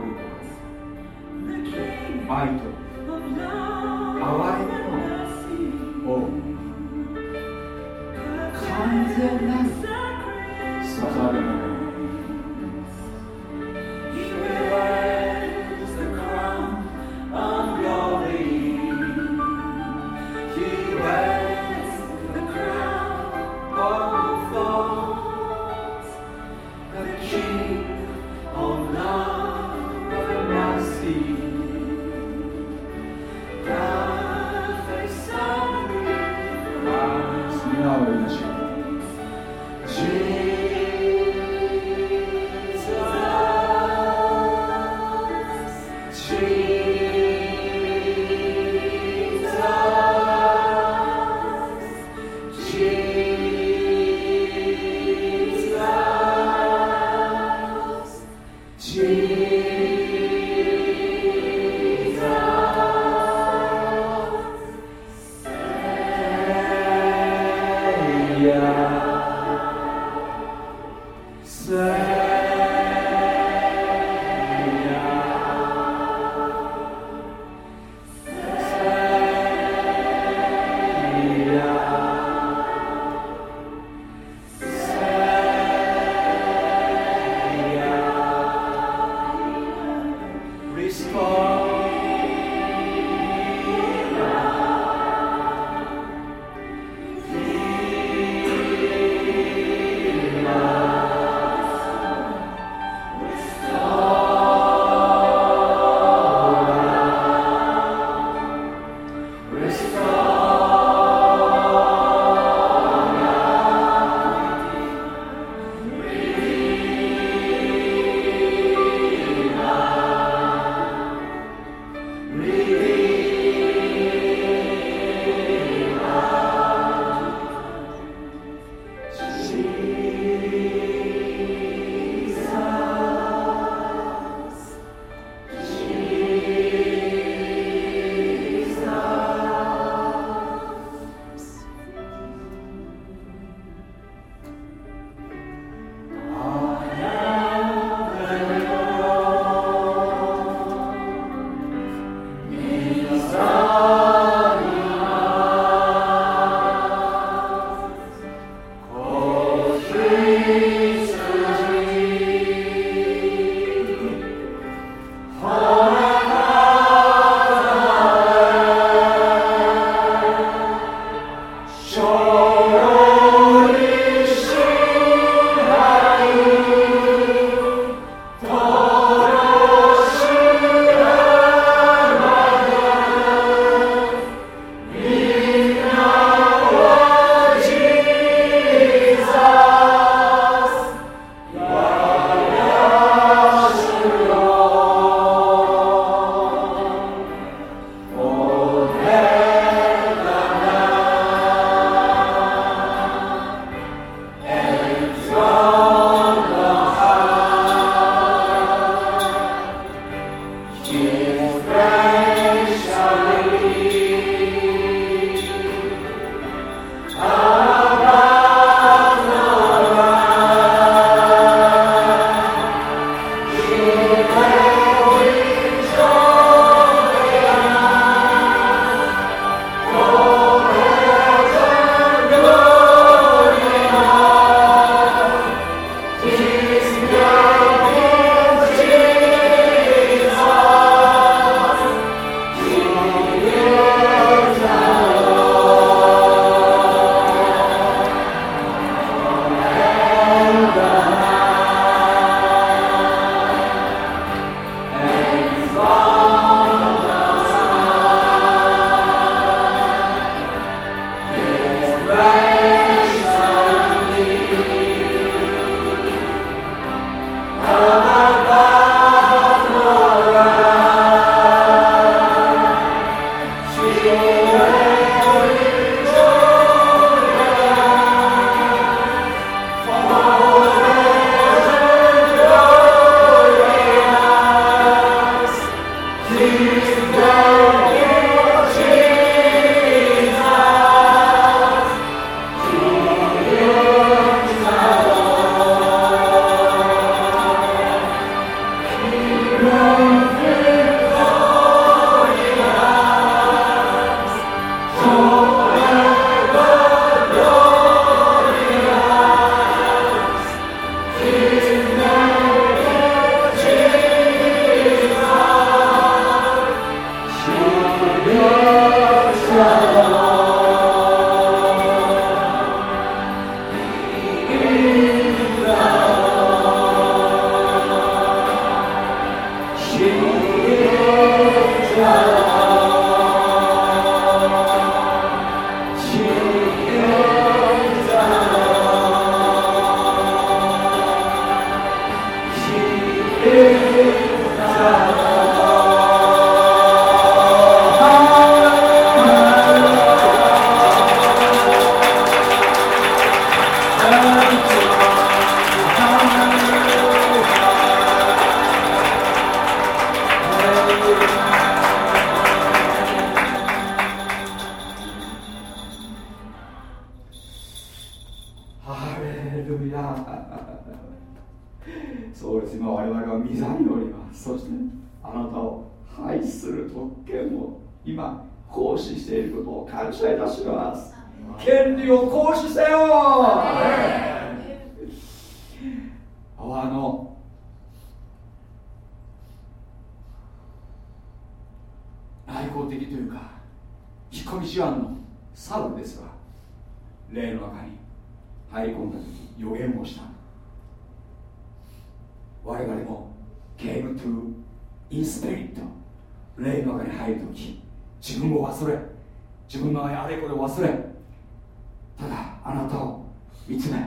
三つ目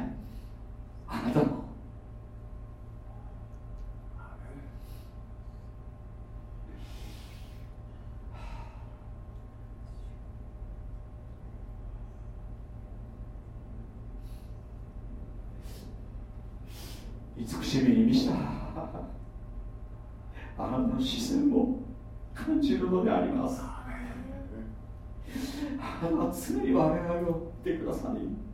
あなたも。慈しみに見した。あなたの視線を感じるのであります。あなたは常に我々を追ってくださり。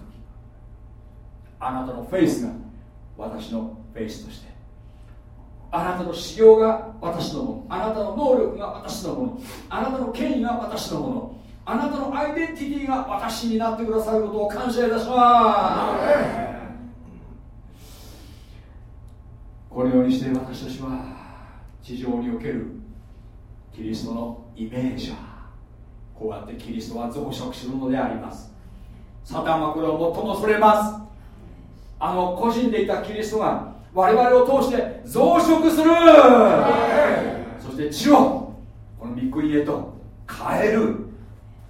あなたのフェイスが私のフェイスとして。あなたの修行が私のもの。あなたの能力が私のもの。あなたの権威が私のもの。あなたのアイデンティティが私になってくださることを感謝いたします。このようにして私たちは地上におけるキリストのイメージはこうやってキリストは増殖するのであります。サタンはこれを最も恐れます。あの個人でいたキリストが我々を通して増殖する。そして地をこの御国へと変える。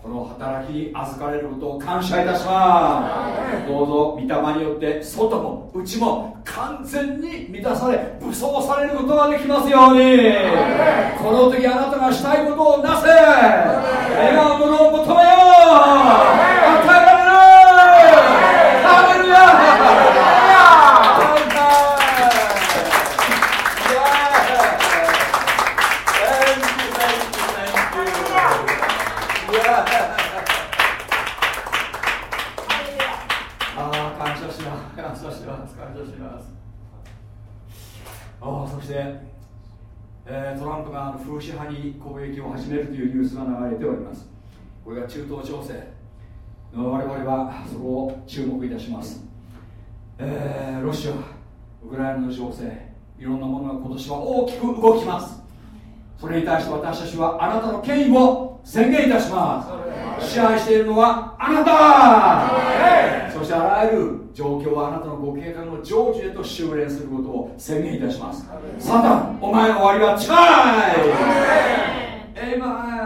この働きに預かれることを感謝いたします。どうぞ御霊によって外も内も完全に満たされ武装されることができますように。この時あなたがしたいことをなせ。笑顔のものを求めよう与えられるハレルヤえー、トランプが風刺派に攻撃を始めるというニュースが流れておりますこれが中東情勢我々はそこを注目いたします、えー、ロシアウクライナの情勢いろんなものが今年は大きく動きます。それに対して私たちはあなたの権威を宣言いたします。支配しているのはあなた。そしてあらゆる状況はあなたのご計画の成就へと修練することを宣言いたします。サタンお前の終わりは近い。エイマン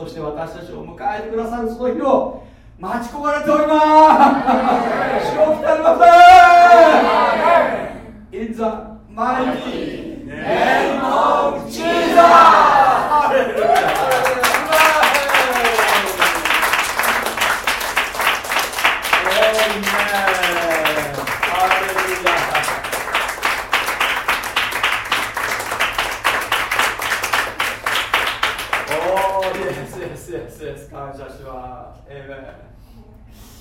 そして私たちを迎えてくださるその日を待ち焦がれております。主を来たりません In the mighty name of Jesus! 感謝します。